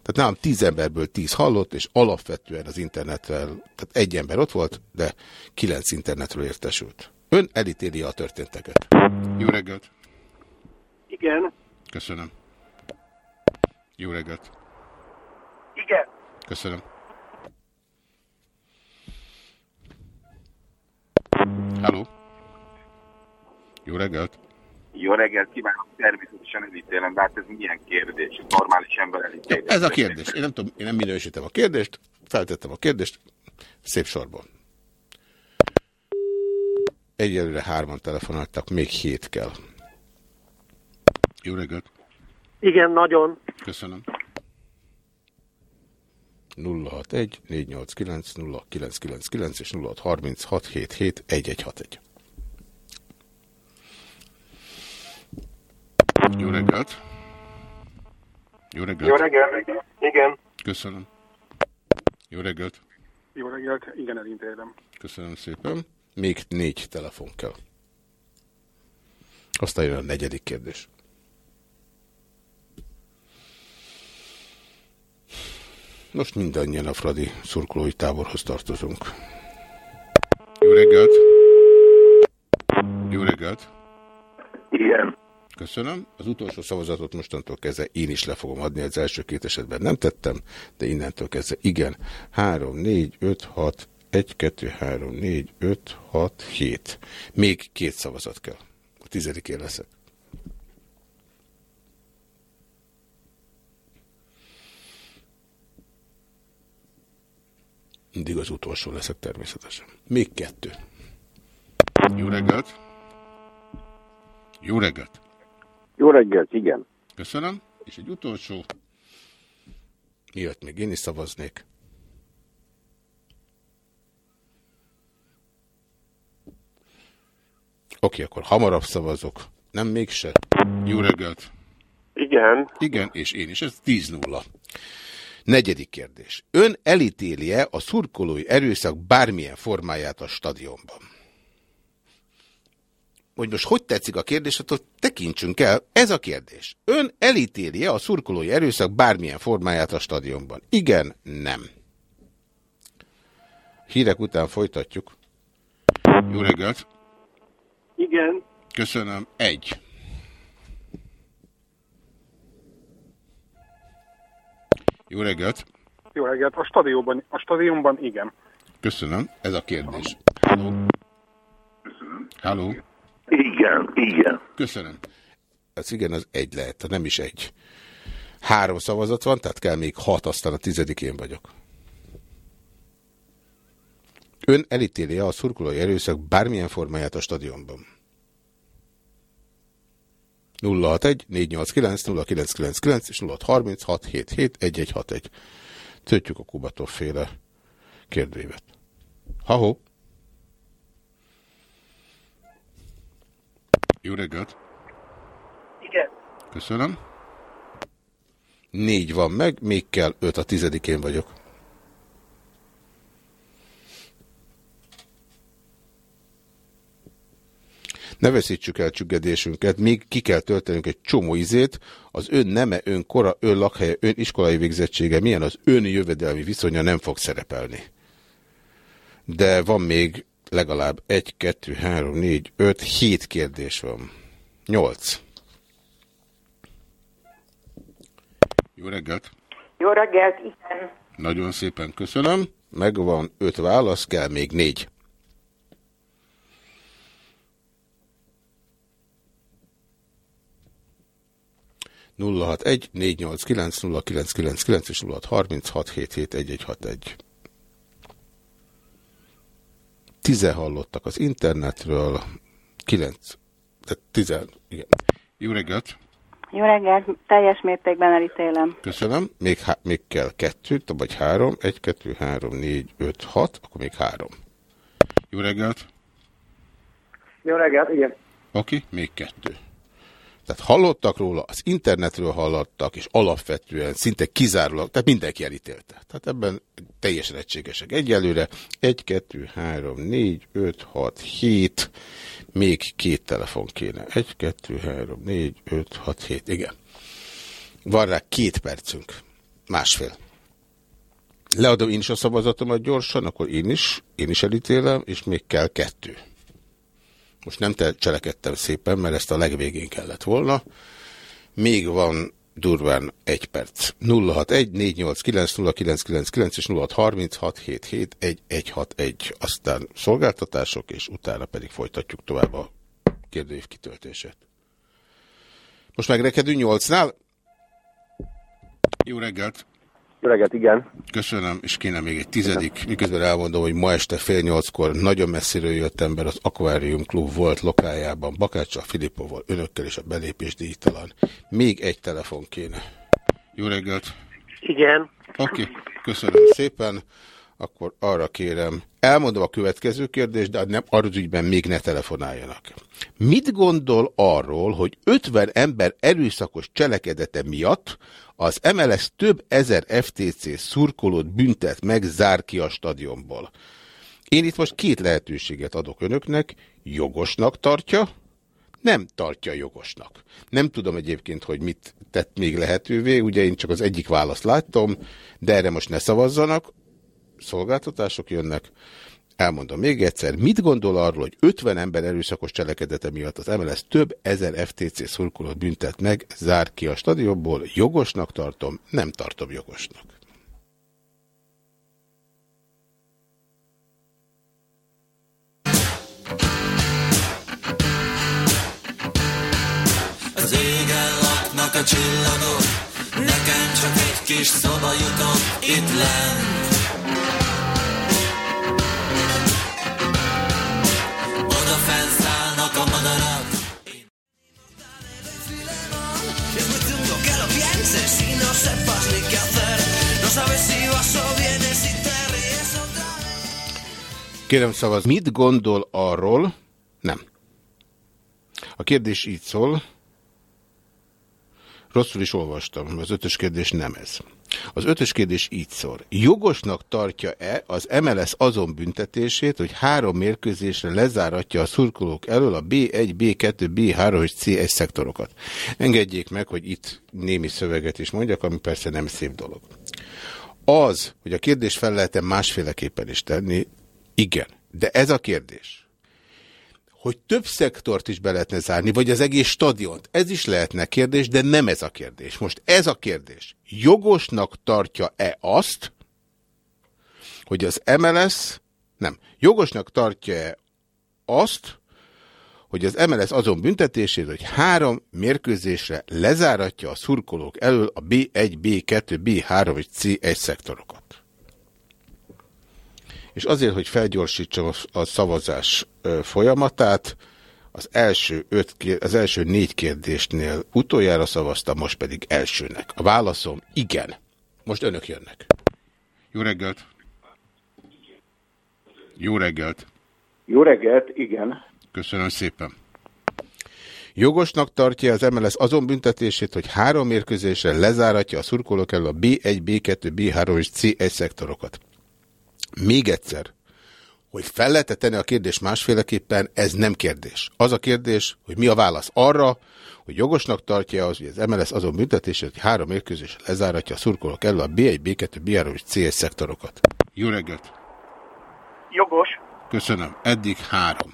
Tehát nálam tíz emberből tíz hallott, és alapvetően az internettel, tehát egy ember ott volt, de kilenc internetről értesült. Ön elítéli a történteket. Jó reggelt! Igen. Köszönöm. Jó reggelt! Igen. Köszönöm. Halló! Jó reggelt! Jó reggelt kívánok, természetesen elítélem, de hát ez milyen kérdés? Normális ember elítéli. Ez a kérdés. Én nem tudom, én nem minősítem a kérdést, feltettem a kérdést, szép sorban. Egyelőre hárman telefonáltak, még hét kell. Jó reggelt! Igen, nagyon. Köszönöm. 061 489 0999 és 0636 77 1161. Jó reggelt! Jó reggelt! Jó reggelt! Igen. Köszönöm. Jó reggelt! Jó reggelt, igen, elintélem. Köszönöm szépen. Még négy telefon kell. Aztán jön a negyedik kérdés. Most mindannyian a Fradi szurkolói táborhoz tartozunk. Jó reggelt! Jó reggelt! Igen. Köszönöm. Az utolsó szavazatot mostantól kezdve én is le fogom adni, az első két esetben nem tettem, de innentől kezdve igen. 3, 4, 5, 6, 1, 2, 3, 4, 5, 6, 7. Még két szavazat kell. A tizedikén leszek. Mindig az utolsó leszek természetesen. Még kettő. Jó reggelt! Jó reggelt! Jó reggelt, igen. Köszönöm. És egy utolsó. Miatt még én is szavaznék. Oké, akkor hamarabb szavazok. Nem mégse. Jó reggelt! Igen. Igen, és én is. Ez 10-0. Negyedik kérdés. Ön elítéli-e a szurkolói erőszak bármilyen formáját a stadionban? Hogy most hogy tetszik a kérdés, attól tekintsünk el. Ez a kérdés. Ön elítéli-e a szurkolói erőszak bármilyen formáját a stadionban? Igen, nem. Hírek után folytatjuk. Jó reggelt! Igen. Köszönöm. Egy. Jó reggelt! Jó reggelt. A stadionban, a stadionban igen. Köszönöm. Ez a kérdés. Halló? Halló? Igen, igen. Köszönöm. Ez igen, az egy lehet, nem is egy. Három szavazat van, tehát kell még hat, aztán a tizedikén vagyok. Ön elítéli a szurkolói erőszak bármilyen formáját a stadionban? 061 489 0999 és 0636 77 1161. Töltjük a Kubatov féle kérdőívet. Ha-ho! Jó reggelt! Igen. Köszönöm. Négy van meg, még kell öt, a tizedikén vagyok. Ne veszítsük el csüggedésünket, még ki kell töltenünk egy csomó izét, az ön neme, ön kora, ön lakhelye, ön iskolai végzettsége, milyen az ön jövedelmi viszonya nem fog szerepelni. De van még legalább egy, kettő, három, négy, öt, hét kérdés van. Nyolc. Jó reggelt! Jó reggelt, igen. Nagyon szépen köszönöm. Megvan öt válasz, kell még négy. nulla hat egy négy nyolc kilenc nulla kilenc kilenc kilenc és nulla harminc hat hét hét egy egy hat egy. Tizen hallottak az internetről, kilenc, tehát tizen, igen. Jó reggelt! Jó reggelt, teljes mértékben elítélem. Köszönöm. Még, még kell kettő, vagy három. Egy, kettő, három, négy, öt, hat. Akkor még három. Jó reggelt. Jó reggelt, igen. Oké, okay, még kettő. Tehát hallottak róla, az internetről hallottak, és alapvetően szinte kizárólag, tehát mindenki elítélte. Tehát ebben teljesen egységesek. Egyelőre 1, 2, 3, 4, 5, 6, 7, még két telefon kéne. 1, 2, 3, 4, 5, 6, 7, igen. Van rá két percünk. Másfél. Leadom én is a szavazatomat gyorsan, akkor én is, én is elítélem, és még kell kettő. Most nem te cselekedtem szépen, mert ezt a legvégén kellett volna. Még van durván egy perc. 061 489 0999 és 0636771161. Aztán szolgáltatások, és utána pedig folytatjuk tovább a kérdőív kitöltését. Most megrekedünk 8-nál? Jó reggelt! Jó reggelt, igen. Köszönöm, és kéne még egy tizedik. Miközben elmondom, hogy ma este fél nyolckor nagyon messziről jött ember az Aquarium Club volt lokájában, Bakácsa Filippovval, önökkel és a belépés díjtalan. Még egy telefon kéne. Jó reggelt! Igen. Oké, okay. köszönöm szépen. Akkor arra kérem, elmondom a következő kérdést, de nem, arra ügyben még ne telefonáljanak. Mit gondol arról, hogy 50 ember erőszakos cselekedete miatt az MLS több ezer FTC szurkolót büntet meg, zár ki a stadionból. Én itt most két lehetőséget adok önöknek, jogosnak tartja, nem tartja jogosnak. Nem tudom egyébként, hogy mit tett még lehetővé, ugye én csak az egyik választ láttam, de erre most ne szavazzanak, szolgáltatások jönnek, Elmondom még egyszer, mit gondol arról, hogy 50 ember erőszakos cselekedete miatt az MLS több ezer FTC szurkolót büntet meg, zár ki a stadionból, jogosnak tartom, nem tartom jogosnak. Az égen laknak a csillagok, nekem csak egy kis szoba jutott itt lent. Kérem szavaz, mit gondol arról? Nem. A kérdés így szól. Rosszul is olvastam, az ötös kérdés nem ez. Az ötös kérdés így szól. Jogosnak tartja-e az MLS azon büntetését, hogy három mérkőzésre lezáratja a szurkolók elől a B1, B2, B3 és C1 szektorokat? Engedjék meg, hogy itt némi szöveget is mondjak, ami persze nem szép dolog. Az, hogy a kérdés fel lehet -e másféleképpen is tenni, igen. De ez a kérdés hogy több szektort is be lehetne zárni, vagy az egész stadiont. Ez is lehetne kérdés, de nem ez a kérdés. Most ez a kérdés. Jogosnak tartja-e azt, hogy az MLS, nem, jogosnak tartja-e azt, hogy az MLS azon büntetését, hogy három mérkőzésre lezáratja a szurkolók elől a B1, B2, B3 és C1 szektorokat és azért, hogy felgyorsítsam a szavazás folyamatát, az első, öt, az első négy kérdésnél utoljára szavaztam, most pedig elsőnek. A válaszom igen. Most önök jönnek. Jó reggelt! Jó reggelt! Jó reggelt, igen. Köszönöm szépen. Jogosnak tartja az MLS azon büntetését, hogy három mérkőzésre lezáratja a szurkolók elől a B1, B2, B3 és C1 szektorokat. Még egyszer, hogy fel lehet tenni a kérdés másféleképpen, ez nem kérdés. Az a kérdés, hogy mi a válasz arra, hogy jogosnak tartja az, hogy az MLS azon büntetését, hogy három mérkőzés lezáratja a szurkolók elő a B1, B2, B3 és C1 szektorokat. Jó reggelt! Jogos. Köszönöm. Eddig három.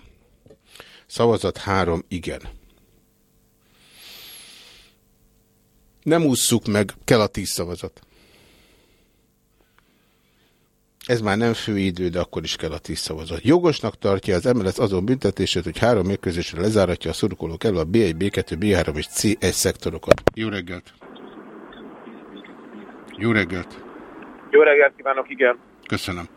Szavazat három, igen. Nem ússzuk meg, kell a tíz szavazat. Ez már nem fő idő, de akkor is kell a tíz szavazat. Jogosnak tartja az MLS azon büntetését, hogy három mérkőzésre lezáratja a szurkolók elő a B1, B2, B3 és C1 szektorokat. Jó reggelt! Jó reggelt! Jó reggelt kívánok, igen. Köszönöm.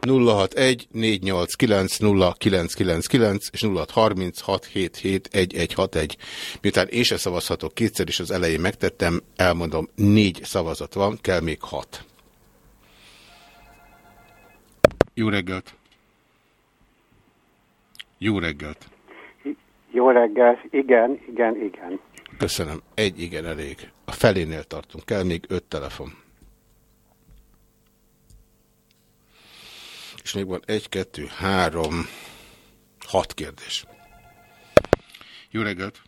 061 489 0999 és 0636771161. Miután én se szavazhatok kétszer, és az elején megtettem, elmondom, négy szavazat van, kell még hat. Jó reggelt! Jó reggelt! Jó reggelt, igen, igen, igen. Köszönöm. Egy igen elég. A felénél tartunk. Kell még öt telefon. És még van egy, kettő, három, hat kérdés. Jó reggelt!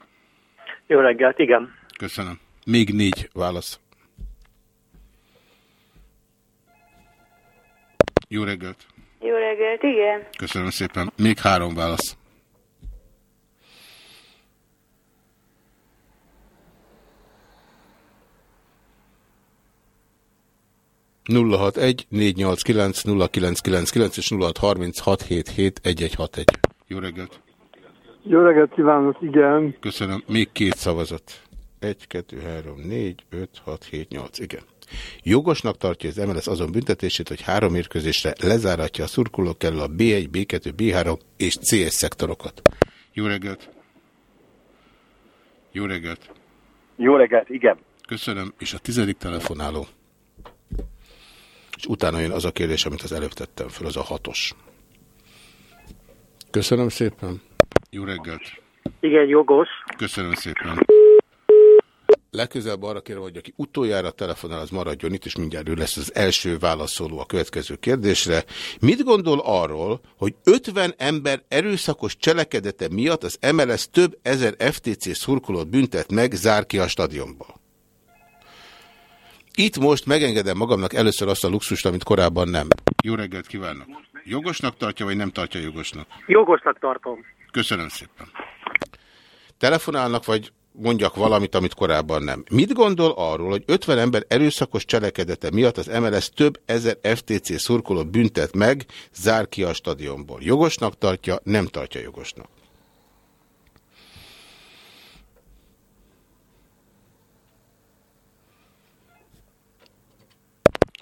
Jó reggelt, igen. Köszönöm. Még négy válasz. Jó reggelt! Jó reggelt, igen. Köszönöm szépen. Még három válasz. nulla hat egy négy nyolc kilenc nulla kilenc kilenc kilenc és nulla harminc hat hét hét egy egy hat egy. Jó reggelt! Jó reggelt kívánok, igen. Köszönöm. Még két szavazat. Egy, kettő, három, négy, öt, hat, hét, nyolc. Igen. Jogosnak tartja az MLS azon büntetését, hogy három mérkőzésre lezáratja a szurkolók elől a B1, B2, B3 és CS szektorokat. Jó reggelt! Jó reggelt! Jó reggelt, igen. Köszönöm, és a tizedik telefonáló. És utána jön az a kérdés, amit az előbb tettem föl, az a hatos. Köszönöm szépen. Jó reggelt. Igen, jogos. Köszönöm szépen. Legközelebb arra kérem, hogy aki utoljára telefonál, az maradjon itt, és mindjárt ő lesz az első válaszoló a következő kérdésre. Mit gondol arról, hogy 50 ember erőszakos cselekedete miatt az MLS több ezer FTC szurkolót büntet meg, zár ki a stadionból? Itt most megengedem magamnak először azt a luxust, amit korábban nem. Jó reggelt kívánok! Jogosnak tartja, vagy nem tartja jogosnak? Jogosnak tartom. Köszönöm szépen. Telefonálnak, vagy mondjak valamit, amit korábban nem. Mit gondol arról, hogy 50 ember erőszakos cselekedete miatt az MLS több ezer FTC szurkolót büntet meg, zár ki a stadionból? Jogosnak tartja, nem tartja jogosnak?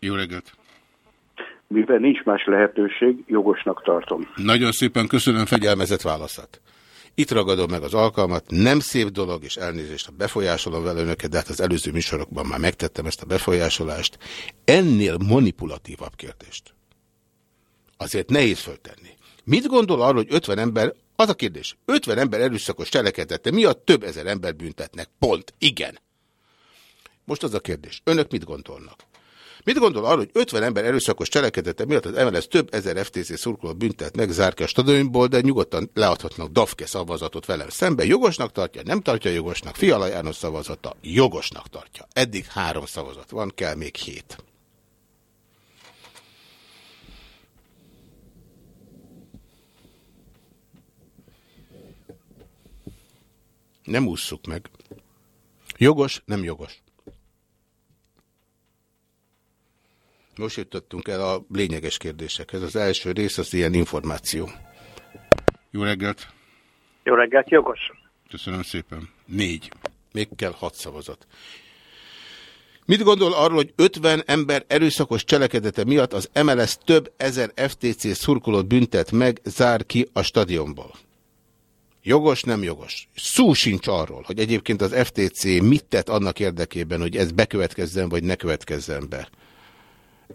Jó reggelt! Mivel nincs más lehetőség, jogosnak tartom. Nagyon szépen köszönöm fegyelmezett válaszát. Itt ragadom meg az alkalmat, nem szép dolog, és elnézést, a befolyásolom vele önöket, de hát az előző műsorokban már megtettem ezt a befolyásolást. Ennél manipulatívabb kérdést. Azért nehéz föltenni. Mit gondol arról, hogy 50 ember, az a kérdés, 50 ember erőszakos cselekedete miatt több ezer ember büntetnek? Pont. Igen. Most az a kérdés. Önök mit gondolnak? Mit gondol arról, hogy 50 ember erőszakos cselekedete miatt az MLS több ezer FTC szurkoló büntet meg zárka a stadionból, de nyugodtan leadhatnak DAFKE szavazatot velem szemben. Jogosnak tartja, nem tartja jogosnak. Fiala János szavazata jogosnak tartja. Eddig három szavazat van, kell még hét. Nem ússzuk meg. Jogos, nem jogos. Most jutottunk el a lényeges kérdésekhez. Az első rész az ilyen információ. Jó reggelt! Jó reggelt, jogos. Köszönöm szépen. Négy. Még kell hat szavazat. Mit gondol arról, hogy 50 ember erőszakos cselekedete miatt az MLS több ezer FTC szurkolót büntet meg, zár ki a stadionból? Jogos, nem jogos. Szó sincs arról, hogy egyébként az FTC mit tett annak érdekében, hogy ez bekövetkezzen, vagy ne következzen be.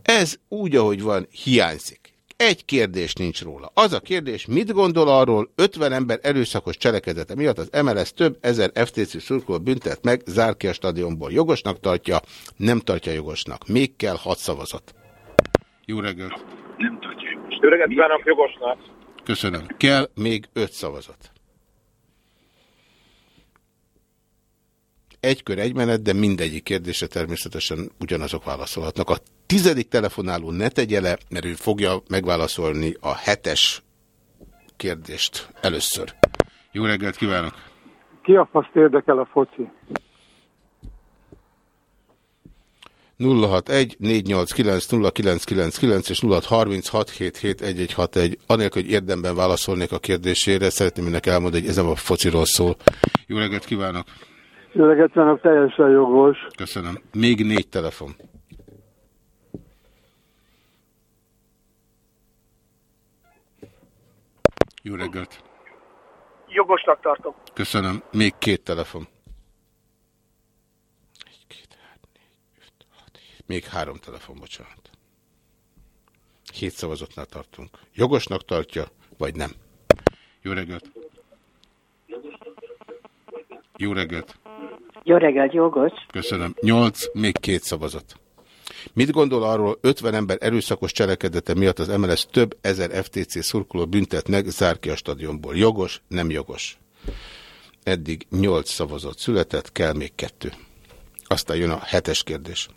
Ez úgy, ahogy van, hiányzik. Egy kérdés nincs róla. Az a kérdés, mit gondol arról 50 ember erőszakos cselekedete miatt az MLS több ezer FTC szurkoló büntet meg, zár ki a stadionból. Jogosnak tartja, nem tartja jogosnak. Még kell hat szavazat. Jó reggelt! Nem tartja jogosnak. Jó reggelt kívánok jogosnak! Köszönöm. Kell még öt szavazat. Egy kör, egy menet, de mindegyik kérdésre természetesen ugyanazok válaszolhatnak. A tizedik telefonáló ne tegye le, mert ő fogja megválaszolni a hetes kérdést először. Jó reggelt kívánok! Ki a faszt érdekel a foci? 061 489 0999 és 0636771161. Anélkül, hogy érdemben válaszolnék a kérdésére, szeretném önnek elmondani, hogy ez nem a fociról szól. Jó reggelt kívánok! Jó reggelt kívánok, teljesen jogos. Köszönöm. Még négy telefon. Jó reggelt. Jogosnak tartom. Köszönöm. Még két telefon. Egy, két, három, négy, öt, hat, hét. Még három telefon, bocsánat. Hét szavazatnál tartunk. Jogosnak tartja, vagy nem? Jó reggelt. Jó reggelt. Jó reggelt, jogos. Köszönöm. Nyolc, még két szavazat. Mit gondol arról, 50 ember erőszakos cselekedete miatt az MLS több ezer FTC szurkoló büntet meg, zár ki a stadionból. Jogos, nem jogos. Eddig 8 szavazat született, kell még kettő. Aztán jön a hetes kérdés.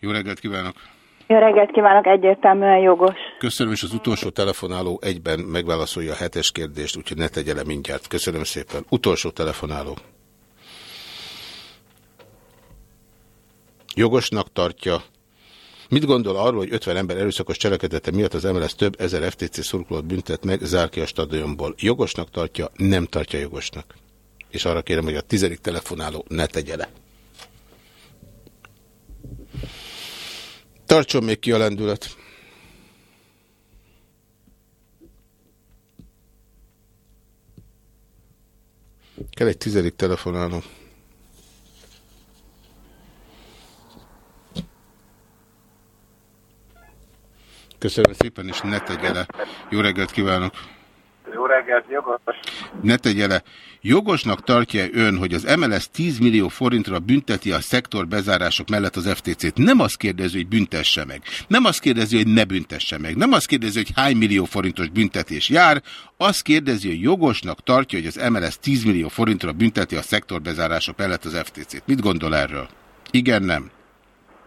Jó reggelt kívánok! Jó reggelt kívánok, egyértelműen jogos. Köszönöm, és az utolsó telefonáló egyben megválaszolja a hetes kérdést, úgyhogy ne tegye le mindjárt. Köszönöm szépen. Utolsó telefonáló. Jogosnak tartja. Mit gondol arról, hogy 50 ember erőszakos cselekedete miatt az MLS több ezer FTC szurkolót büntet meg, zár ki a stadionból? Jogosnak tartja, nem tartja jogosnak. És arra kérem, hogy a tizedik telefonáló ne tegye le. Tartson még ki a lendület. Kell egy tizedik telefonáló. Köszönöm szépen, és ne tegye le. Jó reggelt kívánok! Jó reggelt, jogos. Ne tegye le. Jogosnak tartja ön, hogy az MLS 10 millió forintra bünteti a szektor bezárások mellett az FTC-t? Nem azt kérdezi, hogy büntesse meg. Nem azt kérdezi, hogy ne büntesse meg. Nem azt kérdezi, hogy hány millió forintos büntetés jár. Azt kérdezi, hogy jogosnak tartja, hogy az MLS 10 millió forintra bünteti a szektor bezárások mellett az FTC-t. Mit gondol erről? Igen, nem?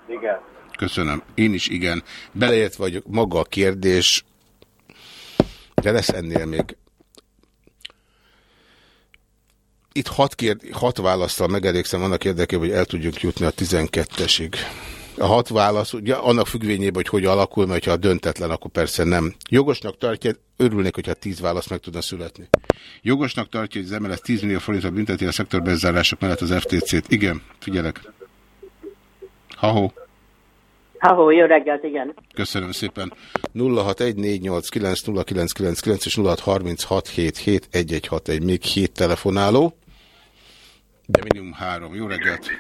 Igen. Köszönöm. Én is igen. Beleért vagyok maga a kérdés, de lesz ennél még. Itt hat, kérd, hat választal megelégszem annak érdekében, hogy el tudjunk jutni a 12-esig. A hat válasz, ugye annak függvényében, hogy hogy alakul, mert ha döntetlen, akkor persze nem. Jogosnak tartja, örülnék, hogyha 10 válasz meg tudna születni. Jogosnak tartja, hogy az MLS 10 millió forintra bünteti a szektor bezárások mellett az FTC-t. Igen, figyelek. Ha-ho. Hahó, jó reggelt, igen. Köszönöm szépen. 0614890999 és 0636771161. Még hét telefonáló. De minimum három. Jó reggelt.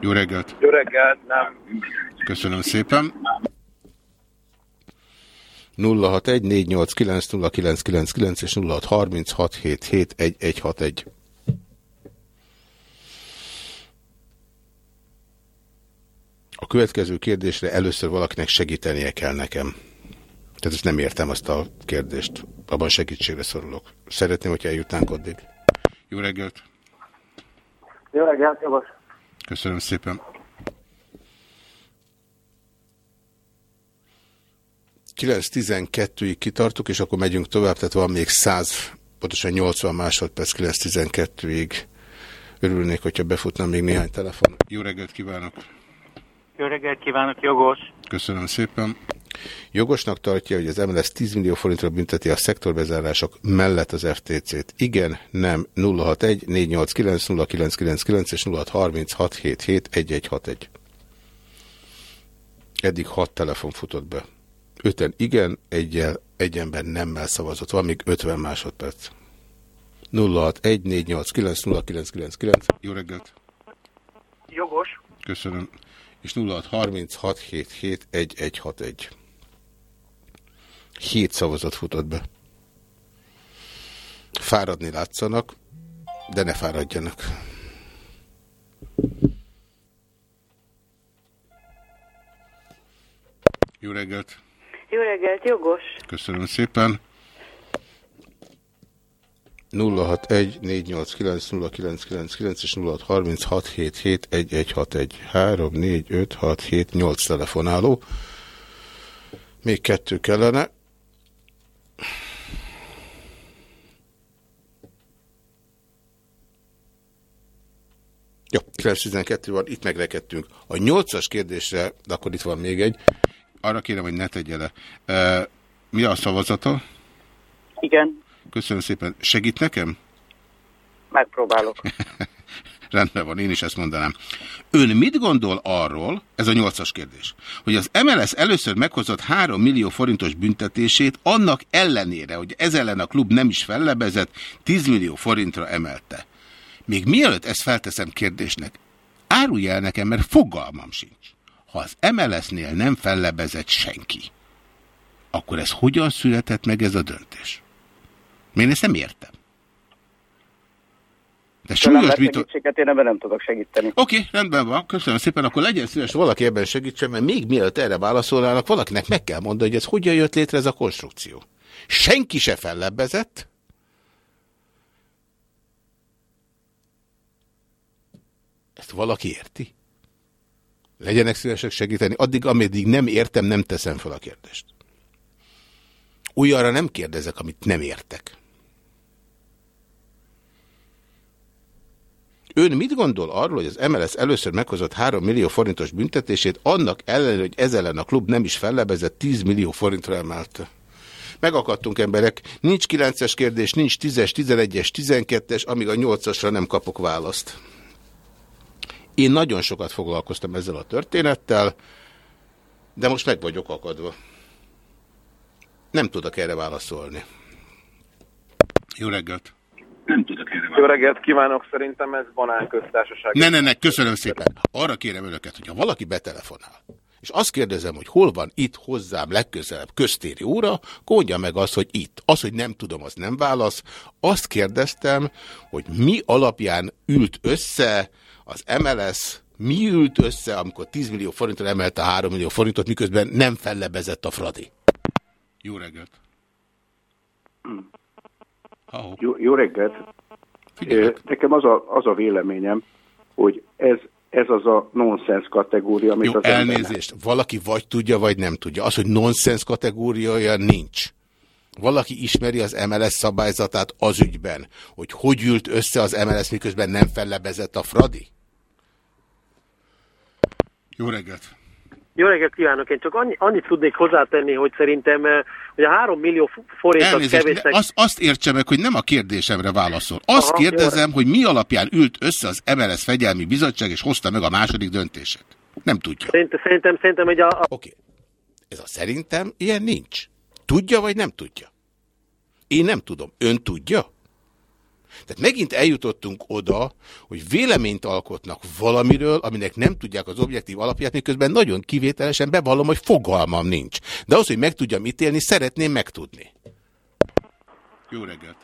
Jó reggelt. Jó reggelt, nem. Köszönöm szépen. 0614890999 és 0636771161. A következő kérdésre először valakinek segítenie kell nekem. Tehát ezt nem értem azt a kérdést. Abban segítségre szorulok. Szeretném, hogy eljutnánk addig. Jó reggelt! Jó reggelt, jogos. Köszönöm szépen. 9.12-ig kitartuk, és akkor megyünk tovább, tehát van még 100, pontosan 80 másodperc 9.12-ig. Örülnék, hogyha befutna még néhány telefon. Jó reggelt kívánok! Jó reggelt kívánok, jogos. Köszönöm szépen. Jogosnak tartja, hogy az MLS 10 millió forintra bünteti a szektorbezárások mellett az FTC-t. Igen, nem. 061 489 0999 és 0636771161. Eddig hat telefon futott be. Öten igen, egyel, egy ember nemmel szavazott. Van még 50 másodperc. 061 489 0999. Jó reggelt! Jogos. Köszönöm és 0636771161. Hét szavazat futott be. Fáradni látszanak, de ne fáradjanak. Jó reggelt! Jó reggelt, jogos. Köszönöm szépen. 061-489-0999 és 0636771161. 3, 4, 5, 6, 7, 8 telefonáló. Még kettő kellene. Jó, 912 van, itt megrekedtünk. A nyolcas kérdésre, de akkor itt van még egy. Arra kérem, hogy ne tegye le. Uh, mi a szavazata? Igen. Köszönöm szépen. Segít nekem? Megpróbálok. Rendben van, én is ezt mondanám. Ön mit gondol arról, ez a nyolcas kérdés, hogy az MLS először meghozott 3 millió forintos büntetését, annak ellenére, hogy ez ellen a klub nem is fellebezett, 10 millió forintra emelte. Még mielőtt ezt felteszem kérdésnek, árulj el nekem, mert fogalmam sincs. Ha az MLS-nél nem fellebezett senki, akkor ez hogyan született meg ez a döntés? Én ezt nem értem. De súlyos vitot... én ebben nem tudok segíteni. Oké, okay, rendben van, köszönöm szépen, akkor legyen szíves, valaki ebben segítsen, mert még mielőtt erre válaszolnának, valakinek meg kell mondani, hogy ez hogyan jött létre ez a konstrukció. Senki se fellebbezett, Ezt valaki érti? Legyenek szívesek segíteni. Addig, ameddig nem értem, nem teszem fel a kérdést. Újjára nem kérdezek, amit nem értek. Ön mit gondol arról, hogy az MLS először meghozott 3 millió forintos büntetését, annak ellenére, hogy ez ellen a klub nem is fellebezett, 10 millió forintra emelte? Megakadtunk emberek, nincs 9-es kérdés, nincs 10-es, 11-es, 12-es, amíg a 8-asra nem kapok választ. Én nagyon sokat foglalkoztam ezzel a történettel, de most meg vagyok akadva. Nem tudok erre válaszolni. Jó reggelt! Nem tudok erre válaszolni. Jó reggelt kívánok, szerintem ez banán köztársaság. Ne, ne, ne, köszönöm szépen. Arra kérem önöket, hogyha valaki betelefonál, és azt kérdezem, hogy hol van itt hozzám legközelebb köztéri óra, kódja meg azt, hogy itt. Az, hogy nem tudom, az nem válasz. Azt kérdeztem, hogy mi alapján ült össze az MLS mi ült össze, amikor 10 millió forintra emelte a 3 millió forintot, miközben nem fellebezett a Fradi? Jó reggelt! Jó, jó reggelt! Figyelek. Nekem az a, az a véleményem, hogy ez, ez az a nonsens kategória, amit Jó, az elnézést. Ember... Valaki vagy tudja, vagy nem tudja. Az, hogy nonsens kategóriája nincs. Valaki ismeri az MLS szabályzatát az ügyben, hogy hogy ült össze az MLS, miközben nem fellebezett a Fradi? Jó reggelt! Jó reggelt kívánok! Én csak annyi, annyit tudnék hozzátenni, hogy szerintem eh, hogy a 3 millió forint az kevésnek... Azt, azt értse meg, hogy nem a kérdésemre válaszol. Azt Aha, kérdezem, jó. hogy mi alapján ült össze az MLS Fegyelmi Bizottság, és hozta meg a második döntését. Nem tudja. Szerintem, szerintem, szerintem hogy a... a... Oké. Okay. Ez a szerintem ilyen nincs. Tudja, vagy nem tudja? Én nem tudom. Ön tudja? Tehát megint eljutottunk oda, hogy véleményt alkotnak valamiről, aminek nem tudják az objektív alapját, miközben nagyon kivételesen bevallom, hogy fogalmam nincs. De az, hogy meg tudjam ítélni, szeretném megtudni. Jó reggelt!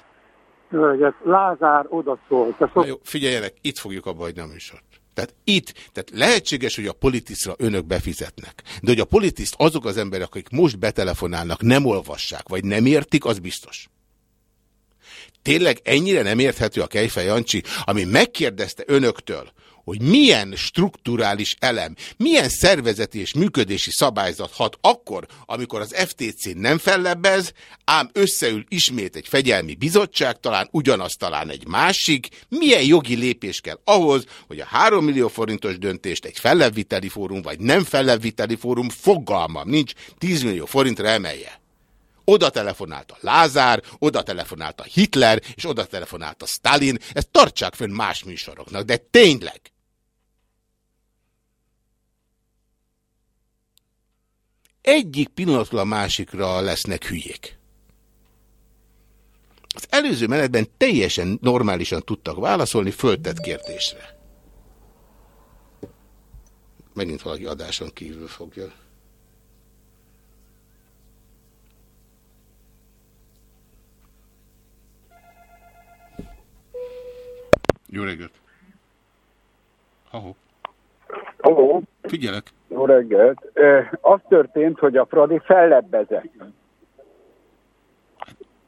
Jó reggelt! Lázár odaszólt. Szok... jó, figyeljenek, itt fogjuk abba hagyni a műsort. Tehát itt, tehát lehetséges, hogy a politiszra önök befizetnek. De hogy a politiszt azok az emberek, akik most betelefonálnak, nem olvassák, vagy nem értik, az biztos. Tényleg ennyire nem érthető a Kejfej Jancsi, ami megkérdezte önöktől, hogy milyen strukturális elem, milyen szervezeti és működési szabályzat hat akkor, amikor az FTC nem fellebbez, ám összeül ismét egy fegyelmi bizottság, talán ugyanaz, talán egy másik, milyen jogi lépés kell ahhoz, hogy a 3 millió forintos döntést egy fellebbviteli fórum, vagy nem fellebbviteli fórum fogalmam nincs, 10 millió forintra emelje. Oda telefonált a Lázár, oda telefonált a Hitler, és oda telefonált a Stalin. Ezt tartsák fönn más műsoroknak, de tényleg. Egyik pillanatról a másikra lesznek hülyék. Az előző menetben teljesen normálisan tudtak válaszolni föltett kérdésre. Megint valaki adáson kívül fogja. Jó reggelt! Ahó. Ahó. Figyelek. Jó reggelt. E, az történt, hogy a Fradi fellebbezett.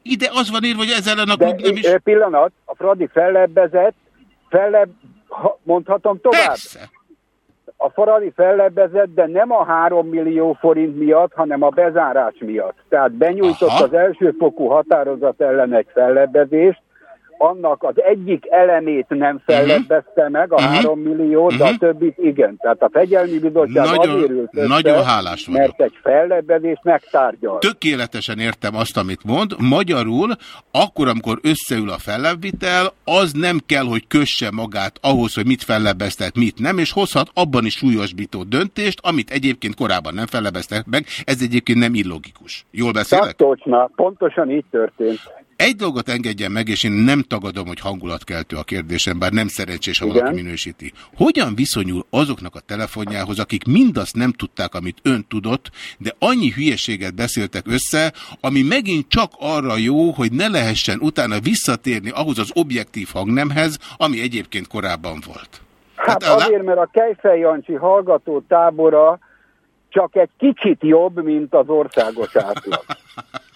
Ide az van írva, hogy ezzel a klub nem is... Pillanat, a Fradi fellebbezett, fellebb, mondhatom tovább? Persze. A Fradi fellebbezett, de nem a 3 millió forint miatt, hanem a bezárás miatt. Tehát benyújtott Aha. az elsőfokú határozat ellen egy fellebbezést, annak az egyik elemét nem fellebbezte meg, a Mhm. három milliót, de a Mhm. többit igen. Tehát a Fegyelmi Bizottság Nagyon- azért ült össze, nagyon hálás vagyok. mert egy fellebbezést megtárgyal. Tökéletesen értem azt, amit mond. Magyarul, akkor, amikor összeül a fellebbvitel, az nem kell, hogy kösse magát ahhoz, hogy mit fellebbeztet, mit nem, és hozhat abban is súlyosbító döntést, amit egyébként korábban nem fellebbeztek meg. Ez egyébként nem illogikus. Jól beszélek? Szaktocsna, pontosan így történt. Egy dolgot engedjen meg, és én nem tagadom, hogy hangulatkeltő a kérdésem, bár nem szerencsés, ha Igen. valaki minősíti. Hogyan viszonyul azoknak a telefonjához, akik mindazt nem tudták, amit ön tudott, de annyi hülyeséget beszéltek össze, ami megint csak arra jó, hogy ne lehessen utána visszatérni ahhoz az objektív hangnemhez, ami egyébként korábban volt. Hát azért, mert a Kejfej Jancsi hallgató tábora csak egy kicsit jobb, mint az országos átlag.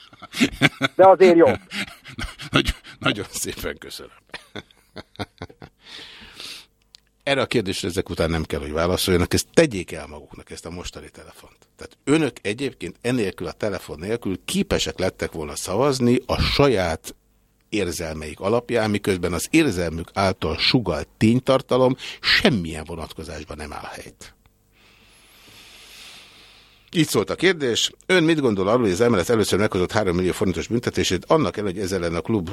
De azért jobb. Nagy, nagyon szépen köszönöm. Erre a kérdésre ezek után nem kell, hogy válaszoljanak, ezt tegyék el maguknak, ezt a mostani telefont. Tehát önök egyébként enélkül a telefon nélkül képesek lettek volna szavazni a saját érzelmeik alapján, miközben az érzelmük által sugalt ténytartalom semmilyen vonatkozásban nem áll helyt. Így szólt a kérdés. Ön mit gondol arról, hogy az emelet először meghozott 3 millió forintos büntetését, annak ellen, hogy ez ellen a klub,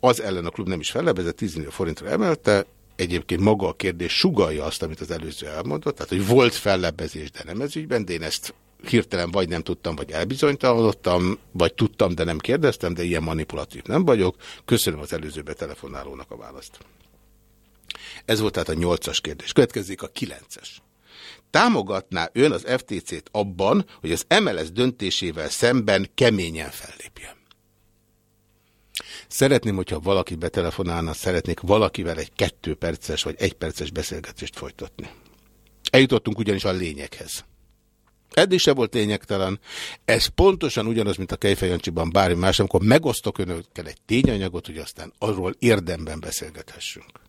az ellen a klub nem is fellebezett, 10 millió forintra emelte, egyébként maga a kérdés sugalja azt, amit az előző elmondott, tehát hogy volt fellebbezés, de nem ez ügyben, de én ezt hirtelen vagy nem tudtam, vagy elbizonytalanodtam, vagy tudtam, de nem kérdeztem, de ilyen manipulatív nem vagyok. Köszönöm az előző betelefonálónak a választ. Ez volt tehát a nyolcas kérdés. Következik a kilences. Támogatná ön az FTC-t abban, hogy az MLS döntésével szemben keményen fellépjen? Szeretném, hogyha valaki betelefonálna, szeretnék valakivel egy kettő perces vagy egy perces beszélgetést folytatni. Eljutottunk ugyanis a lényeghez. Eddig se volt lényegtelen. Ez pontosan ugyanaz, mint a Kejfejancsiban bármi más, amikor megosztok önökkel egy tényanyagot, hogy aztán arról érdemben beszélgethessünk.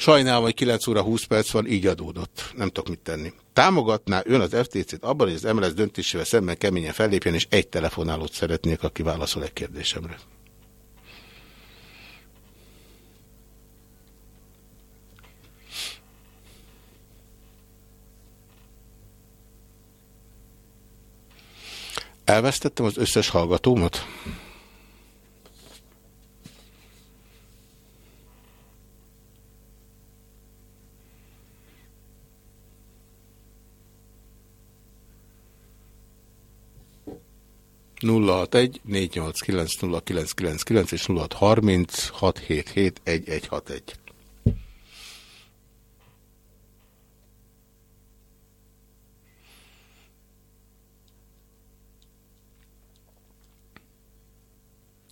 Sajnálom, hogy 9 óra 20 perc van, így adódott. Nem tudok mit tenni. Támogatná ön az FTC-t abban, hogy az MLS döntésével szemben keményen fellépjen, és egy telefonálót szeretnék, aki válaszol egy kérdésemre. Elvesztettem az összes hallgatómat? 061 489 és 0636771161.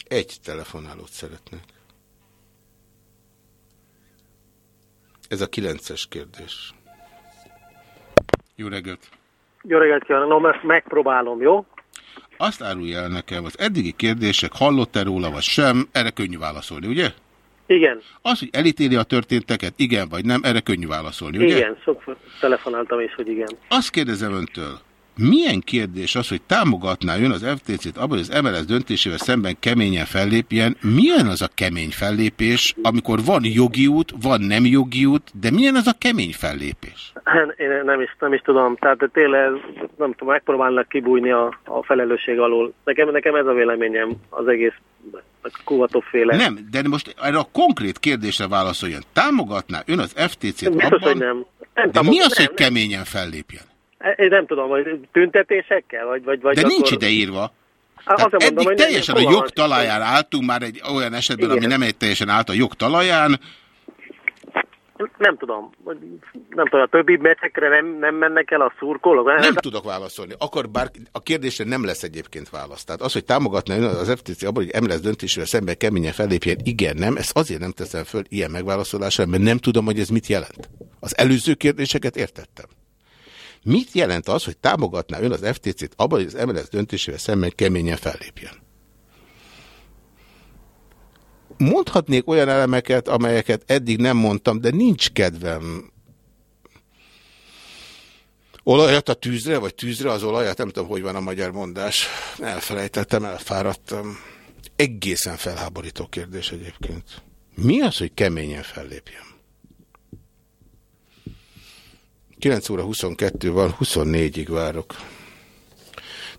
Egy telefonálót szeretnék. Ez a kilences kérdés. Jó reggelt! Jó reggelt kívánom. No, ezt megpróbálom, jó? Azt árulja el nekem, az eddigi kérdések, hallott-e róla, vagy sem, erre könnyű válaszolni, ugye? Igen. Az, hogy elítéli a történteket, igen vagy nem, erre könnyű válaszolni, ugye? Igen, sok telefonáltam is, hogy igen. Azt kérdezem öntől, milyen kérdés az, hogy támogatná ön az FTC-t abban, hogy az MLS döntésével szemben keményen fellépjen? Milyen az a kemény fellépés, amikor van jogi út, van nem jogi út, de milyen az a kemény fellépés? Hát, Én nem is, nem is tudom, tehát tényleg nem tudom, megpróbálnak kibújni a, a felelősség alól. Nekem, nekem ez a véleményem az egész kuvatóféle. Nem, de most erre a konkrét kérdésre válaszoljon. Támogatná ön az FTC-t Biztos, abban, hogy nem. nem de támog- mi az, nem, hogy keményen fellépjen? Nem. Én nem tudom, hogy tüntetésekkel, vagy... vagy, vagy De akkor... nincs ideírva. Hát Tehát eddig mondom, nem- teljesen a jog talaján álltunk már egy olyan esetben, ami Igen. nem egy teljesen állt a jog talaján. Nem tudom, nem tudom, a többi meccsekre nem, nem mennek el a szurkolók? Nem tudok válaszolni. Akar bár a kérdésre nem lesz egyébként válasz. Tehát az, hogy támogatná ön az FTC abban, hogy MLS döntésével szemben keményen fellépjen, igen, nem, ezt azért nem teszem föl ilyen megválaszolásra, mert nem tudom, hogy ez mit jelent. Az előző kérdéseket értettem. Mit jelent az, hogy támogatná ön az FTC-t abban, hogy az MLS döntésével szemben keményen fellépjen? Mondhatnék olyan elemeket, amelyeket eddig nem mondtam, de nincs kedvem Olajat a tűzre, vagy tűzre az olajat, nem tudom, hogy van a magyar mondás. Elfelejtettem, elfáradtam. egészen felháborító kérdés egyébként. Mi az, hogy keményen fellépjem? 9 óra 22 van, 24-ig várok.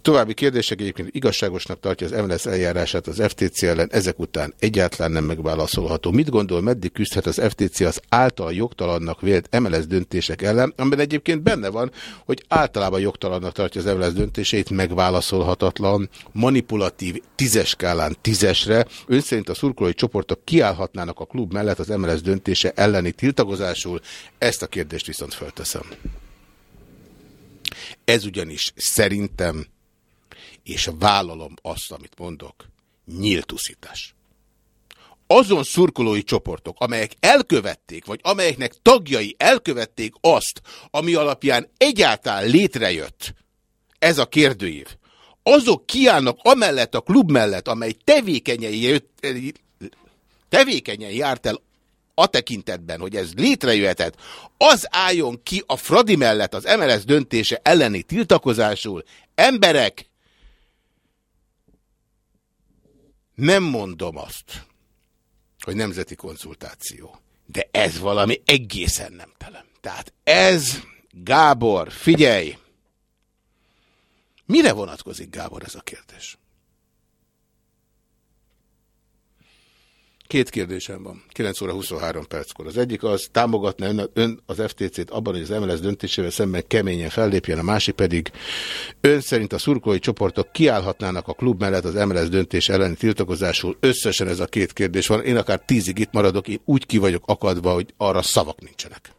További kérdések egyébként igazságosnak tartja az MLS eljárását az FTC ellen, ezek után egyáltalán nem megválaszolható. Mit gondol, meddig küzdhet az FTC az által jogtalannak vélt MLS döntések ellen, amiben egyébként benne van, hogy általában jogtalannak tartja az MLS döntéseit megválaszolhatatlan, manipulatív tízes skálán tízesre. Ön szerint a szurkolói csoportok kiállhatnának a klub mellett az MLS döntése elleni tiltakozásul? Ezt a kérdést viszont fölteszem. Ez ugyanis szerintem és vállalom azt, amit mondok, nyílt uszítás. Azon szurkolói csoportok, amelyek elkövették, vagy amelyeknek tagjai elkövették azt, ami alapján egyáltalán létrejött ez a kérdőív, azok kiállnak amellett a klub mellett, amely tevékenyen, jött, tevékenyen járt el a tekintetben, hogy ez létrejöhetett, az álljon ki a Fradi mellett az MLS döntése elleni tiltakozásul. Emberek, Nem mondom azt, hogy nemzeti konzultáció, de ez valami egészen nemtelen. Tehát ez, Gábor, figyelj! Mire vonatkozik, Gábor, ez a kérdés? Két kérdésem van. 9 óra 23 perckor. Az egyik az, támogatna ön, ön az FTC-t abban, hogy az MLS döntésével szemben keményen fellépjen, a másik pedig ön szerint a szurkolói csoportok kiállhatnának a klub mellett az MLS döntés elleni tiltakozásul. Összesen ez a két kérdés van. Én akár tízig itt maradok, én úgy ki vagyok akadva, hogy arra szavak nincsenek.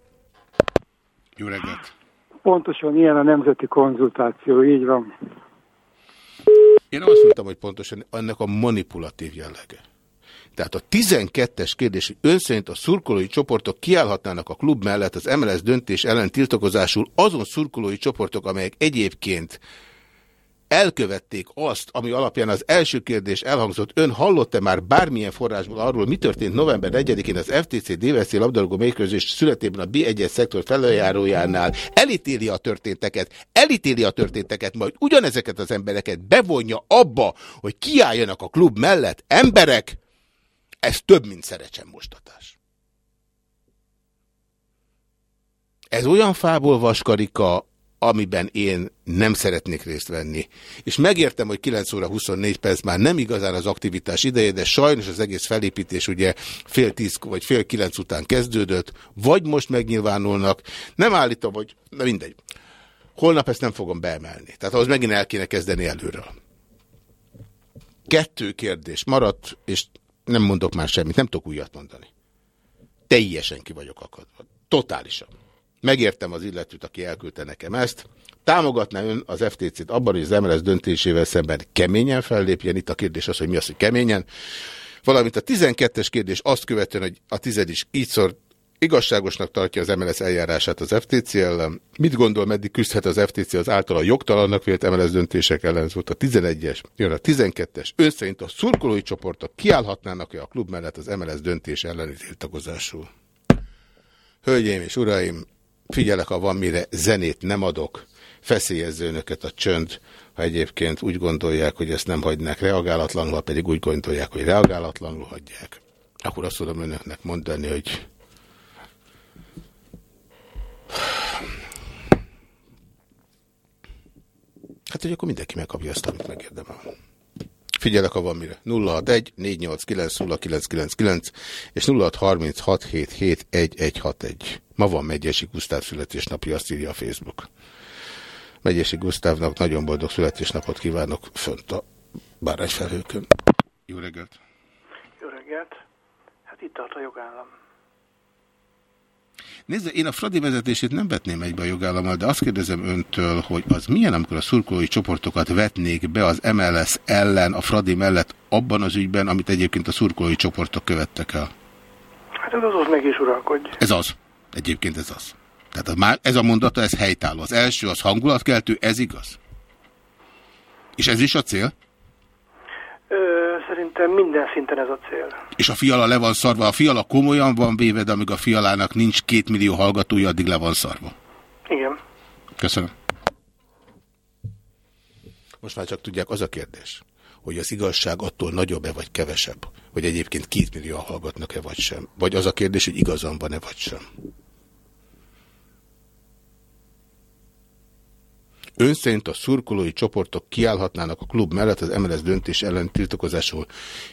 Jó reggelt! Pontosan ilyen a nemzeti konzultáció, így van. Én azt mondtam, hogy pontosan ennek a manipulatív jellege. Tehát a 12-es kérdés, hogy a szurkolói csoportok kiállhatnának a klub mellett az MLS döntés ellen tiltakozásul azon szurkolói csoportok, amelyek egyébként elkövették azt, ami alapján az első kérdés elhangzott, ön hallott-e már bármilyen forrásból arról, mi történt november 1-én az FTC DVC labdarúgó mérkőzés születében a B1-es szektor feleljárójánál, elítéli a történteket, elítéli a történteket, majd ugyanezeket az embereket bevonja abba, hogy kiálljanak a klub mellett emberek, ez több, mint szerecsen mostatás. Ez olyan fából vaskarika, amiben én nem szeretnék részt venni. És megértem, hogy 9 óra 24 perc már nem igazán az aktivitás ideje, de sajnos az egész felépítés ugye fél tíz vagy fél kilenc után kezdődött, vagy most megnyilvánulnak. Nem állítom, hogy na mindegy. Holnap ezt nem fogom beemelni. Tehát ahhoz megint el kéne kezdeni előről. Kettő kérdés maradt, és nem mondok már semmit, nem tudok újat mondani. Teljesen ki vagyok akadva. Totálisan. Megértem az illetőt, aki elküldte nekem ezt. Támogatná ön az FTC-t abban, hogy az MLS döntésével szemben keményen fellépjen? Itt a kérdés az, hogy mi az, hogy keményen. Valamint a 12-es kérdés azt követően, hogy a tized is így szor igazságosnak tartja az MLS eljárását az FTC ellen. Mit gondol, meddig küzdhet az FTC az általa jogtalannak vélt MLS döntések ellen? Ez volt a 11-es, jön a 12-es. Ön szerint a szurkolói csoportok kiállhatnának-e a klub mellett az MLS döntés elleni tiltakozásul? Hölgyeim és uraim, figyelek, ha van mire zenét nem adok, feszélyező önöket a csönd, ha egyébként úgy gondolják, hogy ezt nem hagynák reagálatlanul, ha pedig úgy gondolják, hogy reagálatlanul hagyják, akkor azt tudom önöknek mondani, hogy Hát, hogy akkor mindenki megkapja azt, amit megérdemel. Figyelek, ha van mire. 061 489 0999 és 0636771161. Ma van Megyesi Gusztáv születésnapja, azt írja a Facebook. Megyesi Gusztávnak nagyon boldog születésnapot kívánok fönt a bárányfelhőkön. Jó reggelt! Jó reggelt! Hát itt tart a jogállam. Nézd, én a Fradi vezetését nem vetném egybe a jogállammal, de azt kérdezem öntől, hogy az milyen, amikor a szurkolói csoportokat vetnék be az MLS ellen, a Fradi mellett abban az ügyben, amit egyébként a szurkolói csoportok követtek el? Hát ez az az meg is uralkodj. Ez az. Egyébként ez az. Tehát ez a mondata, ez helytálló. Az első az hangulatkeltő, ez igaz? És ez is a cél? Ö, szerintem minden szinten ez a cél. És a fiala le van szarva. A fiala komolyan van véve, de amíg a fialának nincs két millió hallgatója, addig le van szarva. Igen. Köszönöm. Most már csak tudják, az a kérdés, hogy az igazság attól nagyobb-e vagy kevesebb, hogy egyébként két millió hallgatnak-e vagy sem. Vagy az a kérdés, hogy igazam van-e vagy sem. Ön szerint a szurkolói csoportok kiállhatnának a klub mellett az MLS döntés ellen tiltakozásul.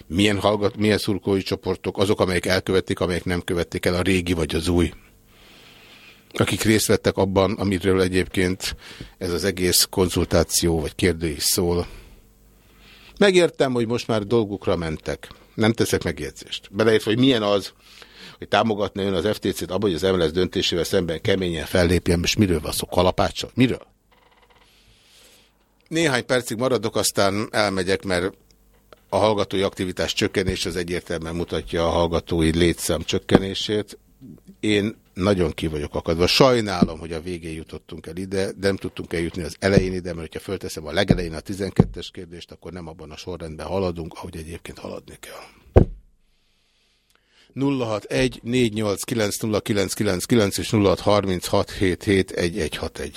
Milyen, hallgat, milyen szurkolói csoportok? Azok, amelyek elkövették, amelyek nem követték el, a régi vagy az új? Akik részt vettek abban, amiről egyébként ez az egész konzultáció vagy kérdő is szól. Megértem, hogy most már dolgukra mentek. Nem teszek megjegyzést. Beleértve, hogy milyen az, hogy támogatna ön az FTC-t abban, hogy az MLS döntésével szemben keményen fellépjen, és miről van szó? Kalapáccsal? Miről? Néhány percig maradok, aztán elmegyek, mert a hallgatói aktivitás csökkenés az egyértelműen mutatja a hallgatói létszám csökkenését. Én nagyon ki vagyok akadva. Sajnálom, hogy a végén jutottunk el ide, de nem tudtunk eljutni az elején ide, mert ha fölteszem a legelején a 12-es kérdést, akkor nem abban a sorrendben haladunk, ahogy egyébként haladni kell. 061 489 és 0636771161.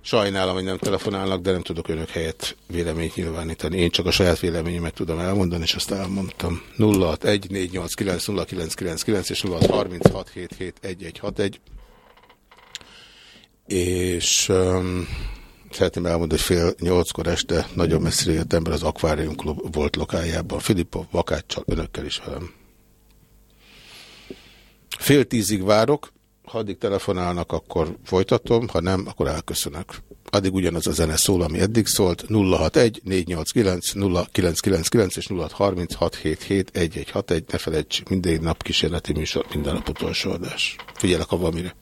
Sajnálom, hogy nem telefonálnak, de nem tudok önök helyett véleményt nyilvánítani. Én csak a saját véleményemet tudom elmondani, és azt elmondtam. 0614890999 és 0636771161. És um, szeretném elmondani, hogy fél nyolckor este nagyon messzire jött ember az Aquarium Klub volt lokájában. Filippov, Vakáccsal, önökkel is velem. Fél tízig várok, ha addig telefonálnak, akkor folytatom, ha nem, akkor elköszönök. Addig ugyanaz a zene szól, ami eddig szólt, 061 489 0999 és 0636771161, ne felejts, minden nap kísérleti műsor, minden nap utolsó adás. Figyelek, ha van mire.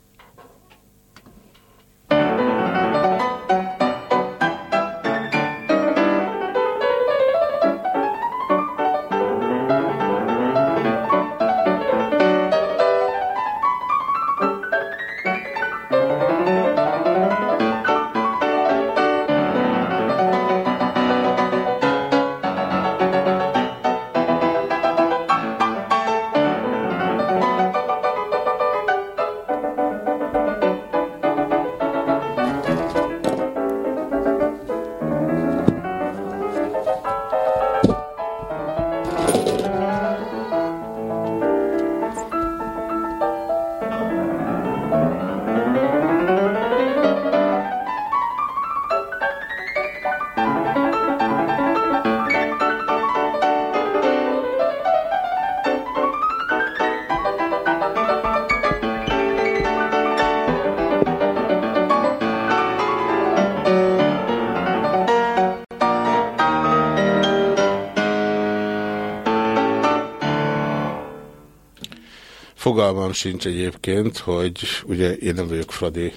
Fogalmam sincs egyébként, hogy ugye én nem vagyok Fradi,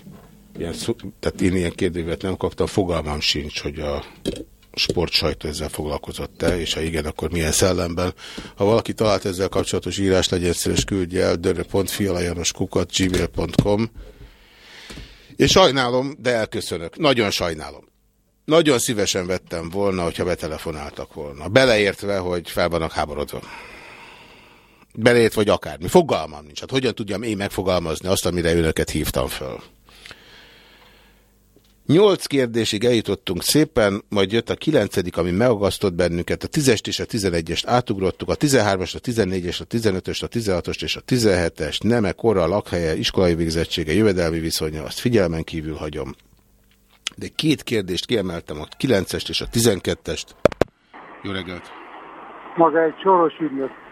ilyen, tehát én ilyen kérdőívet nem kaptam, fogalmam sincs, hogy a sportsajtó ezzel foglalkozott-e, és ha igen, akkor milyen szellemben. Ha valaki talált ezzel kapcsolatos írás, legyen szíves küldje el dörre.fialajanoskukat gmail.com és sajnálom, de elköszönök. Nagyon sajnálom. Nagyon szívesen vettem volna, hogyha betelefonáltak volna. Beleértve, hogy fel vannak háborodva. Belét vagy akármi. Fogalmam nincs. Hát hogyan tudjam én megfogalmazni azt, amire önöket hívtam föl? Nyolc kérdésig eljutottunk szépen, majd jött a kilencedik, ami megagasztott bennünket, a tízest és a tizenegyest átugrottuk, a tizenhármas, a tizennégyes, a tizenötöst, a tizenhatost és a tizenhetest, neme, korra, lakhelye, iskolai végzettsége, jövedelmi viszonya, azt figyelmen kívül hagyom. De két kérdést kiemeltem, a kilencest és a tizenkettest. Jó reggelt! Maga egy soros ügynök.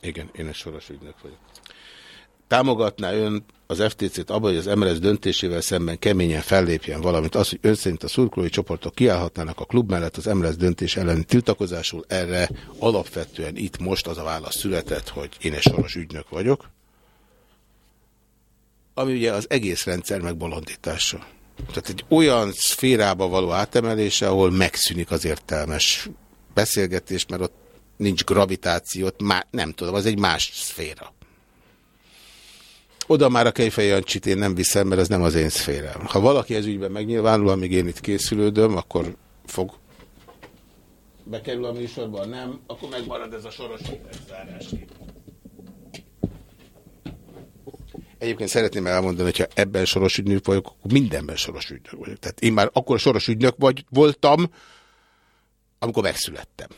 Igen, én egy soros ügynök vagyok. Támogatná ön az FTC-t abban, hogy az MLS döntésével szemben keményen fellépjen, valamint az, hogy ön szerint a szurkolói csoportok kiállhatnának a klub mellett az MLS döntés ellen tiltakozásul, erre alapvetően itt most az a válasz született, hogy én egy soros ügynök vagyok, ami ugye az egész rendszer megbolondítása. Tehát egy olyan szférába való átemelése, ahol megszűnik az értelmes beszélgetés, mert ott nincs gravitációt, már nem tudom, az egy más szféra. Oda már a Kejfej Jancsit én nem viszem, mert ez nem az én szférem. Ha valaki ez ügyben megnyilvánul, amíg én itt készülődöm, akkor fog bekerül a műsorban, nem, akkor megmarad ez a soros zárás. Egyébként szeretném elmondani, hogyha ebben soros ügynök vagyok, akkor mindenben soros ügynök vagyok. Tehát én már akkor soros ügynök vagy, voltam, amikor megszülettem.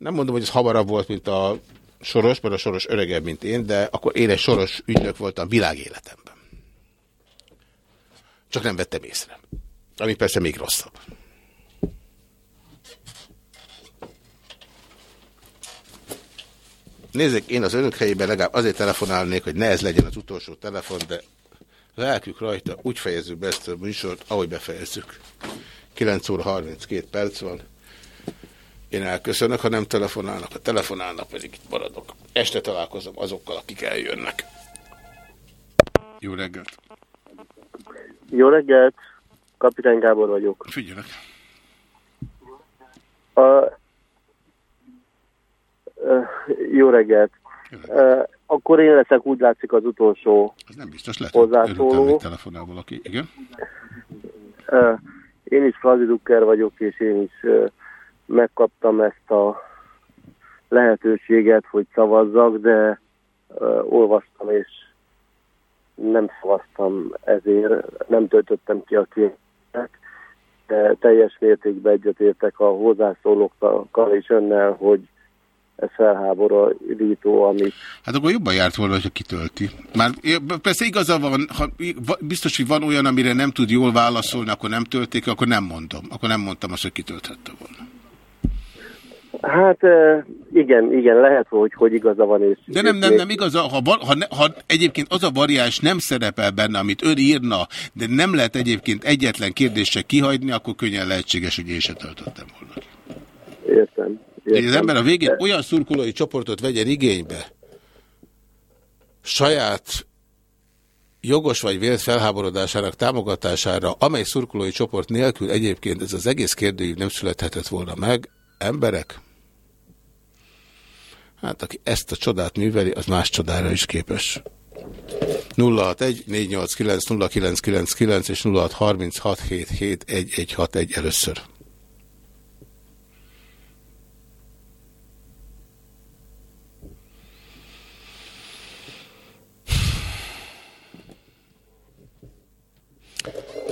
Nem mondom, hogy ez hamarabb volt, mint a soros, mert a soros öregebb, mint én, de akkor én egy soros ügynök voltam világéletemben. Csak nem vettem észre. Ami persze még rosszabb. Nézzék, én az önök helyében legalább azért telefonálnék, hogy ne ez legyen az utolsó telefon, de lelkük rajta, úgy fejezzük be ezt a műsort, ahogy befejezzük. 9 óra 32 perc van. Én elköszönök, ha nem telefonálnak, ha telefonálnak, pedig itt maradok. Este találkozom azokkal, akik eljönnek. Jó reggelt! Jó reggelt! Kapitány Gábor vagyok. Figyelek. A, jó reggelt. Uh, akkor én leszek, úgy látszik az utolsó Ez nem biztos, lehet, hozzászóló. telefonál valaki. Igen? Én is Frazi Ducker vagyok, és én is megkaptam ezt a lehetőséget, hogy szavazzak, de uh, olvastam, és nem szavaztam ezért, nem töltöttem ki a képet, de teljes mértékben egyetértek a hozzászólókkal és önnel, hogy ez felháborító, amit... Hát akkor jobban járt volna, hogyha kitölti. Már persze igaza van, ha biztos, hogy van olyan, amire nem tud jól válaszolni, akkor nem tölték, akkor nem mondom. Akkor nem mondtam azt, hogy kitölthette volna. Hát igen, igen, lehet, hogy, hogy igaza van. És De nem, nem, nem igaza, ha, ha, ha egyébként az a variáns nem szerepel benne, amit ön írna, de nem lehet egyébként egyetlen kérdéssel kihagyni, akkor könnyen lehetséges, hogy én se töltöttem volna. Értem. Hogy az ember a végén olyan szurkolói csoportot vegyen igénybe, saját jogos vagy vélt felháborodásának támogatására, amely szurkolói csoport nélkül egyébként ez az egész kérdőjű nem születhetett volna meg, emberek, hát aki ezt a csodát műveli, az más csodára is képes. 061 489 0999 és 0636771161 először.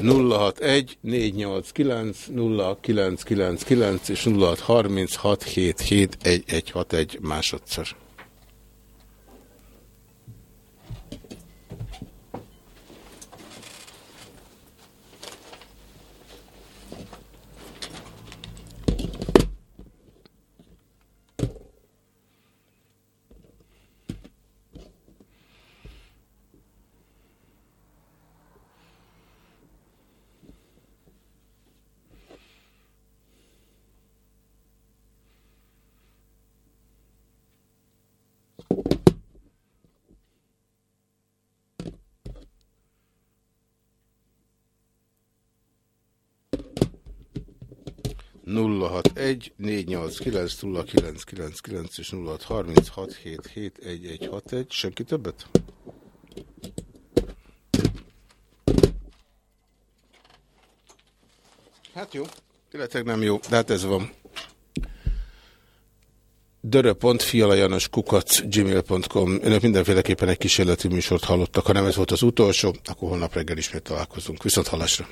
061 489 0999 és 0636771161 másodszor. Egy 489 0999 és 0636771161. Senki többet? Hát jó, illetve nem jó, de hát ez van. dörö.fialajanos kukac gmail.com Önök mindenféleképpen egy kísérleti műsort hallottak. Ha nem ez volt az utolsó, akkor holnap reggel ismét találkozunk. Viszont hallásra!